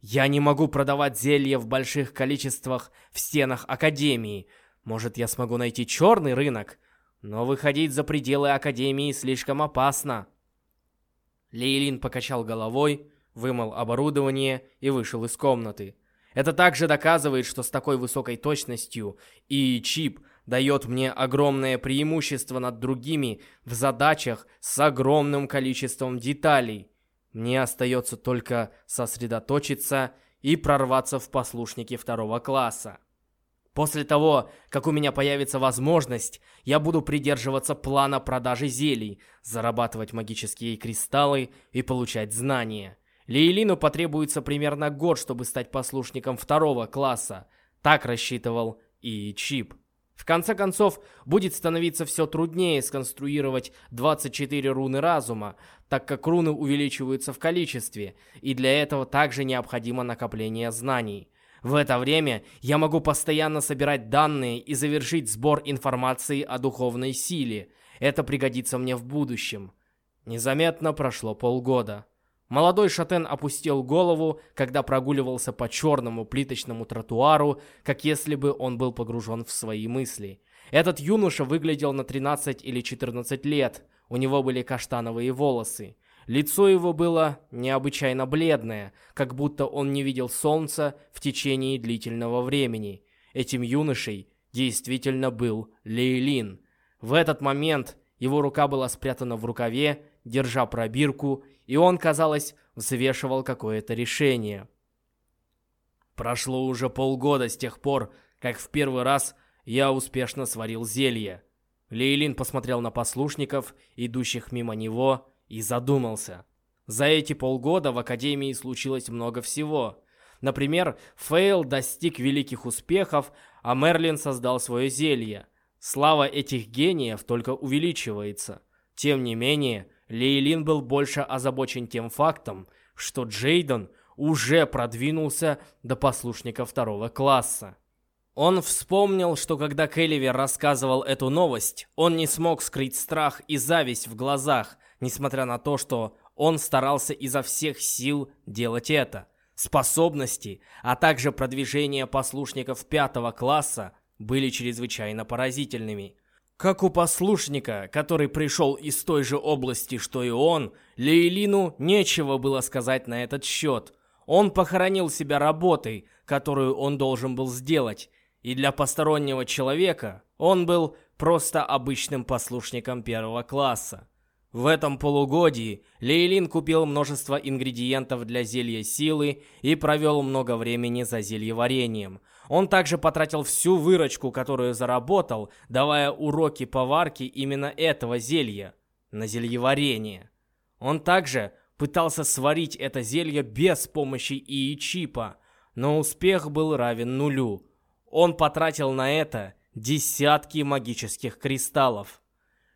Я не могу продавать зелья в больших количествах в стенах Академии. Может, я смогу найти черный рынок? Но выходить за пределы Академии слишком опасно. Лейлин покачал головой, вымыл оборудование и вышел из комнаты. Это также доказывает, что с такой высокой точностью и чип дает мне огромное преимущество над другими в задачах с огромным количеством деталей. Мне остается только сосредоточиться и прорваться в послушники второго класса. После того, как у меня появится возможность, я буду придерживаться плана продажи зелий, зарабатывать магические кристаллы и получать знания. Лейлину потребуется примерно год, чтобы стать послушником второго класса. Так рассчитывал и Чип. В конце концов, будет становиться все труднее сконструировать 24 руны разума, так как руны увеличиваются в количестве, и для этого также необходимо накопление знаний. В это время я могу постоянно собирать данные и завершить сбор информации о духовной силе. Это пригодится мне в будущем. Незаметно прошло полгода. Молодой шатен опустил голову, когда прогуливался по черному плиточному тротуару, как если бы он был погружен в свои мысли. Этот юноша выглядел на 13 или 14 лет. У него были каштановые волосы. Лицо его было необычайно бледное, как будто он не видел солнца в течение длительного времени. Этим юношей действительно был Лейлин. В этот момент его рука была спрятана в рукаве, держа пробирку, и он, казалось, взвешивал какое-то решение. Прошло уже полгода с тех пор, как в первый раз я успешно сварил зелье. Лейлин посмотрел на послушников, идущих мимо него, и задумался. За эти полгода в Академии случилось много всего. Например, Фейл достиг великих успехов, а Мерлин создал свое зелье. Слава этих гениев только увеличивается. Тем не менее, Лейлин был больше озабочен тем фактом, что Джейден уже продвинулся до послушника второго класса. Он вспомнил, что когда Келливер рассказывал эту новость, он не смог скрыть страх и зависть в глазах, несмотря на то, что он старался изо всех сил делать это. Способности, а также продвижение послушников пятого класса были чрезвычайно поразительными. Как у послушника, который пришел из той же области, что и он, Лейлину нечего было сказать на этот счет. Он похоронил себя работой, которую он должен был сделать, и для постороннего человека он был просто обычным послушником первого класса. В этом полугодии Лейлин купил множество ингредиентов для зелья силы и провел много времени за зельеварением – он также потратил всю выручку, которую заработал, давая уроки поварки именно этого зелья, на зельеварение. Он также пытался сварить это зелье без помощи ИИ-чипа, но успех был равен нулю. Он потратил на это десятки магических кристаллов.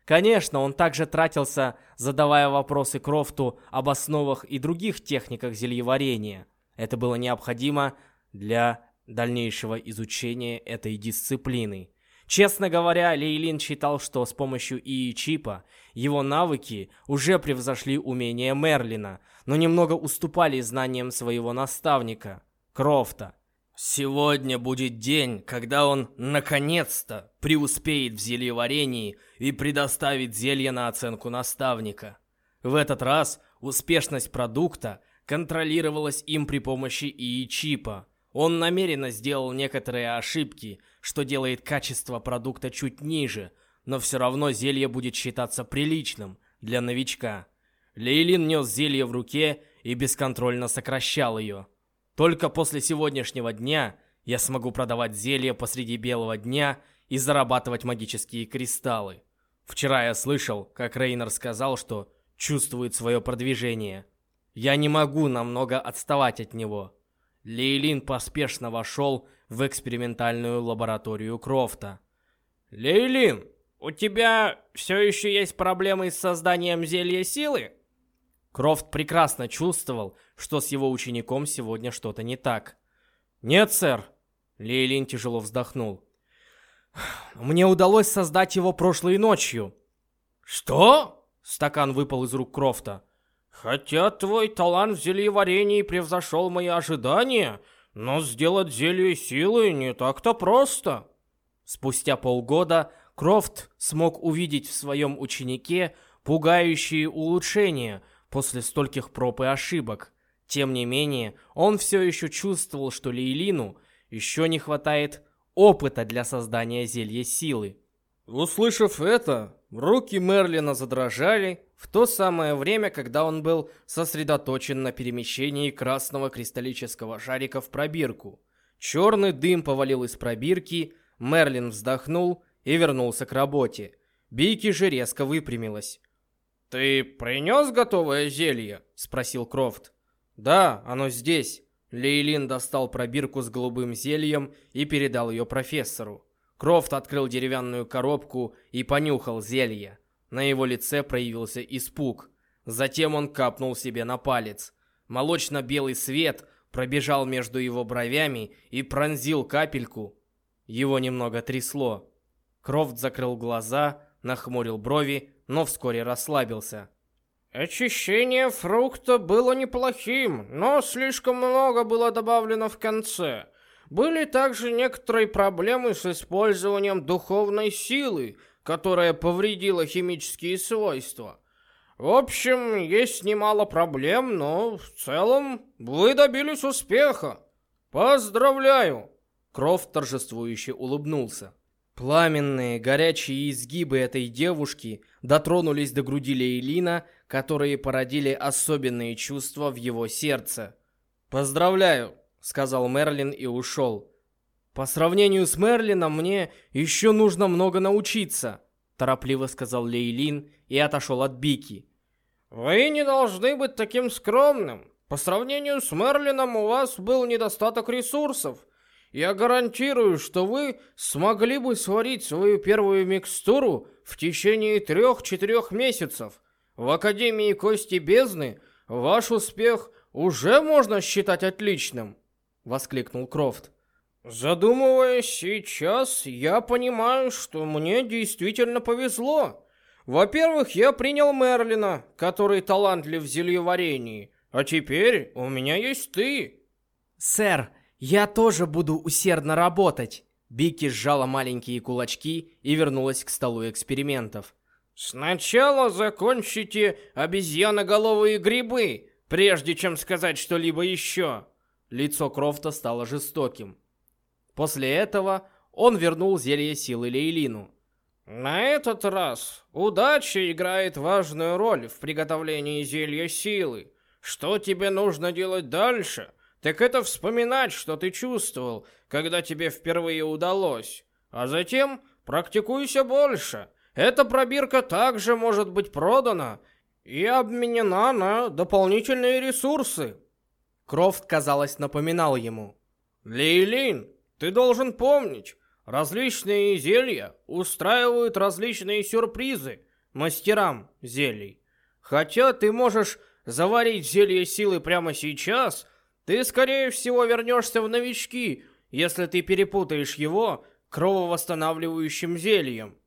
Конечно, он также тратился, задавая вопросы Крофту об основах и других техниках зельеварения. Это было необходимо для дальнейшего изучения этой дисциплины. Честно говоря, Лейлин считал, что с помощью ИИ-чипа его навыки уже превзошли умения Мерлина, но немного уступали знаниям своего наставника, Крофта. Сегодня будет день, когда он, наконец-то, преуспеет в зельеварении и предоставит зелье на оценку наставника. В этот раз успешность продукта контролировалась им при помощи ИИ-чипа. Он намеренно сделал некоторые ошибки, что делает качество продукта чуть ниже, но все равно зелье будет считаться приличным для новичка. Лейлин нес зелье в руке и бесконтрольно сокращал ее. Только после сегодняшнего дня я смогу продавать зелье посреди белого дня и зарабатывать магические кристаллы. Вчера я слышал, как Рейнер сказал, что чувствует свое продвижение. Я не могу намного отставать от него. Лейлин поспешно вошел в экспериментальную лабораторию Крофта. «Лейлин, у тебя все еще есть проблемы с созданием зелья силы?» Крофт прекрасно чувствовал, что с его учеником сегодня что-то не так. «Нет, сэр!» Лейлин тяжело вздохнул. «Мне удалось создать его прошлой ночью». «Что?» Стакан выпал из рук Крофта. Хотя твой талант в зельеварении превзошел мои ожидания, но сделать зелье силы не так-то просто. Спустя полгода Крофт смог увидеть в своем ученике пугающие улучшения после стольких проб и ошибок. Тем не менее, он все еще чувствовал, что Лейлину еще не хватает опыта для создания зелья силы. Услышав это, руки Мерлина задрожали, в то самое время, когда он был сосредоточен на перемещении красного кристаллического шарика в пробирку. Черный дым повалил из пробирки, Мерлин вздохнул и вернулся к работе. Бики же резко выпрямилась. «Ты принес готовое зелье?» — спросил Крофт. «Да, оно здесь». Лейлин достал пробирку с голубым зельем и передал ее профессору. Крофт открыл деревянную коробку и понюхал зелье. На его лице проявился испуг. Затем он капнул себе на палец. Молочно-белый свет пробежал между его бровями и пронзил капельку. Его немного трясло. Крофт закрыл глаза, нахмурил брови, но вскоре расслабился. Очищение фрукта было неплохим, но слишком много было добавлено в конце. Были также некоторые проблемы с использованием духовной силы, которая повредила химические свойства. В общем, есть немало проблем, но в целом вы добились успеха. Поздравляю!» Крофт торжествующе улыбнулся. Пламенные, горячие изгибы этой девушки дотронулись до груди Лейлина, которые породили особенные чувства в его сердце. «Поздравляю!» — сказал Мерлин и ушел. «По сравнению с Мерлином мне еще нужно много научиться», торопливо сказал Лейлин и отошел от Бики. «Вы не должны быть таким скромным. По сравнению с Мерлином у вас был недостаток ресурсов. Я гарантирую, что вы смогли бы сварить свою первую микстуру в течение трех-четырех месяцев. В Академии Кости Бездны ваш успех уже можно считать отличным», — воскликнул Крофт. Задумываясь сейчас, я понимаю, что мне действительно повезло. Во-первых, я принял Мерлина, который талантлив в зельеварении, а теперь у меня есть ты. Сэр, я тоже буду усердно работать. Бики сжала маленькие кулачки и вернулась к столу экспериментов. Сначала закончите обезьяноголовые грибы, прежде чем сказать что-либо еще. Лицо Крофта стало жестоким. После этого он вернул зелье силы Лейлину. На этот раз удача играет важную роль в приготовлении зелья силы. Что тебе нужно делать дальше? Так это вспоминать, что ты чувствовал, когда тебе впервые удалось. А затем практикуйся больше. Эта пробирка также может быть продана, и обменена на дополнительные ресурсы. Крофт, казалось, напоминал ему. Лейлин, ты должен помнить, различные зелья устраивают различные сюрпризы мастерам зелий. Хотя ты можешь заварить зелье силы прямо сейчас, ты, скорее всего, вернешься в новички, если ты перепутаешь его крововосстанавливающим зельем.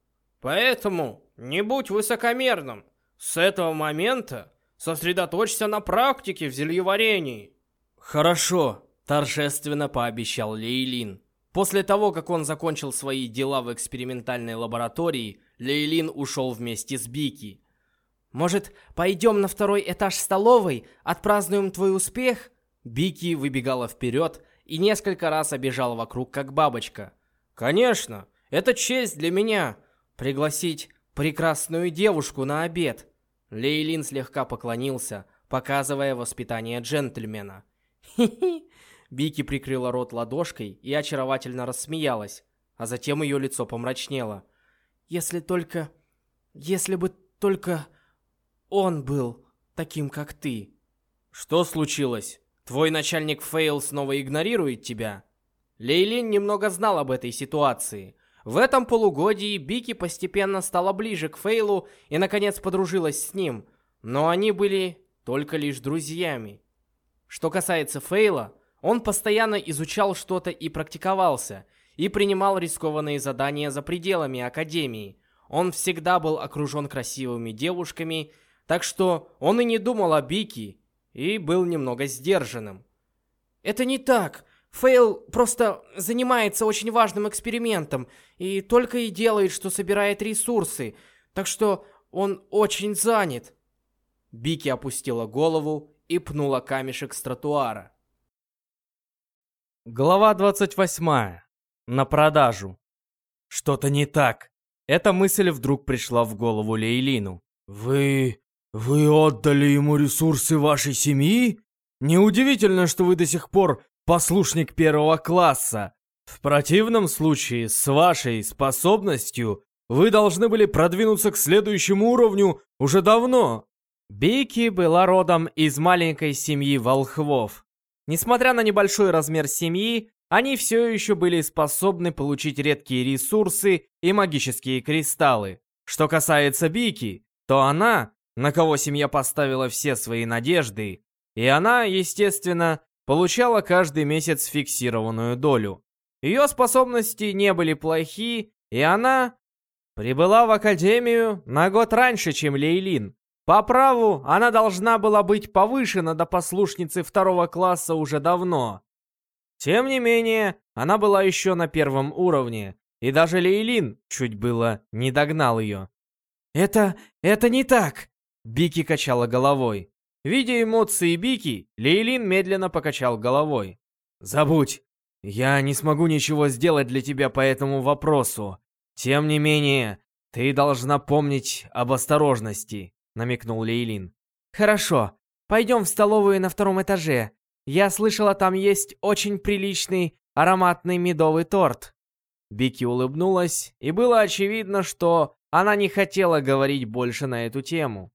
Поэтому не будь высокомерным. С этого момента сосредоточься на практике в зельеварении. Хорошо, торжественно пообещал Лейлин. После того, как он закончил свои дела в экспериментальной лаборатории, Лейлин ушел вместе с Бики. «Может, пойдем на второй этаж столовой, отпразднуем твой успех?» Бики выбегала вперед и несколько раз обежала вокруг, как бабочка. «Конечно, это честь для меня пригласить прекрасную девушку на обед». Лейлин слегка поклонился, показывая воспитание джентльмена. «Хи-хи!» Бики прикрыла рот ладошкой и очаровательно рассмеялась, а затем ее лицо помрачнело. «Если только... Если бы только он был таким, как ты». «Что случилось? Твой начальник Фейл снова игнорирует тебя?» Лейлин немного знал об этой ситуации. В этом полугодии Бики постепенно стала ближе к Фейлу и, наконец, подружилась с ним. Но они были только лишь друзьями. Что касается Фейла, он постоянно изучал что-то и практиковался, и принимал рискованные задания за пределами Академии. Он всегда был окружен красивыми девушками, так что он и не думал о Бики, и был немного сдержанным. «Это не так. Фейл просто занимается очень важным экспериментом и только и делает, что собирает ресурсы, так что он очень занят». Бики опустила голову и пнула камешек с тротуара. Глава 28. На продажу. Что-то не так. Эта мысль вдруг пришла в голову Лейлину. «Вы... вы отдали ему ресурсы вашей семьи? Неудивительно, что вы до сих пор послушник первого класса. В противном случае, с вашей способностью, вы должны были продвинуться к следующему уровню уже давно». Бейки была родом из маленькой семьи волхвов. Несмотря на небольшой размер семьи, они все еще были способны получить редкие ресурсы и магические кристаллы. Что касается Бики, то она, на кого семья поставила все свои надежды, и она, естественно, получала каждый месяц фиксированную долю. Ее способности не были плохи, и она прибыла в Академию на год раньше, чем Лейлин, по праву, она должна была быть повышена до послушницы второго класса уже давно. Тем не менее, она была еще на первом уровне, и даже Лейлин чуть было не догнал ее. «Это... это не так!» Бики качала головой. Видя эмоции Бики, Лейлин медленно покачал головой. «Забудь, я не смогу ничего сделать для тебя по этому вопросу. Тем не менее, ты должна помнить об осторожности намекнул Лейлин. «Хорошо, пойдем в столовую на втором этаже. Я слышала, там есть очень приличный ароматный медовый торт». Бики улыбнулась, и было очевидно, что она не хотела говорить больше на эту тему.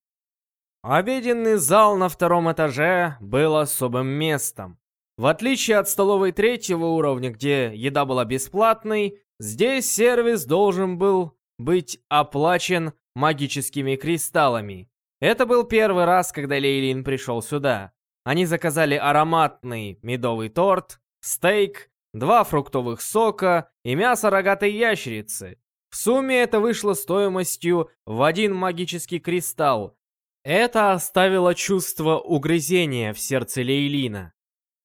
Обеденный зал на втором этаже был особым местом. В отличие от столовой третьего уровня, где еда была бесплатной, здесь сервис должен был быть оплачен магическими кристаллами. Это был первый раз, когда Лейлин пришел сюда. Они заказали ароматный медовый торт, стейк, два фруктовых сока и мясо рогатой ящерицы. В сумме это вышло стоимостью в один магический кристалл. Это оставило чувство угрызения в сердце Лейлина.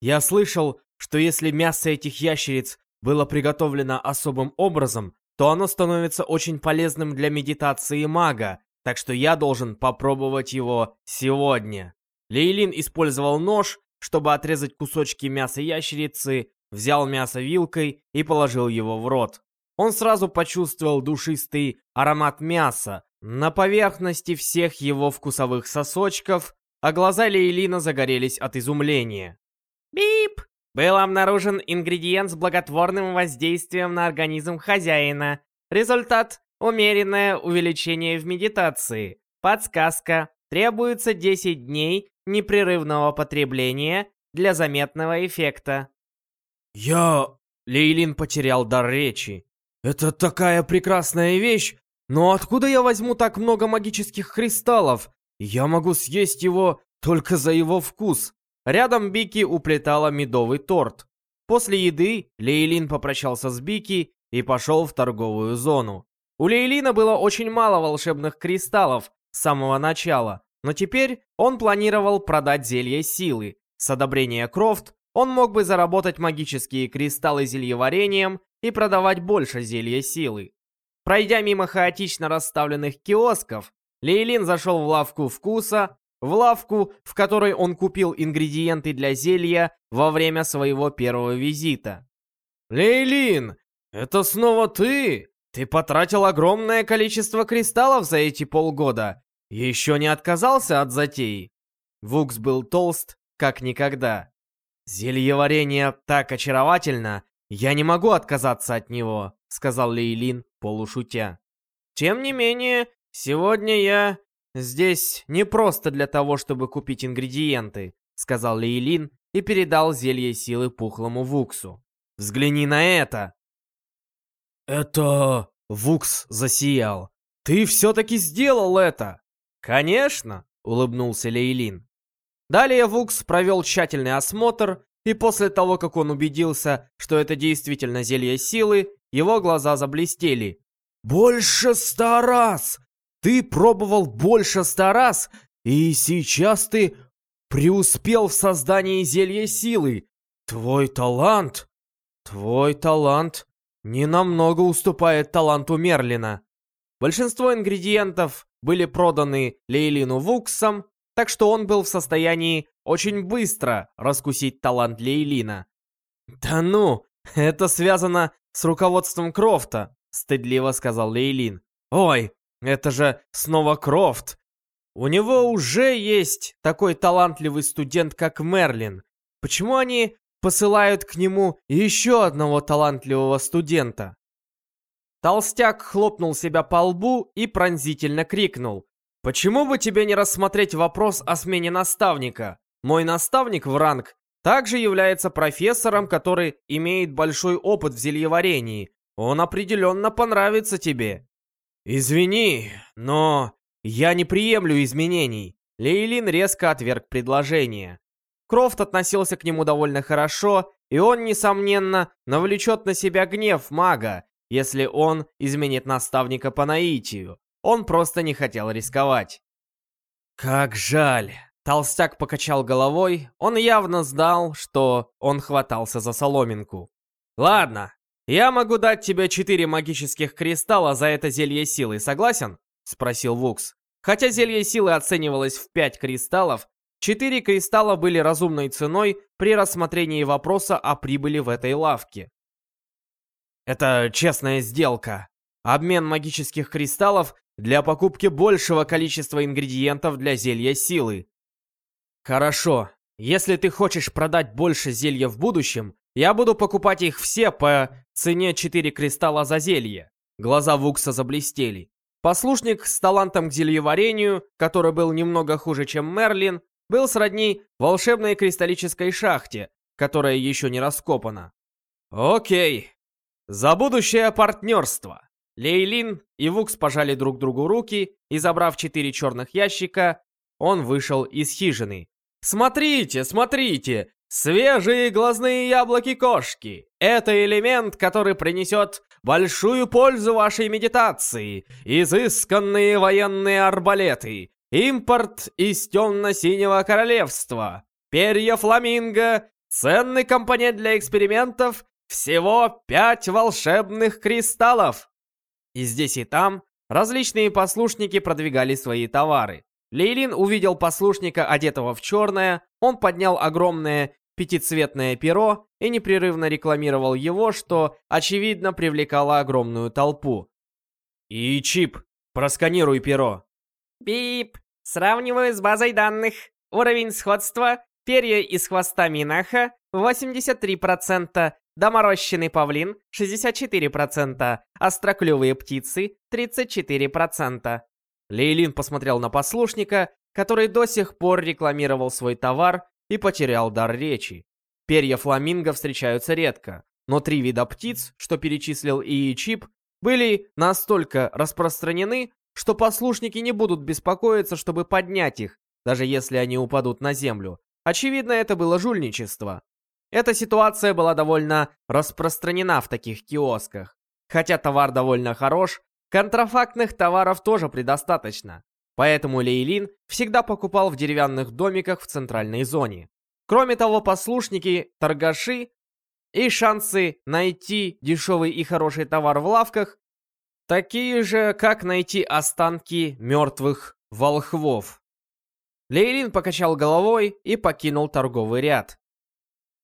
Я слышал, что если мясо этих ящериц было приготовлено особым образом, то оно становится очень полезным для медитации мага, так что я должен попробовать его сегодня. Лейлин использовал нож, чтобы отрезать кусочки мяса ящерицы, взял мясо вилкой и положил его в рот. Он сразу почувствовал душистый аромат мяса на поверхности всех его вкусовых сосочков, а глаза Лейлина загорелись от изумления. «Бип!» Был обнаружен ингредиент с благотворным воздействием на организм хозяина. Результат – умеренное увеличение в медитации. Подсказка – Требуется 10 дней непрерывного потребления для заметного эффекта. Я... Лейлин потерял дар речи. Это такая прекрасная вещь, но откуда я возьму так много магических кристаллов? Я могу съесть его только за его вкус. Рядом Бики уплетала медовый торт. После еды Лейлин попрощался с Бики и пошел в торговую зону. У Лейлина было очень мало волшебных кристаллов с самого начала, но теперь он планировал продать зелье силы. С одобрения Крофт он мог бы заработать магические кристаллы зельеварением и продавать больше зелья силы. Пройдя мимо хаотично расставленных киосков, Лейлин зашел в лавку вкуса, в лавку, в которой он купил ингредиенты для зелья во время своего первого визита. «Лейлин, это снова ты? Ты потратил огромное количество кристаллов за эти полгода. Еще не отказался от затеи?» Вукс был толст, как никогда. «Зельеварение так очаровательно, я не могу отказаться от него», — сказал Лейлин, полушутя. «Тем не менее, сегодня я здесь не просто для того, чтобы купить ингредиенты», — сказал Лейлин и передал зелье силы пухлому Вуксу. «Взгляни на это!» «Это...» — Вукс засиял. «Ты все-таки сделал это!» «Конечно!» — улыбнулся Лейлин. Далее Вукс провел тщательный осмотр, и после того, как он убедился, что это действительно зелье силы, его глаза заблестели. «Больше ста раз! Ты пробовал больше ста раз, и сейчас ты преуспел в создании зелья силы. Твой талант... Твой талант не намного уступает таланту Мерлина. Большинство ингредиентов были проданы Лейлину Вуксом, так что он был в состоянии очень быстро раскусить талант Лейлина. «Да ну, это связано с руководством Крофта», — стыдливо сказал Лейлин. «Ой, это же снова Крофт. У него уже есть такой талантливый студент, как Мерлин. Почему они посылают к нему еще одного талантливого студента?» Толстяк хлопнул себя по лбу и пронзительно крикнул. Почему бы тебе не рассмотреть вопрос о смене наставника? Мой наставник в ранг также является профессором, который имеет большой опыт в зельеварении. Он определенно понравится тебе. Извини, но я не приемлю изменений. Лейлин резко отверг предложение. Крофт относился к нему довольно хорошо, и он, несомненно, навлечет на себя гнев мага, если он изменит наставника по наитию. Он просто не хотел рисковать. Как жаль. Толстяк покачал головой. Он явно знал, что он хватался за соломинку. Ладно, я могу дать тебе четыре магических кристалла за это зелье силы, согласен? Спросил Вукс. Хотя зелье силы оценивалось в пять кристаллов, четыре кристалла были разумной ценой при рассмотрении вопроса о прибыли в этой лавке. Это честная сделка. Обмен магических кристаллов для покупки большего количества ингредиентов для зелья силы. Хорошо, если ты хочешь продать больше зелья в будущем, я буду покупать их все по цене 4 кристалла за зелье. Глаза Вукса заблестели. Послушник с талантом к зельеварению, который был немного хуже, чем Мерлин, был сродни волшебной кристаллической шахте, которая еще не раскопана. Окей. За будущее партнерство. Лейлин и Вукс пожали друг другу руки, и, забрав четыре черных ящика, он вышел из хижины. «Смотрите, смотрите! Свежие глазные яблоки-кошки! Это элемент, который принесет большую пользу вашей медитации! Изысканные военные арбалеты! Импорт из темно-синего королевства! Перья фламинго! Ценный компонент для экспериментов! Всего пять волшебных кристаллов!» И здесь и там различные послушники продвигали свои товары. Лейлин увидел послушника, одетого в черное, он поднял огромное пятицветное перо и непрерывно рекламировал его, что, очевидно, привлекало огромную толпу. «И чип, просканируй перо». «Бип, сравниваю с базой данных. Уровень сходства, перья из хвоста Минаха 83%, Доморощенный павлин 64%, остроклювые птицы 34%. Лейлин посмотрел на послушника, который до сих пор рекламировал свой товар и потерял дар речи. Перья фламинго встречаются редко, но три вида птиц, что перечислил Ии Чип, были настолько распространены, что послушники не будут беспокоиться, чтобы поднять их, даже если они упадут на землю. Очевидно, это было жульничество. Эта ситуация была довольно распространена в таких киосках. Хотя товар довольно хорош, контрафактных товаров тоже предостаточно. Поэтому Лейлин всегда покупал в деревянных домиках в центральной зоне. Кроме того, послушники, торгаши и шансы найти дешевый и хороший товар в лавках такие же, как найти останки мертвых волхвов. Лейлин покачал головой и покинул торговый ряд.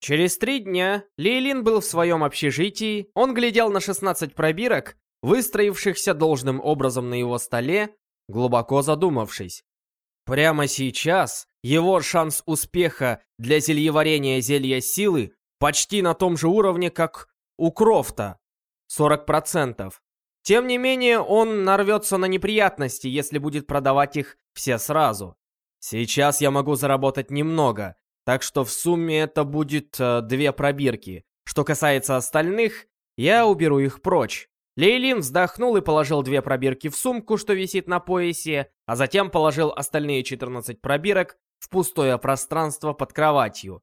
Через три дня Лейлин был в своем общежитии, он глядел на 16 пробирок, выстроившихся должным образом на его столе, глубоко задумавшись. Прямо сейчас его шанс успеха для зельеварения зелья силы почти на том же уровне, как у Крофта. 40%. Тем не менее, он нарвется на неприятности, если будет продавать их все сразу. Сейчас я могу заработать немного, так что в сумме это будет э, две пробирки. Что касается остальных, я уберу их прочь. Лейлин вздохнул и положил две пробирки в сумку, что висит на поясе, а затем положил остальные 14 пробирок в пустое пространство под кроватью.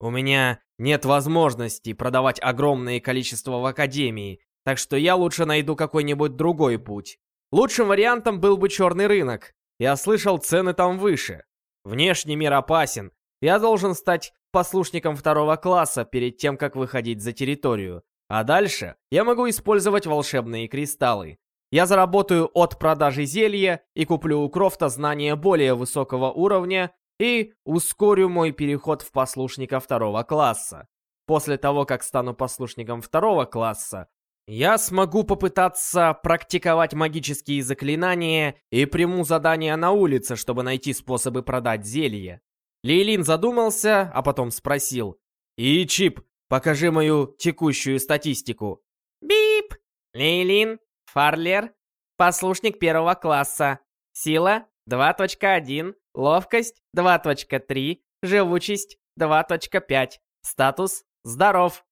У меня нет возможности продавать огромное количество в Академии, так что я лучше найду какой-нибудь другой путь. Лучшим вариантом был бы черный рынок. Я слышал, цены там выше. Внешний мир опасен. Я должен стать послушником второго класса перед тем, как выходить за территорию. А дальше я могу использовать волшебные кристаллы. Я заработаю от продажи зелья и куплю у Крофта знания более высокого уровня и ускорю мой переход в послушника второго класса. После того, как стану послушником второго класса, я смогу попытаться практиковать магические заклинания и приму задание на улице, чтобы найти способы продать зелье. Лейлин задумался, а потом спросил. «И, Чип, покажи мою текущую статистику». «Бип! Лейлин, Фарлер, послушник первого класса. Сила 2.1, ловкость 2.3, живучесть 2.5, статус здоров.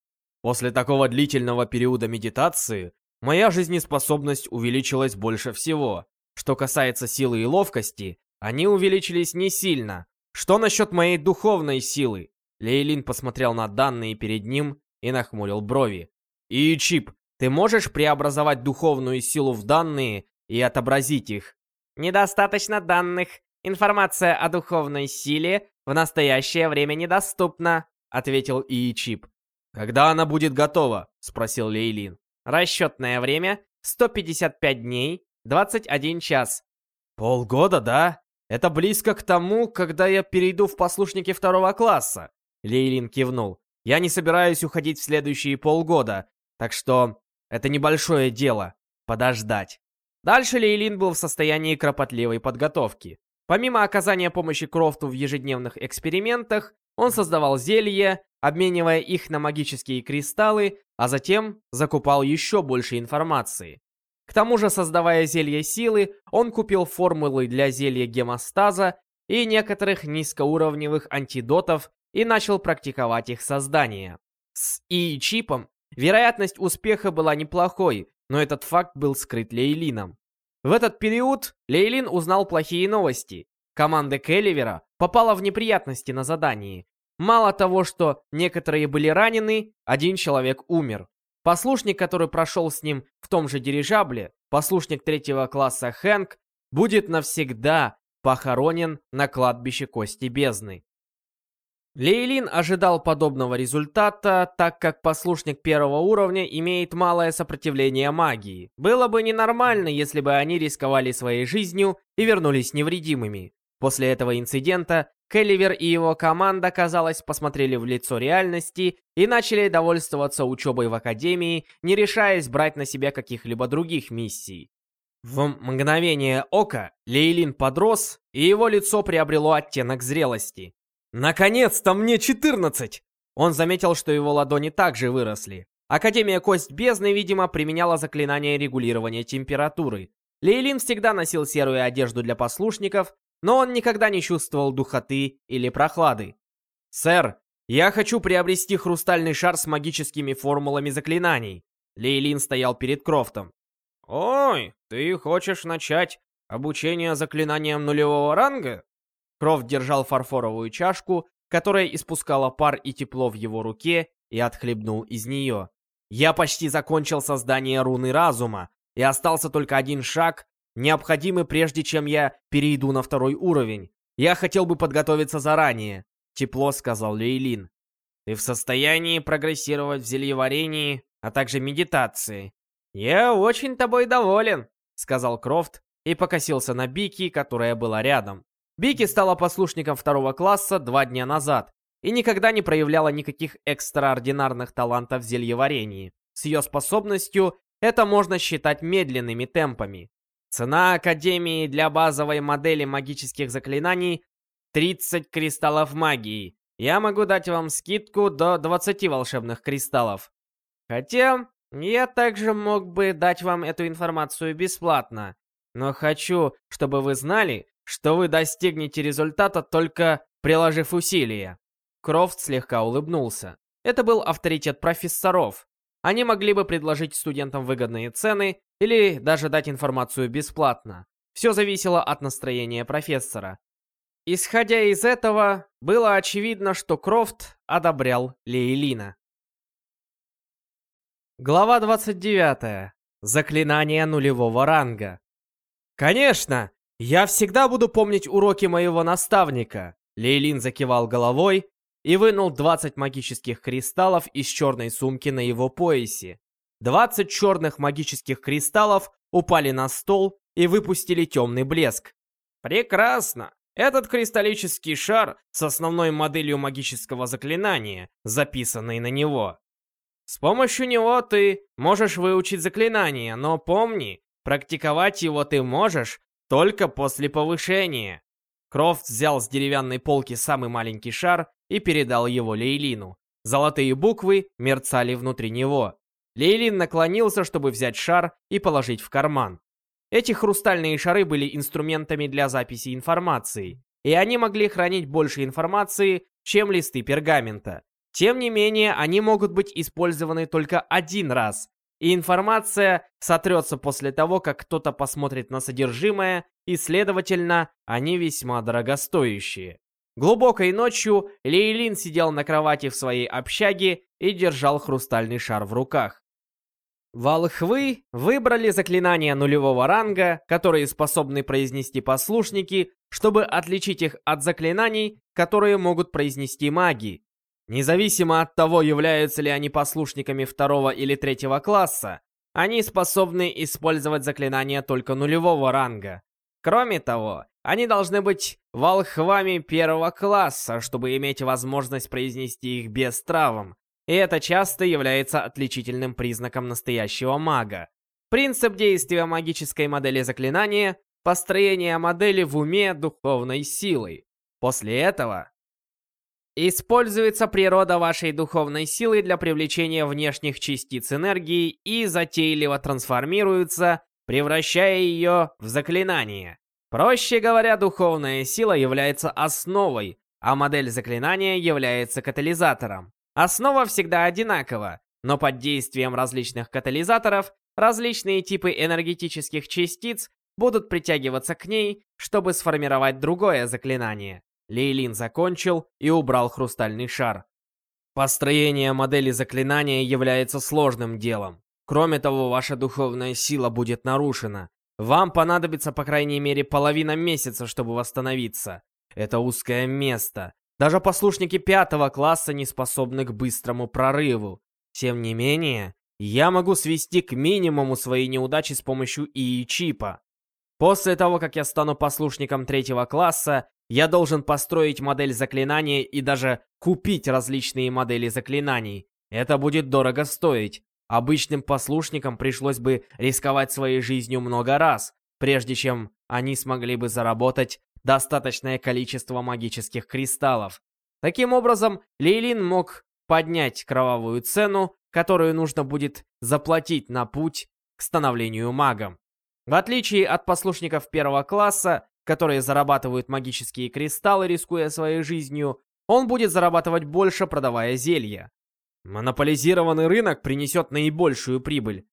После такого длительного периода медитации моя жизнеспособность увеличилась больше всего. Что касается силы и ловкости, они увеличились не сильно. Что насчет моей духовной силы? Лейлин посмотрел на данные перед ним и нахмурил брови. И Чип, ты можешь преобразовать духовную силу в данные и отобразить их? Недостаточно данных. Информация о духовной силе в настоящее время недоступна, ответил Иичип. Когда она будет готова? спросил Лейлин. Расчетное время 155 дней, 21 час. Полгода, да? Это близко к тому, когда я перейду в послушники второго класса. Лейлин кивнул. Я не собираюсь уходить в следующие полгода, так что это небольшое дело. Подождать. Дальше Лейлин был в состоянии кропотливой подготовки. Помимо оказания помощи Крофту в ежедневных экспериментах, он создавал зелья, обменивая их на магические кристаллы, а затем закупал еще больше информации. К тому же, создавая зелье силы, он купил формулы для зелья гемостаза и некоторых низкоуровневых антидотов и начал практиковать их создание. С И-чипом вероятность успеха была неплохой, но этот факт был скрыт Лейлином. В этот период Лейлин узнал плохие новости. Команда Келливера попала в неприятности на задании. Мало того, что некоторые были ранены, один человек умер. Послушник, который прошел с ним в том же дирижабле, послушник третьего класса Хэнк, будет навсегда похоронен на кладбище Кости Бездны. Лейлин ожидал подобного результата, так как послушник первого уровня имеет малое сопротивление магии. Было бы ненормально, если бы они рисковали своей жизнью и вернулись невредимыми. После этого инцидента Келливер и его команда, казалось, посмотрели в лицо реальности и начали довольствоваться учебой в Академии, не решаясь брать на себя каких-либо других миссий. В мгновение ока Лейлин подрос, и его лицо приобрело оттенок зрелости. «Наконец-то мне 14!» Он заметил, что его ладони также выросли. Академия Кость Бездны, видимо, применяла заклинание регулирования температуры. Лейлин всегда носил серую одежду для послушников, но он никогда не чувствовал духоты или прохлады. «Сэр, я хочу приобрести хрустальный шар с магическими формулами заклинаний». Лейлин стоял перед Крофтом. «Ой, ты хочешь начать обучение заклинаниям нулевого ранга?» Крофт держал фарфоровую чашку, которая испускала пар и тепло в его руке, и отхлебнул из нее. «Я почти закончил создание руны разума, и остался только один шаг, необходимый прежде чем я перейду на второй уровень. Я хотел бы подготовиться заранее», — тепло сказал Лейлин. «Ты в состоянии прогрессировать в зельеварении, а также медитации». «Я очень тобой доволен», — сказал Крофт и покосился на Бики, которая была рядом. Бики стала послушником второго класса два дня назад и никогда не проявляла никаких экстраординарных талантов в зельеварении. С ее способностью это можно считать медленными темпами. Цена Академии для базовой модели магических заклинаний 30 кристаллов магии. Я могу дать вам скидку до 20 волшебных кристаллов. Хотя, я также мог бы дать вам эту информацию бесплатно. Но хочу, чтобы вы знали, что вы достигнете результата только приложив усилия. Крофт слегка улыбнулся. Это был авторитет профессоров. Они могли бы предложить студентам выгодные цены или даже дать информацию бесплатно. Все зависело от настроения профессора. Исходя из этого, было очевидно, что Крофт одобрял Лейлина. Глава 29. Заклинание нулевого ранга. Конечно, «Я всегда буду помнить уроки моего наставника!» Лейлин закивал головой и вынул 20 магических кристаллов из черной сумки на его поясе. 20 черных магических кристаллов упали на стол и выпустили темный блеск. «Прекрасно! Этот кристаллический шар с основной моделью магического заклинания, записанной на него. С помощью него ты можешь выучить заклинание, но помни, практиковать его ты можешь только после повышения. Крофт взял с деревянной полки самый маленький шар и передал его Лейлину. Золотые буквы мерцали внутри него. Лейлин наклонился, чтобы взять шар и положить в карман. Эти хрустальные шары были инструментами для записи информации, и они могли хранить больше информации, чем листы пергамента. Тем не менее, они могут быть использованы только один раз, и информация сотрется после того, как кто-то посмотрит на содержимое, и, следовательно, они весьма дорогостоящие. Глубокой ночью Лейлин сидел на кровати в своей общаге и держал хрустальный шар в руках. Волхвы выбрали заклинания нулевого ранга, которые способны произнести послушники, чтобы отличить их от заклинаний, которые могут произнести маги. Независимо от того, являются ли они послушниками второго или третьего класса, они способны использовать заклинания только нулевого ранга. Кроме того, они должны быть волхвами первого класса, чтобы иметь возможность произнести их без травм. И это часто является отличительным признаком настоящего мага. Принцип действия магической модели заклинания — построение модели в уме духовной силой. После этого Используется природа вашей духовной силы для привлечения внешних частиц энергии и затейливо трансформируется, превращая ее в заклинание. Проще говоря, духовная сила является основой, а модель заклинания является катализатором. Основа всегда одинакова, но под действием различных катализаторов различные типы энергетических частиц будут притягиваться к ней, чтобы сформировать другое заклинание. Лейлин закончил и убрал хрустальный шар. Построение модели заклинания является сложным делом. Кроме того, ваша духовная сила будет нарушена. Вам понадобится по крайней мере половина месяца, чтобы восстановиться. Это узкое место. Даже послушники пятого класса не способны к быстрому прорыву. Тем не менее, я могу свести к минимуму свои неудачи с помощью ИИ-чипа. После того, как я стану послушником третьего класса, я должен построить модель заклинания и даже купить различные модели заклинаний. Это будет дорого стоить. Обычным послушникам пришлось бы рисковать своей жизнью много раз, прежде чем они смогли бы заработать достаточное количество магических кристаллов. Таким образом, Лейлин мог поднять кровавую цену, которую нужно будет заплатить на путь к становлению магом. В отличие от послушников первого класса, которые зарабатывают магические кристаллы, рискуя своей жизнью, он будет зарабатывать больше, продавая зелья. Монополизированный рынок принесет наибольшую прибыль.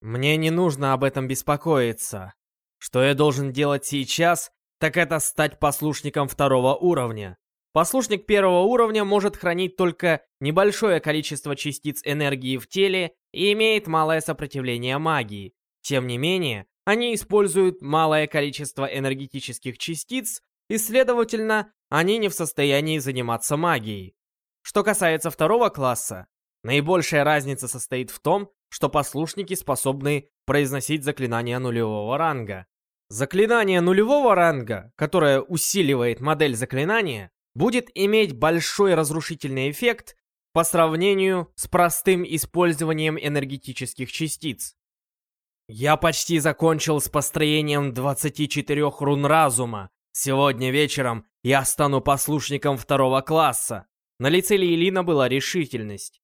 Мне не нужно об этом беспокоиться. Что я должен делать сейчас, так это стать послушником второго уровня. Послушник первого уровня может хранить только небольшое количество частиц энергии в теле и имеет малое сопротивление магии. Тем не менее, они используют малое количество энергетических частиц, и, следовательно, они не в состоянии заниматься магией. Что касается второго класса, наибольшая разница состоит в том, что послушники способны произносить заклинания нулевого ранга. Заклинание нулевого ранга, которое усиливает модель заклинания, будет иметь большой разрушительный эффект по сравнению с простым использованием энергетических частиц. Я почти закончил с построением 24 рун разума. Сегодня вечером я стану послушником второго класса. На лице Лейлина была решительность.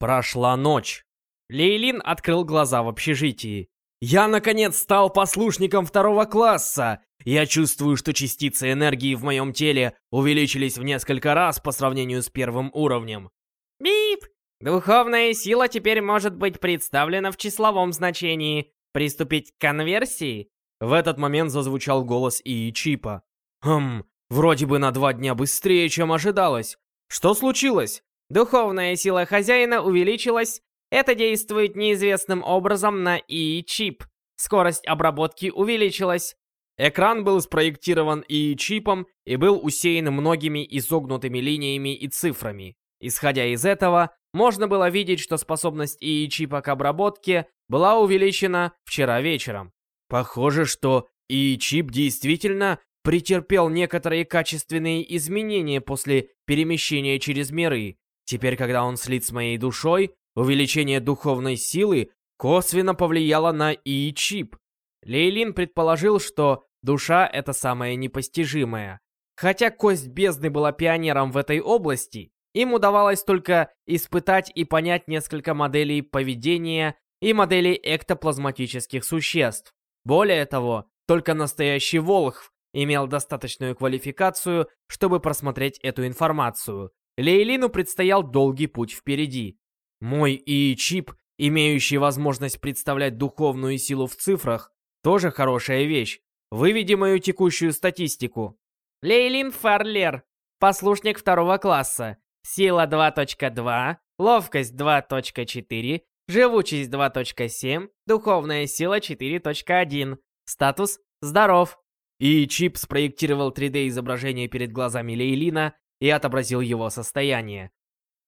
Прошла ночь. Лейлин открыл глаза в общежитии. «Я, наконец, стал послушником второго класса! Я чувствую, что частицы энергии в моем теле увеличились в несколько раз по сравнению с первым уровнем». «Бип! Духовная сила теперь может быть представлена в числовом значении. Приступить к конверсии?» В этот момент зазвучал голос Ии Чипа. «Хм, вроде бы на два дня быстрее, чем ожидалось. Что случилось?» Духовная сила хозяина увеличилась это действует неизвестным образом на ИИ-чип. Скорость обработки увеличилась. Экран был спроектирован ИИ-чипом и был усеян многими изогнутыми линиями и цифрами. Исходя из этого, можно было видеть, что способность ИИ-чипа к обработке была увеличена вчера вечером. Похоже, что ИИ-чип действительно претерпел некоторые качественные изменения после перемещения через миры. Теперь, когда он слит с моей душой, Увеличение духовной силы косвенно повлияло на И-чип. Лейлин предположил, что душа — это самое непостижимое. Хотя кость бездны была пионером в этой области, им удавалось только испытать и понять несколько моделей поведения и моделей эктоплазматических существ. Более того, только настоящий Волхв имел достаточную квалификацию, чтобы просмотреть эту информацию. Лейлину предстоял долгий путь впереди. Мой ИИ-чип, имеющий возможность представлять духовную силу в цифрах, тоже хорошая вещь. Выведи мою текущую статистику. Лейлин Фарлер, послушник второго класса. Сила 2.2, ловкость 2.4, живучесть 2.7, духовная сила 4.1. Статус «Здоров». И чип спроектировал 3D-изображение перед глазами Лейлина и отобразил его состояние.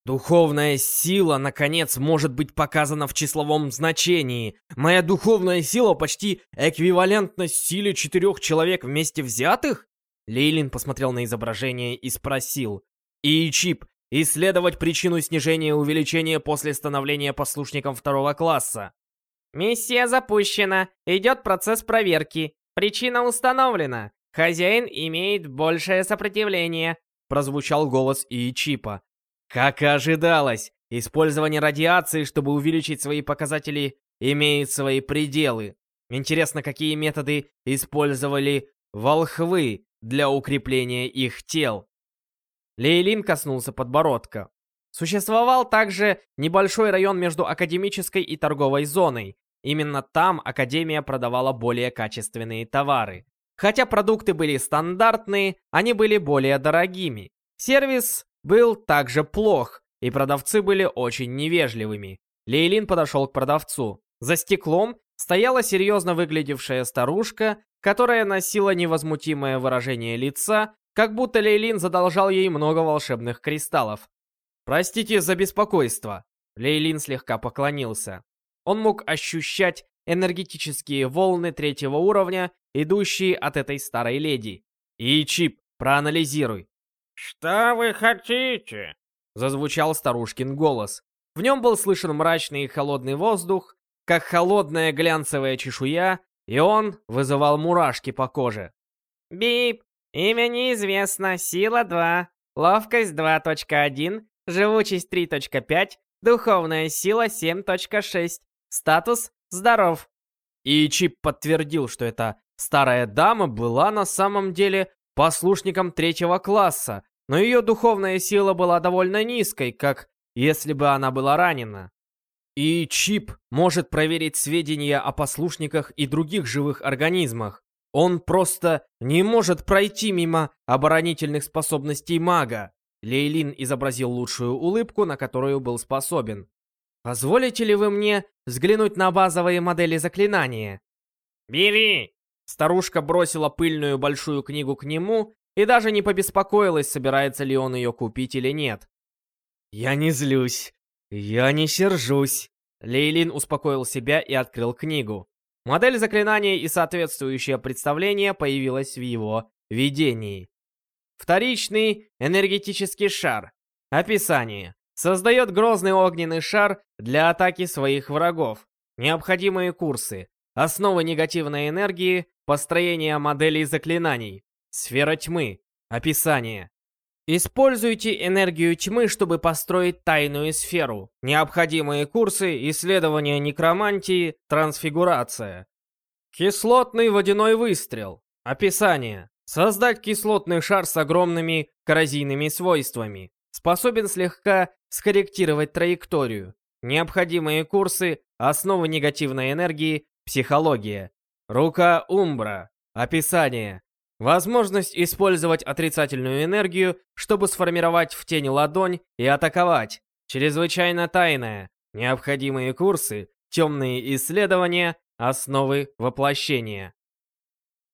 Духовная сила, наконец, может быть показана в числовом значении. Моя духовная сила почти эквивалентна силе четырех человек вместе взятых? Лейлин посмотрел на изображение и спросил. И чип, исследовать причину снижения и увеличения после становления послушником второго класса. Миссия запущена. Идет процесс проверки. Причина установлена. Хозяин имеет большее сопротивление. Прозвучал голос И-чипа. Как и ожидалось, использование радиации, чтобы увеличить свои показатели, имеет свои пределы. Интересно, какие методы использовали волхвы для укрепления их тел. Лейлин коснулся подбородка. Существовал также небольшой район между академической и торговой зоной. Именно там Академия продавала более качественные товары. Хотя продукты были стандартные, они были более дорогими. Сервис был также плох, и продавцы были очень невежливыми. Лейлин подошел к продавцу. За стеклом стояла серьезно выглядевшая старушка, которая носила невозмутимое выражение лица, как будто Лейлин задолжал ей много волшебных кристаллов. «Простите за беспокойство», — Лейлин слегка поклонился. Он мог ощущать энергетические волны третьего уровня, идущие от этой старой леди. «И чип, проанализируй. «Что вы хотите?» Зазвучал старушкин голос. В нем был слышен мрачный и холодный воздух, как холодная глянцевая чешуя, и он вызывал мурашки по коже. «Бип, имя неизвестно, сила 2, ловкость 2.1, живучесть 3.5, духовная сила 7.6, статус «Здоров». И Чип подтвердил, что эта старая дама была на самом деле послушником третьего класса, но ее духовная сила была довольно низкой, как если бы она была ранена. И Чип может проверить сведения о послушниках и других живых организмах. Он просто не может пройти мимо оборонительных способностей мага. Лейлин изобразил лучшую улыбку, на которую был способен. «Позволите ли вы мне взглянуть на базовые модели заклинания?» «Бери!» Старушка бросила пыльную большую книгу к нему и даже не побеспокоилась, собирается ли он ее купить или нет. «Я не злюсь. Я не сержусь». Лейлин успокоил себя и открыл книгу. Модель заклинания и соответствующее представление появилось в его видении. Вторичный энергетический шар. Описание. Создает грозный огненный шар для атаки своих врагов. Необходимые курсы. Основы негативной энергии, построение моделей заклинаний. Сфера тьмы. Описание. Используйте энергию тьмы, чтобы построить тайную сферу. Необходимые курсы, исследования некромантии, трансфигурация. Кислотный водяной выстрел. Описание. Создать кислотный шар с огромными коррозийными свойствами. Способен слегка скорректировать траекторию. Необходимые курсы, основы негативной энергии, психология. Рука Умбра. Описание. Возможность использовать отрицательную энергию, чтобы сформировать в тени ладонь и атаковать. Чрезвычайно тайная. Необходимые курсы, темные исследования, основы воплощения.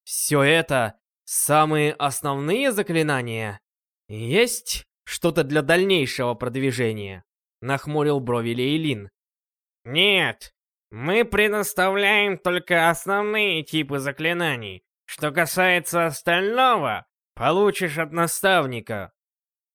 Все это самые основные заклинания? Есть что-то для дальнейшего продвижения? Нахмурил брови Лейлин. Нет, мы предоставляем только основные типы заклинаний. Что касается остального, получишь от наставника.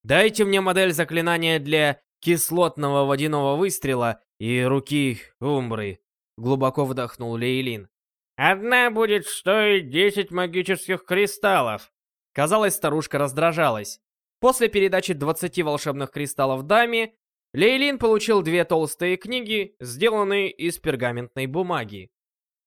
Дайте мне модель заклинания для кислотного водяного выстрела и руки Умбры. Глубоко вдохнул Лейлин. Одна будет стоить 10 магических кристаллов. Казалось, старушка раздражалась. После передачи 20 волшебных кристаллов даме, Лейлин получил две толстые книги, сделанные из пергаментной бумаги.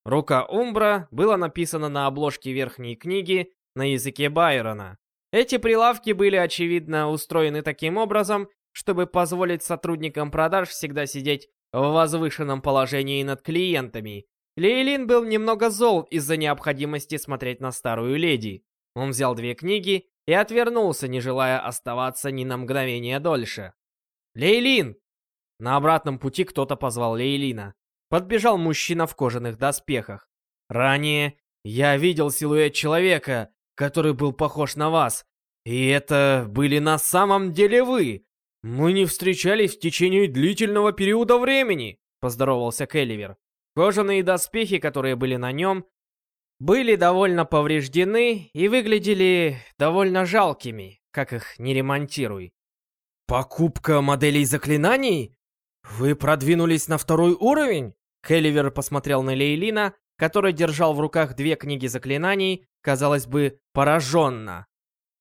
Рука Умбра было написано на обложке верхней книги на языке Байрона. Эти прилавки были, очевидно, устроены таким образом, чтобы позволить сотрудникам продаж всегда сидеть в возвышенном положении над клиентами. Лейлин был немного зол из-за необходимости смотреть на старую леди. Он взял две книги и отвернулся, не желая оставаться ни на мгновение дольше. «Лейлин!» На обратном пути кто-то позвал Лейлина подбежал мужчина в кожаных доспехах. Ранее я видел силуэт человека, который был похож на вас. И это были на самом деле вы. Мы не встречались в течение длительного периода времени, поздоровался Келливер. Кожаные доспехи, которые были на нем, были довольно повреждены и выглядели довольно жалкими, как их не ремонтируй. «Покупка моделей заклинаний? Вы продвинулись на второй уровень?» Келливер посмотрел на Лейлина, который держал в руках две книги заклинаний, казалось бы, пораженно.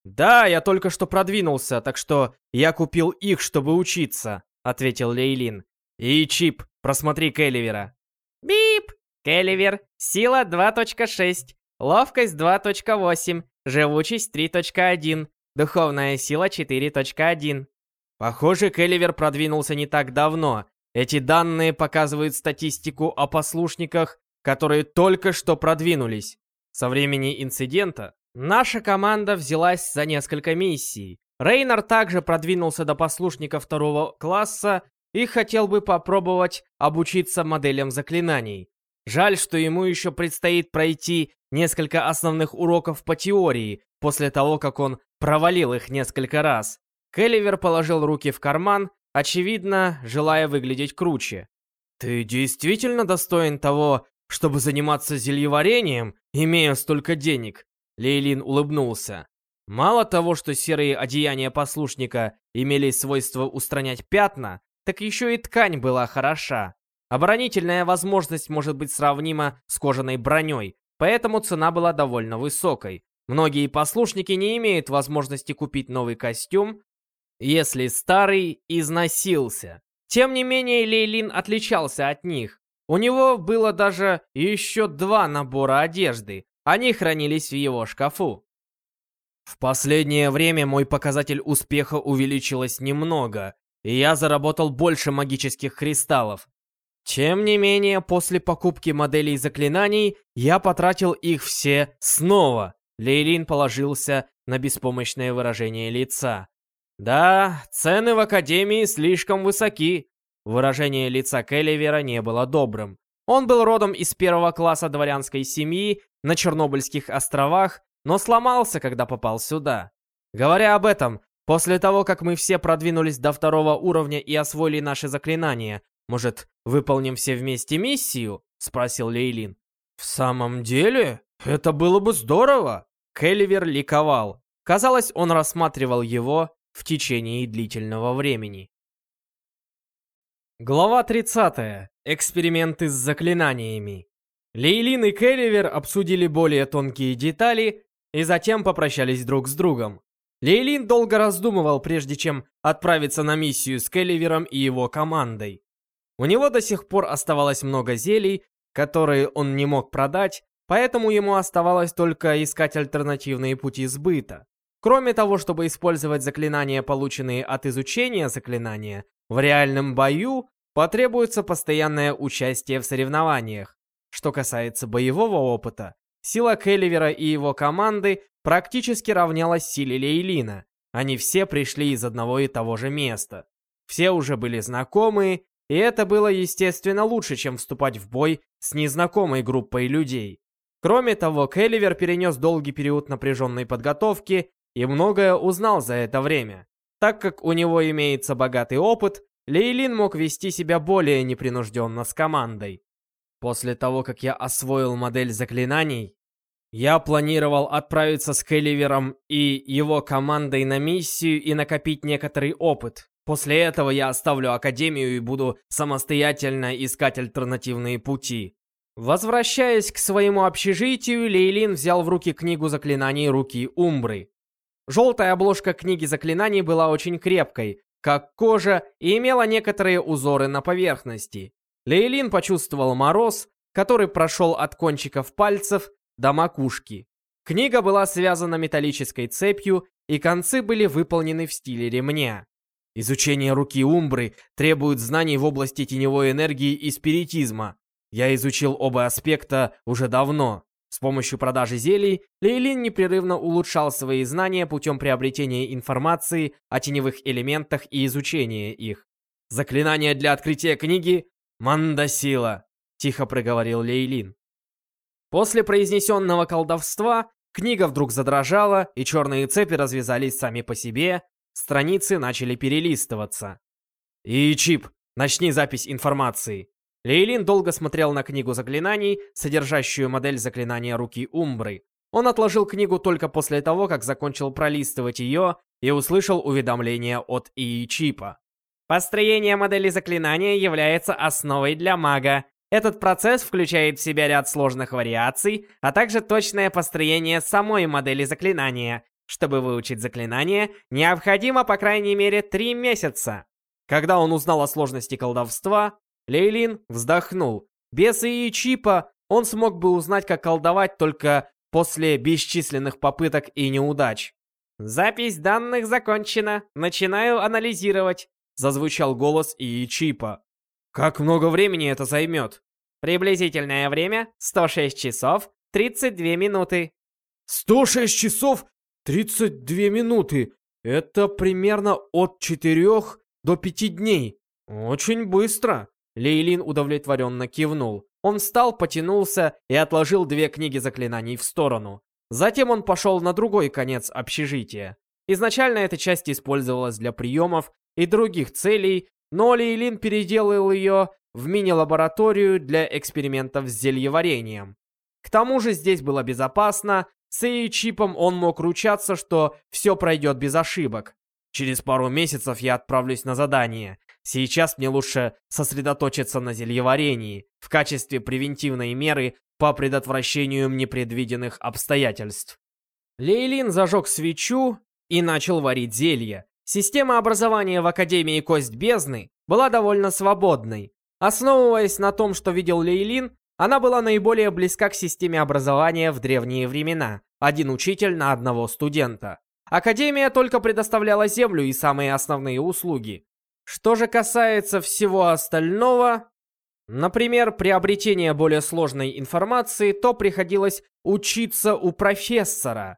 «Да, я только что продвинулся, так что я купил их, чтобы учиться», — ответил Лейлин. «И Чип, просмотри Келливера». «Бип! Келливер, сила 2.6, ловкость 2.8, живучесть 3.1, духовная сила 4.1». Похоже, Келливер продвинулся не так давно, эти данные показывают статистику о послушниках, которые только что продвинулись. Со времени инцидента наша команда взялась за несколько миссий. Рейнер также продвинулся до послушника второго класса и хотел бы попробовать обучиться моделям заклинаний. Жаль, что ему еще предстоит пройти несколько основных уроков по теории, после того, как он провалил их несколько раз. Келливер положил руки в карман очевидно, желая выглядеть круче. «Ты действительно достоин того, чтобы заниматься зельеварением, имея столько денег?» Лейлин улыбнулся. Мало того, что серые одеяния послушника имели свойство устранять пятна, так еще и ткань была хороша. Оборонительная возможность может быть сравнима с кожаной броней, поэтому цена была довольно высокой. Многие послушники не имеют возможности купить новый костюм, если старый износился. Тем не менее, Лейлин отличался от них. У него было даже еще два набора одежды. Они хранились в его шкафу. В последнее время мой показатель успеха увеличилось немного, и я заработал больше магических кристаллов. Тем не менее, после покупки моделей заклинаний, я потратил их все снова. Лейлин положился на беспомощное выражение лица. Да, цены в Академии слишком высоки. Выражение лица Келливера не было добрым. Он был родом из первого класса дворянской семьи на Чернобыльских островах, но сломался, когда попал сюда. Говоря об этом, после того, как мы все продвинулись до второго уровня и освоили наши заклинания, может, выполним все вместе миссию?» — спросил Лейлин. «В самом деле? Это было бы здорово!» Келливер ликовал. Казалось, он рассматривал его в течение длительного времени. Глава 30. Эксперименты с заклинаниями. Лейлин и Келливер обсудили более тонкие детали и затем попрощались друг с другом. Лейлин долго раздумывал, прежде чем отправиться на миссию с Келливером и его командой. У него до сих пор оставалось много зелий, которые он не мог продать, поэтому ему оставалось только искать альтернативные пути сбыта. Кроме того, чтобы использовать заклинания, полученные от изучения заклинания, в реальном бою потребуется постоянное участие в соревнованиях. Что касается боевого опыта, сила Келливера и его команды практически равнялась силе Лейлина. Они все пришли из одного и того же места. Все уже были знакомы и это было, естественно, лучше, чем вступать в бой с незнакомой группой людей. Кроме того, Келливер перенес долгий период напряженной подготовки и многое узнал за это время. Так как у него имеется богатый опыт, Лейлин мог вести себя более непринужденно с командой. После того, как я освоил модель заклинаний, я планировал отправиться с Келливером и его командой на миссию и накопить некоторый опыт. После этого я оставлю Академию и буду самостоятельно искать альтернативные пути. Возвращаясь к своему общежитию, Лейлин взял в руки книгу заклинаний «Руки Умбры». Желтая обложка книги заклинаний была очень крепкой, как кожа, и имела некоторые узоры на поверхности. Лейлин почувствовал мороз, который прошел от кончиков пальцев до макушки. Книга была связана металлической цепью, и концы были выполнены в стиле ремня. Изучение руки Умбры требует знаний в области теневой энергии и спиритизма. Я изучил оба аспекта уже давно. С помощью продажи зелий Лейлин непрерывно улучшал свои знания путем приобретения информации о теневых элементах и изучения их. «Заклинание для открытия книги — Мандасила», — тихо проговорил Лейлин. После произнесенного колдовства книга вдруг задрожала, и черные цепи развязались сами по себе, Страницы начали перелистываться. «И, Чип, начни запись информации». Лейлин долго смотрел на книгу заклинаний, содержащую модель заклинания руки Умбры. Он отложил книгу только после того, как закончил пролистывать ее и услышал уведомление от ИИ Чипа. Построение модели заклинания является основой для мага. Этот процесс включает в себя ряд сложных вариаций, а также точное построение самой модели заклинания, чтобы выучить заклинание, необходимо по крайней мере три месяца. Когда он узнал о сложности колдовства, Лейлин вздохнул. Без и чипа он смог бы узнать, как колдовать только после бесчисленных попыток и неудач. «Запись данных закончена. Начинаю анализировать», — зазвучал голос и чипа. «Как много времени это займет?» «Приблизительное время — 106 часов 32 минуты». «106 часов 32 минуты. Это примерно от 4 до 5 дней. Очень быстро. Лейлин удовлетворенно кивнул. Он встал, потянулся и отложил две книги заклинаний в сторону. Затем он пошел на другой конец общежития. Изначально эта часть использовалась для приемов и других целей, но Лейлин переделал ее в мини-лабораторию для экспериментов с зельеварением. К тому же здесь было безопасно, с чипом он мог ручаться, что все пройдет без ошибок. Через пару месяцев я отправлюсь на задание. Сейчас мне лучше сосредоточиться на зельеварении в качестве превентивной меры по предотвращению непредвиденных обстоятельств. Лейлин зажег свечу и начал варить зелье. Система образования в Академии Кость Бездны была довольно свободной. Основываясь на том, что видел Лейлин, она была наиболее близка к системе образования в древние времена. Один учитель на одного студента. Академия только предоставляла землю и самые основные услуги. Что же касается всего остального, например, приобретения более сложной информации, то приходилось учиться у профессора.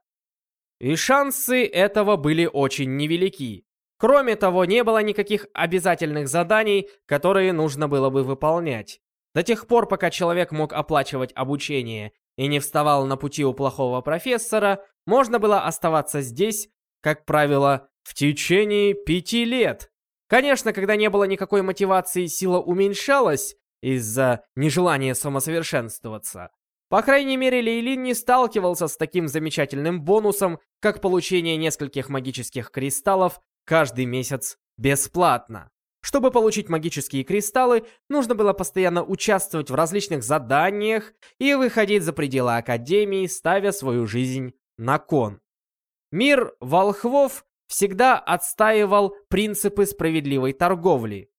И шансы этого были очень невелики. Кроме того, не было никаких обязательных заданий, которые нужно было бы выполнять. До тех пор, пока человек мог оплачивать обучение и не вставал на пути у плохого профессора, можно было оставаться здесь, как правило, в течение пяти лет. Конечно, когда не было никакой мотивации, сила уменьшалась из-за нежелания самосовершенствоваться. По крайней мере, Лейлин не сталкивался с таким замечательным бонусом, как получение нескольких магических кристаллов каждый месяц бесплатно. Чтобы получить магические кристаллы, нужно было постоянно участвовать в различных заданиях и выходить за пределы Академии, ставя свою жизнь на кон. Мир волхвов всегда отстаивал принципы справедливой торговли.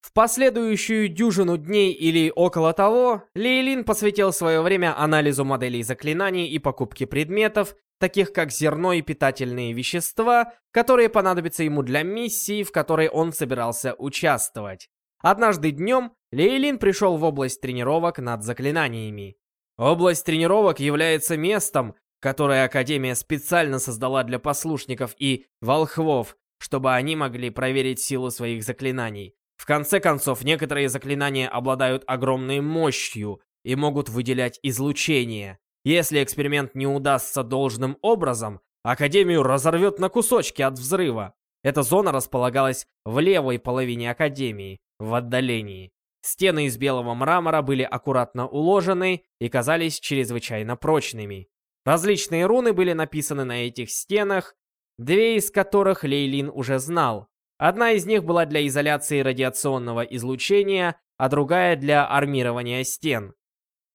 В последующую дюжину дней или около того, Лейлин посвятил свое время анализу моделей заклинаний и покупке предметов, таких как зерно и питательные вещества, которые понадобятся ему для миссии, в которой он собирался участвовать. Однажды днем Лейлин пришел в область тренировок над заклинаниями. Область тренировок является местом, которое Академия специально создала для послушников и волхвов, чтобы они могли проверить силу своих заклинаний. В конце концов, некоторые заклинания обладают огромной мощью и могут выделять излучение. Если эксперимент не удастся должным образом, Академию разорвет на кусочки от взрыва. Эта зона располагалась в левой половине Академии, в отдалении. Стены из белого мрамора были аккуратно уложены и казались чрезвычайно прочными. Различные руны были написаны на этих стенах, две из которых Лейлин уже знал. Одна из них была для изоляции радиационного излучения, а другая для армирования стен.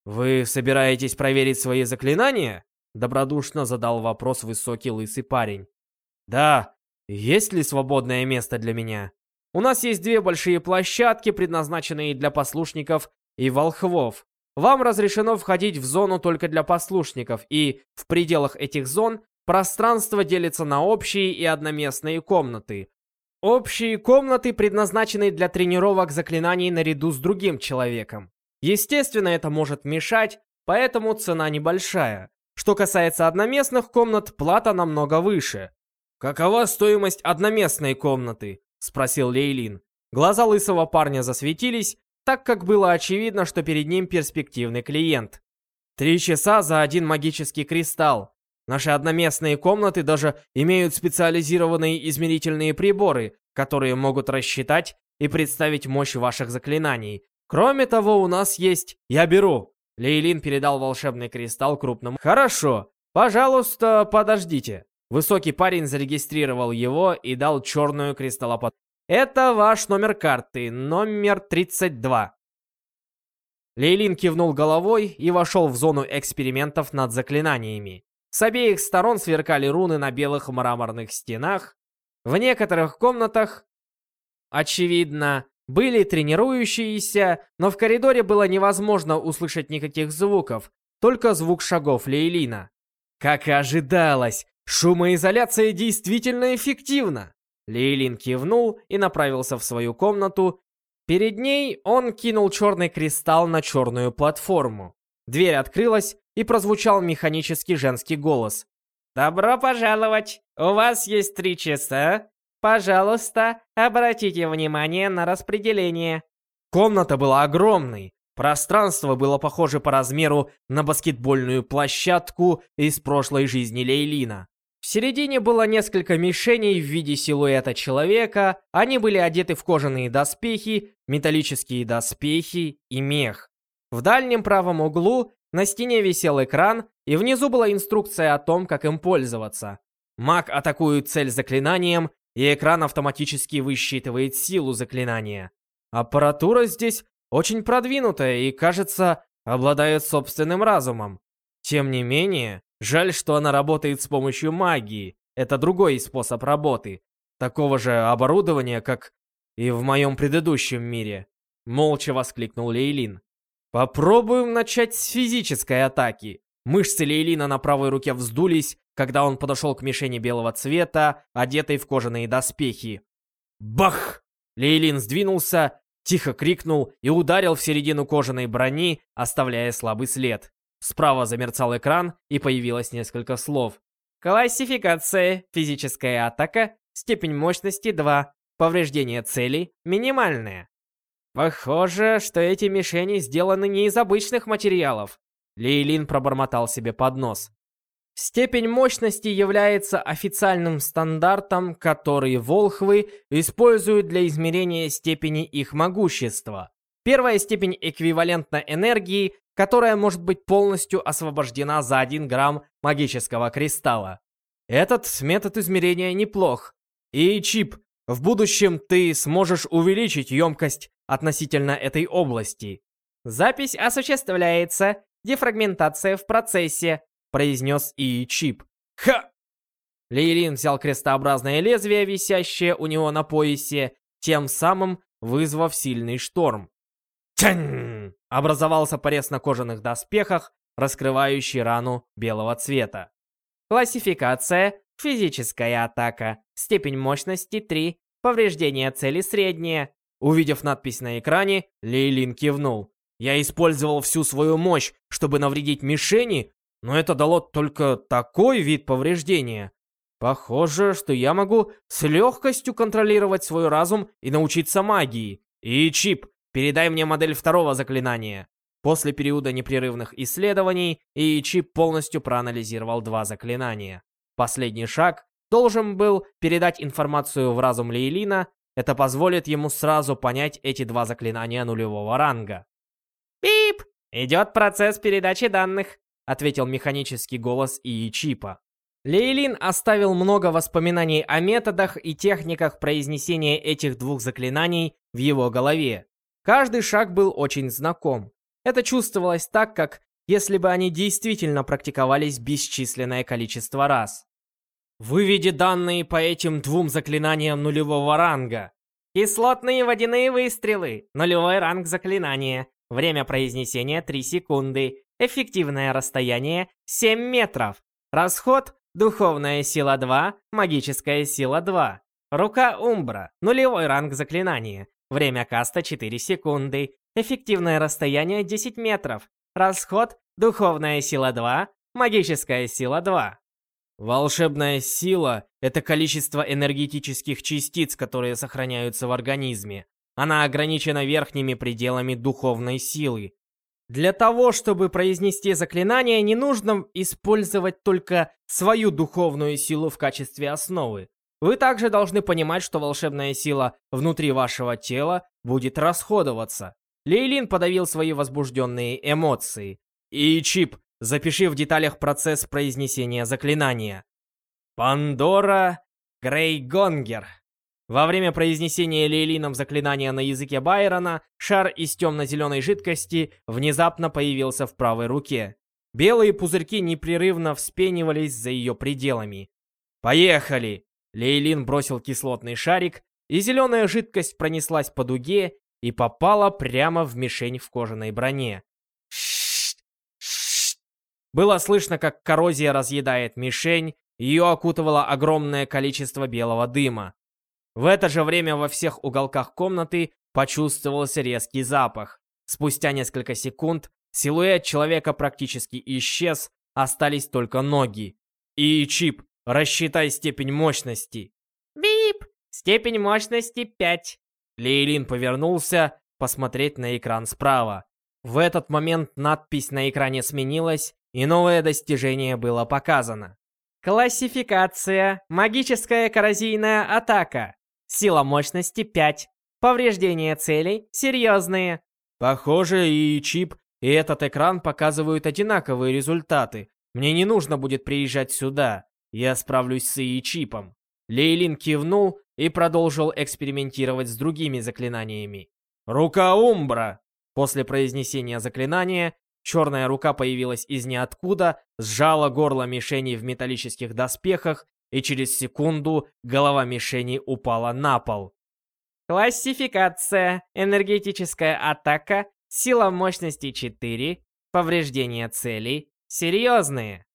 «Вы собираетесь проверить свои заклинания?» Добродушно задал вопрос высокий лысый парень. «Да. Есть ли свободное место для меня? У нас есть две большие площадки, предназначенные для послушников и волхвов. Вам разрешено входить в зону только для послушников, и в пределах этих зон пространство делится на общие и одноместные комнаты. Общие комнаты предназначены для тренировок заклинаний наряду с другим человеком. Естественно, это может мешать, поэтому цена небольшая. Что касается одноместных комнат, плата намного выше. «Какова стоимость одноместной комнаты?» — спросил Лейлин. Глаза лысого парня засветились, так как было очевидно, что перед ним перспективный клиент. Три часа за один магический кристалл. Наши одноместные комнаты даже имеют специализированные измерительные приборы, которые могут рассчитать и представить мощь ваших заклинаний. Кроме того, у нас есть... Я беру. Лейлин передал волшебный кристалл крупному. Хорошо. Пожалуйста, подождите. Высокий парень зарегистрировал его и дал черную кристаллопод. Это ваш номер карты, номер 32. Лейлин кивнул головой и вошел в зону экспериментов над заклинаниями. С обеих сторон сверкали руны на белых мраморных стенах. В некоторых комнатах, очевидно, были тренирующиеся, но в коридоре было невозможно услышать никаких звуков, только звук шагов Лейлина. Как и ожидалось, шумоизоляция действительно эффективна. Лейлин кивнул и направился в свою комнату. Перед ней он кинул черный кристалл на черную платформу. Дверь открылась, и прозвучал механический женский голос. «Добро пожаловать! У вас есть три часа Пожалуйста, обратите внимание на распределение. Комната была огромной. Пространство было похоже по размеру на баскетбольную площадку из прошлой жизни Лейлина. В середине было несколько мишеней в виде силуэта человека, они были одеты в кожаные доспехи, металлические доспехи и мех. В дальнем правом углу на стене висел экран, и внизу была инструкция о том, как им пользоваться. Маг атакует цель заклинанием и экран автоматически высчитывает силу заклинания. Аппаратура здесь очень продвинутая и, кажется, обладает собственным разумом. Тем не менее, жаль, что она работает с помощью магии. Это другой способ работы. Такого же оборудования, как и в моем предыдущем мире. Молча воскликнул Лейлин. Попробуем начать с физической атаки. Мышцы Лейлина на правой руке вздулись, когда он подошел к мишени белого цвета, одетой в кожаные доспехи. Бах! Лейлин сдвинулся, тихо крикнул и ударил в середину кожаной брони, оставляя слабый след. Справа замерцал экран, и появилось несколько слов. Классификация. Физическая атака. Степень мощности 2. Повреждение цели минимальное. Похоже, что эти мишени сделаны не из обычных материалов. Лейлин пробормотал себе под нос. Степень мощности является официальным стандартом, который волхвы используют для измерения степени их могущества. Первая степень эквивалентна энергии, которая может быть полностью освобождена за 1 грамм магического кристалла. Этот метод измерения неплох. И, Чип, в будущем ты сможешь увеличить емкость относительно этой области. Запись осуществляется, дефрагментация в процессе, произнес и Чип. Ха! Лейлин взял крестообразное лезвие, висящее у него на поясе, тем самым вызвав сильный шторм. Тянь! Образовался порез на кожаных доспехах, раскрывающий рану белого цвета. Классификация. Физическая атака. Степень мощности 3. Повреждение цели среднее. Увидев надпись на экране, Лейлин кивнул. Я использовал всю свою мощь, чтобы навредить мишени, но это дало только такой вид повреждения. Похоже, что я могу с легкостью контролировать свой разум и научиться магии. И, Чип, передай мне модель второго заклинания. После периода непрерывных исследований и Чип полностью проанализировал два заклинания. Последний шаг должен был передать информацию в разум Лейлина, это позволит ему сразу понять эти два заклинания нулевого ранга. «Пип! Идет процесс передачи данных», — ответил механический голос Ии Чипа. Лейлин оставил много воспоминаний о методах и техниках произнесения этих двух заклинаний в его голове. Каждый шаг был очень знаком. Это чувствовалось так, как если бы они действительно практиковались бесчисленное количество раз. Выведи данные по этим двум заклинаниям нулевого ранга. Кислотные водяные выстрелы. Нулевой ранг заклинания. Время произнесения 3 секунды. Эффективное расстояние 7 метров. Расход Духовная сила 2, магическая сила 2. Рука Умбра. Нулевой ранг заклинания. Время каста 4 секунды. Эффективное расстояние 10 метров. Расход Духовная сила 2, магическая сила 2. Волшебная сила — это количество энергетических частиц, которые сохраняются в организме. Она ограничена верхними пределами духовной силы. Для того, чтобы произнести заклинание, не нужно использовать только свою духовную силу в качестве основы. Вы также должны понимать, что волшебная сила внутри вашего тела будет расходоваться. Лейлин подавил свои возбужденные эмоции. И Чип Запиши в деталях процесс произнесения заклинания. Пандора Грейгонгер. Во время произнесения Лейлином заклинания на языке Байрона, шар из темно-зеленой жидкости внезапно появился в правой руке. Белые пузырьки непрерывно вспенивались за ее пределами. «Поехали!» Лейлин бросил кислотный шарик, и зеленая жидкость пронеслась по дуге и попала прямо в мишень в кожаной броне. Было слышно, как коррозия разъедает мишень, ее окутывало огромное количество белого дыма. В это же время во всех уголках комнаты почувствовался резкий запах. Спустя несколько секунд силуэт человека практически исчез, остались только ноги. И чип, рассчитай степень мощности. Бип! Степень мощности 5. Лейлин повернулся посмотреть на экран справа. В этот момент надпись на экране сменилась, и новое достижение было показано. Классификация. Магическая коррозийная атака. Сила мощности 5. Повреждения целей серьезные. Похоже, и чип, и этот экран показывают одинаковые результаты. Мне не нужно будет приезжать сюда. Я справлюсь с и чипом. Лейлин кивнул и продолжил экспериментировать с другими заклинаниями. Рука Умбра. После произнесения заклинания Черная рука появилась из ниоткуда, сжала горло мишени в металлических доспехах, и через секунду голова мишени упала на пол. Классификация. Энергетическая атака. Сила мощности 4. Повреждения целей. Серьезные.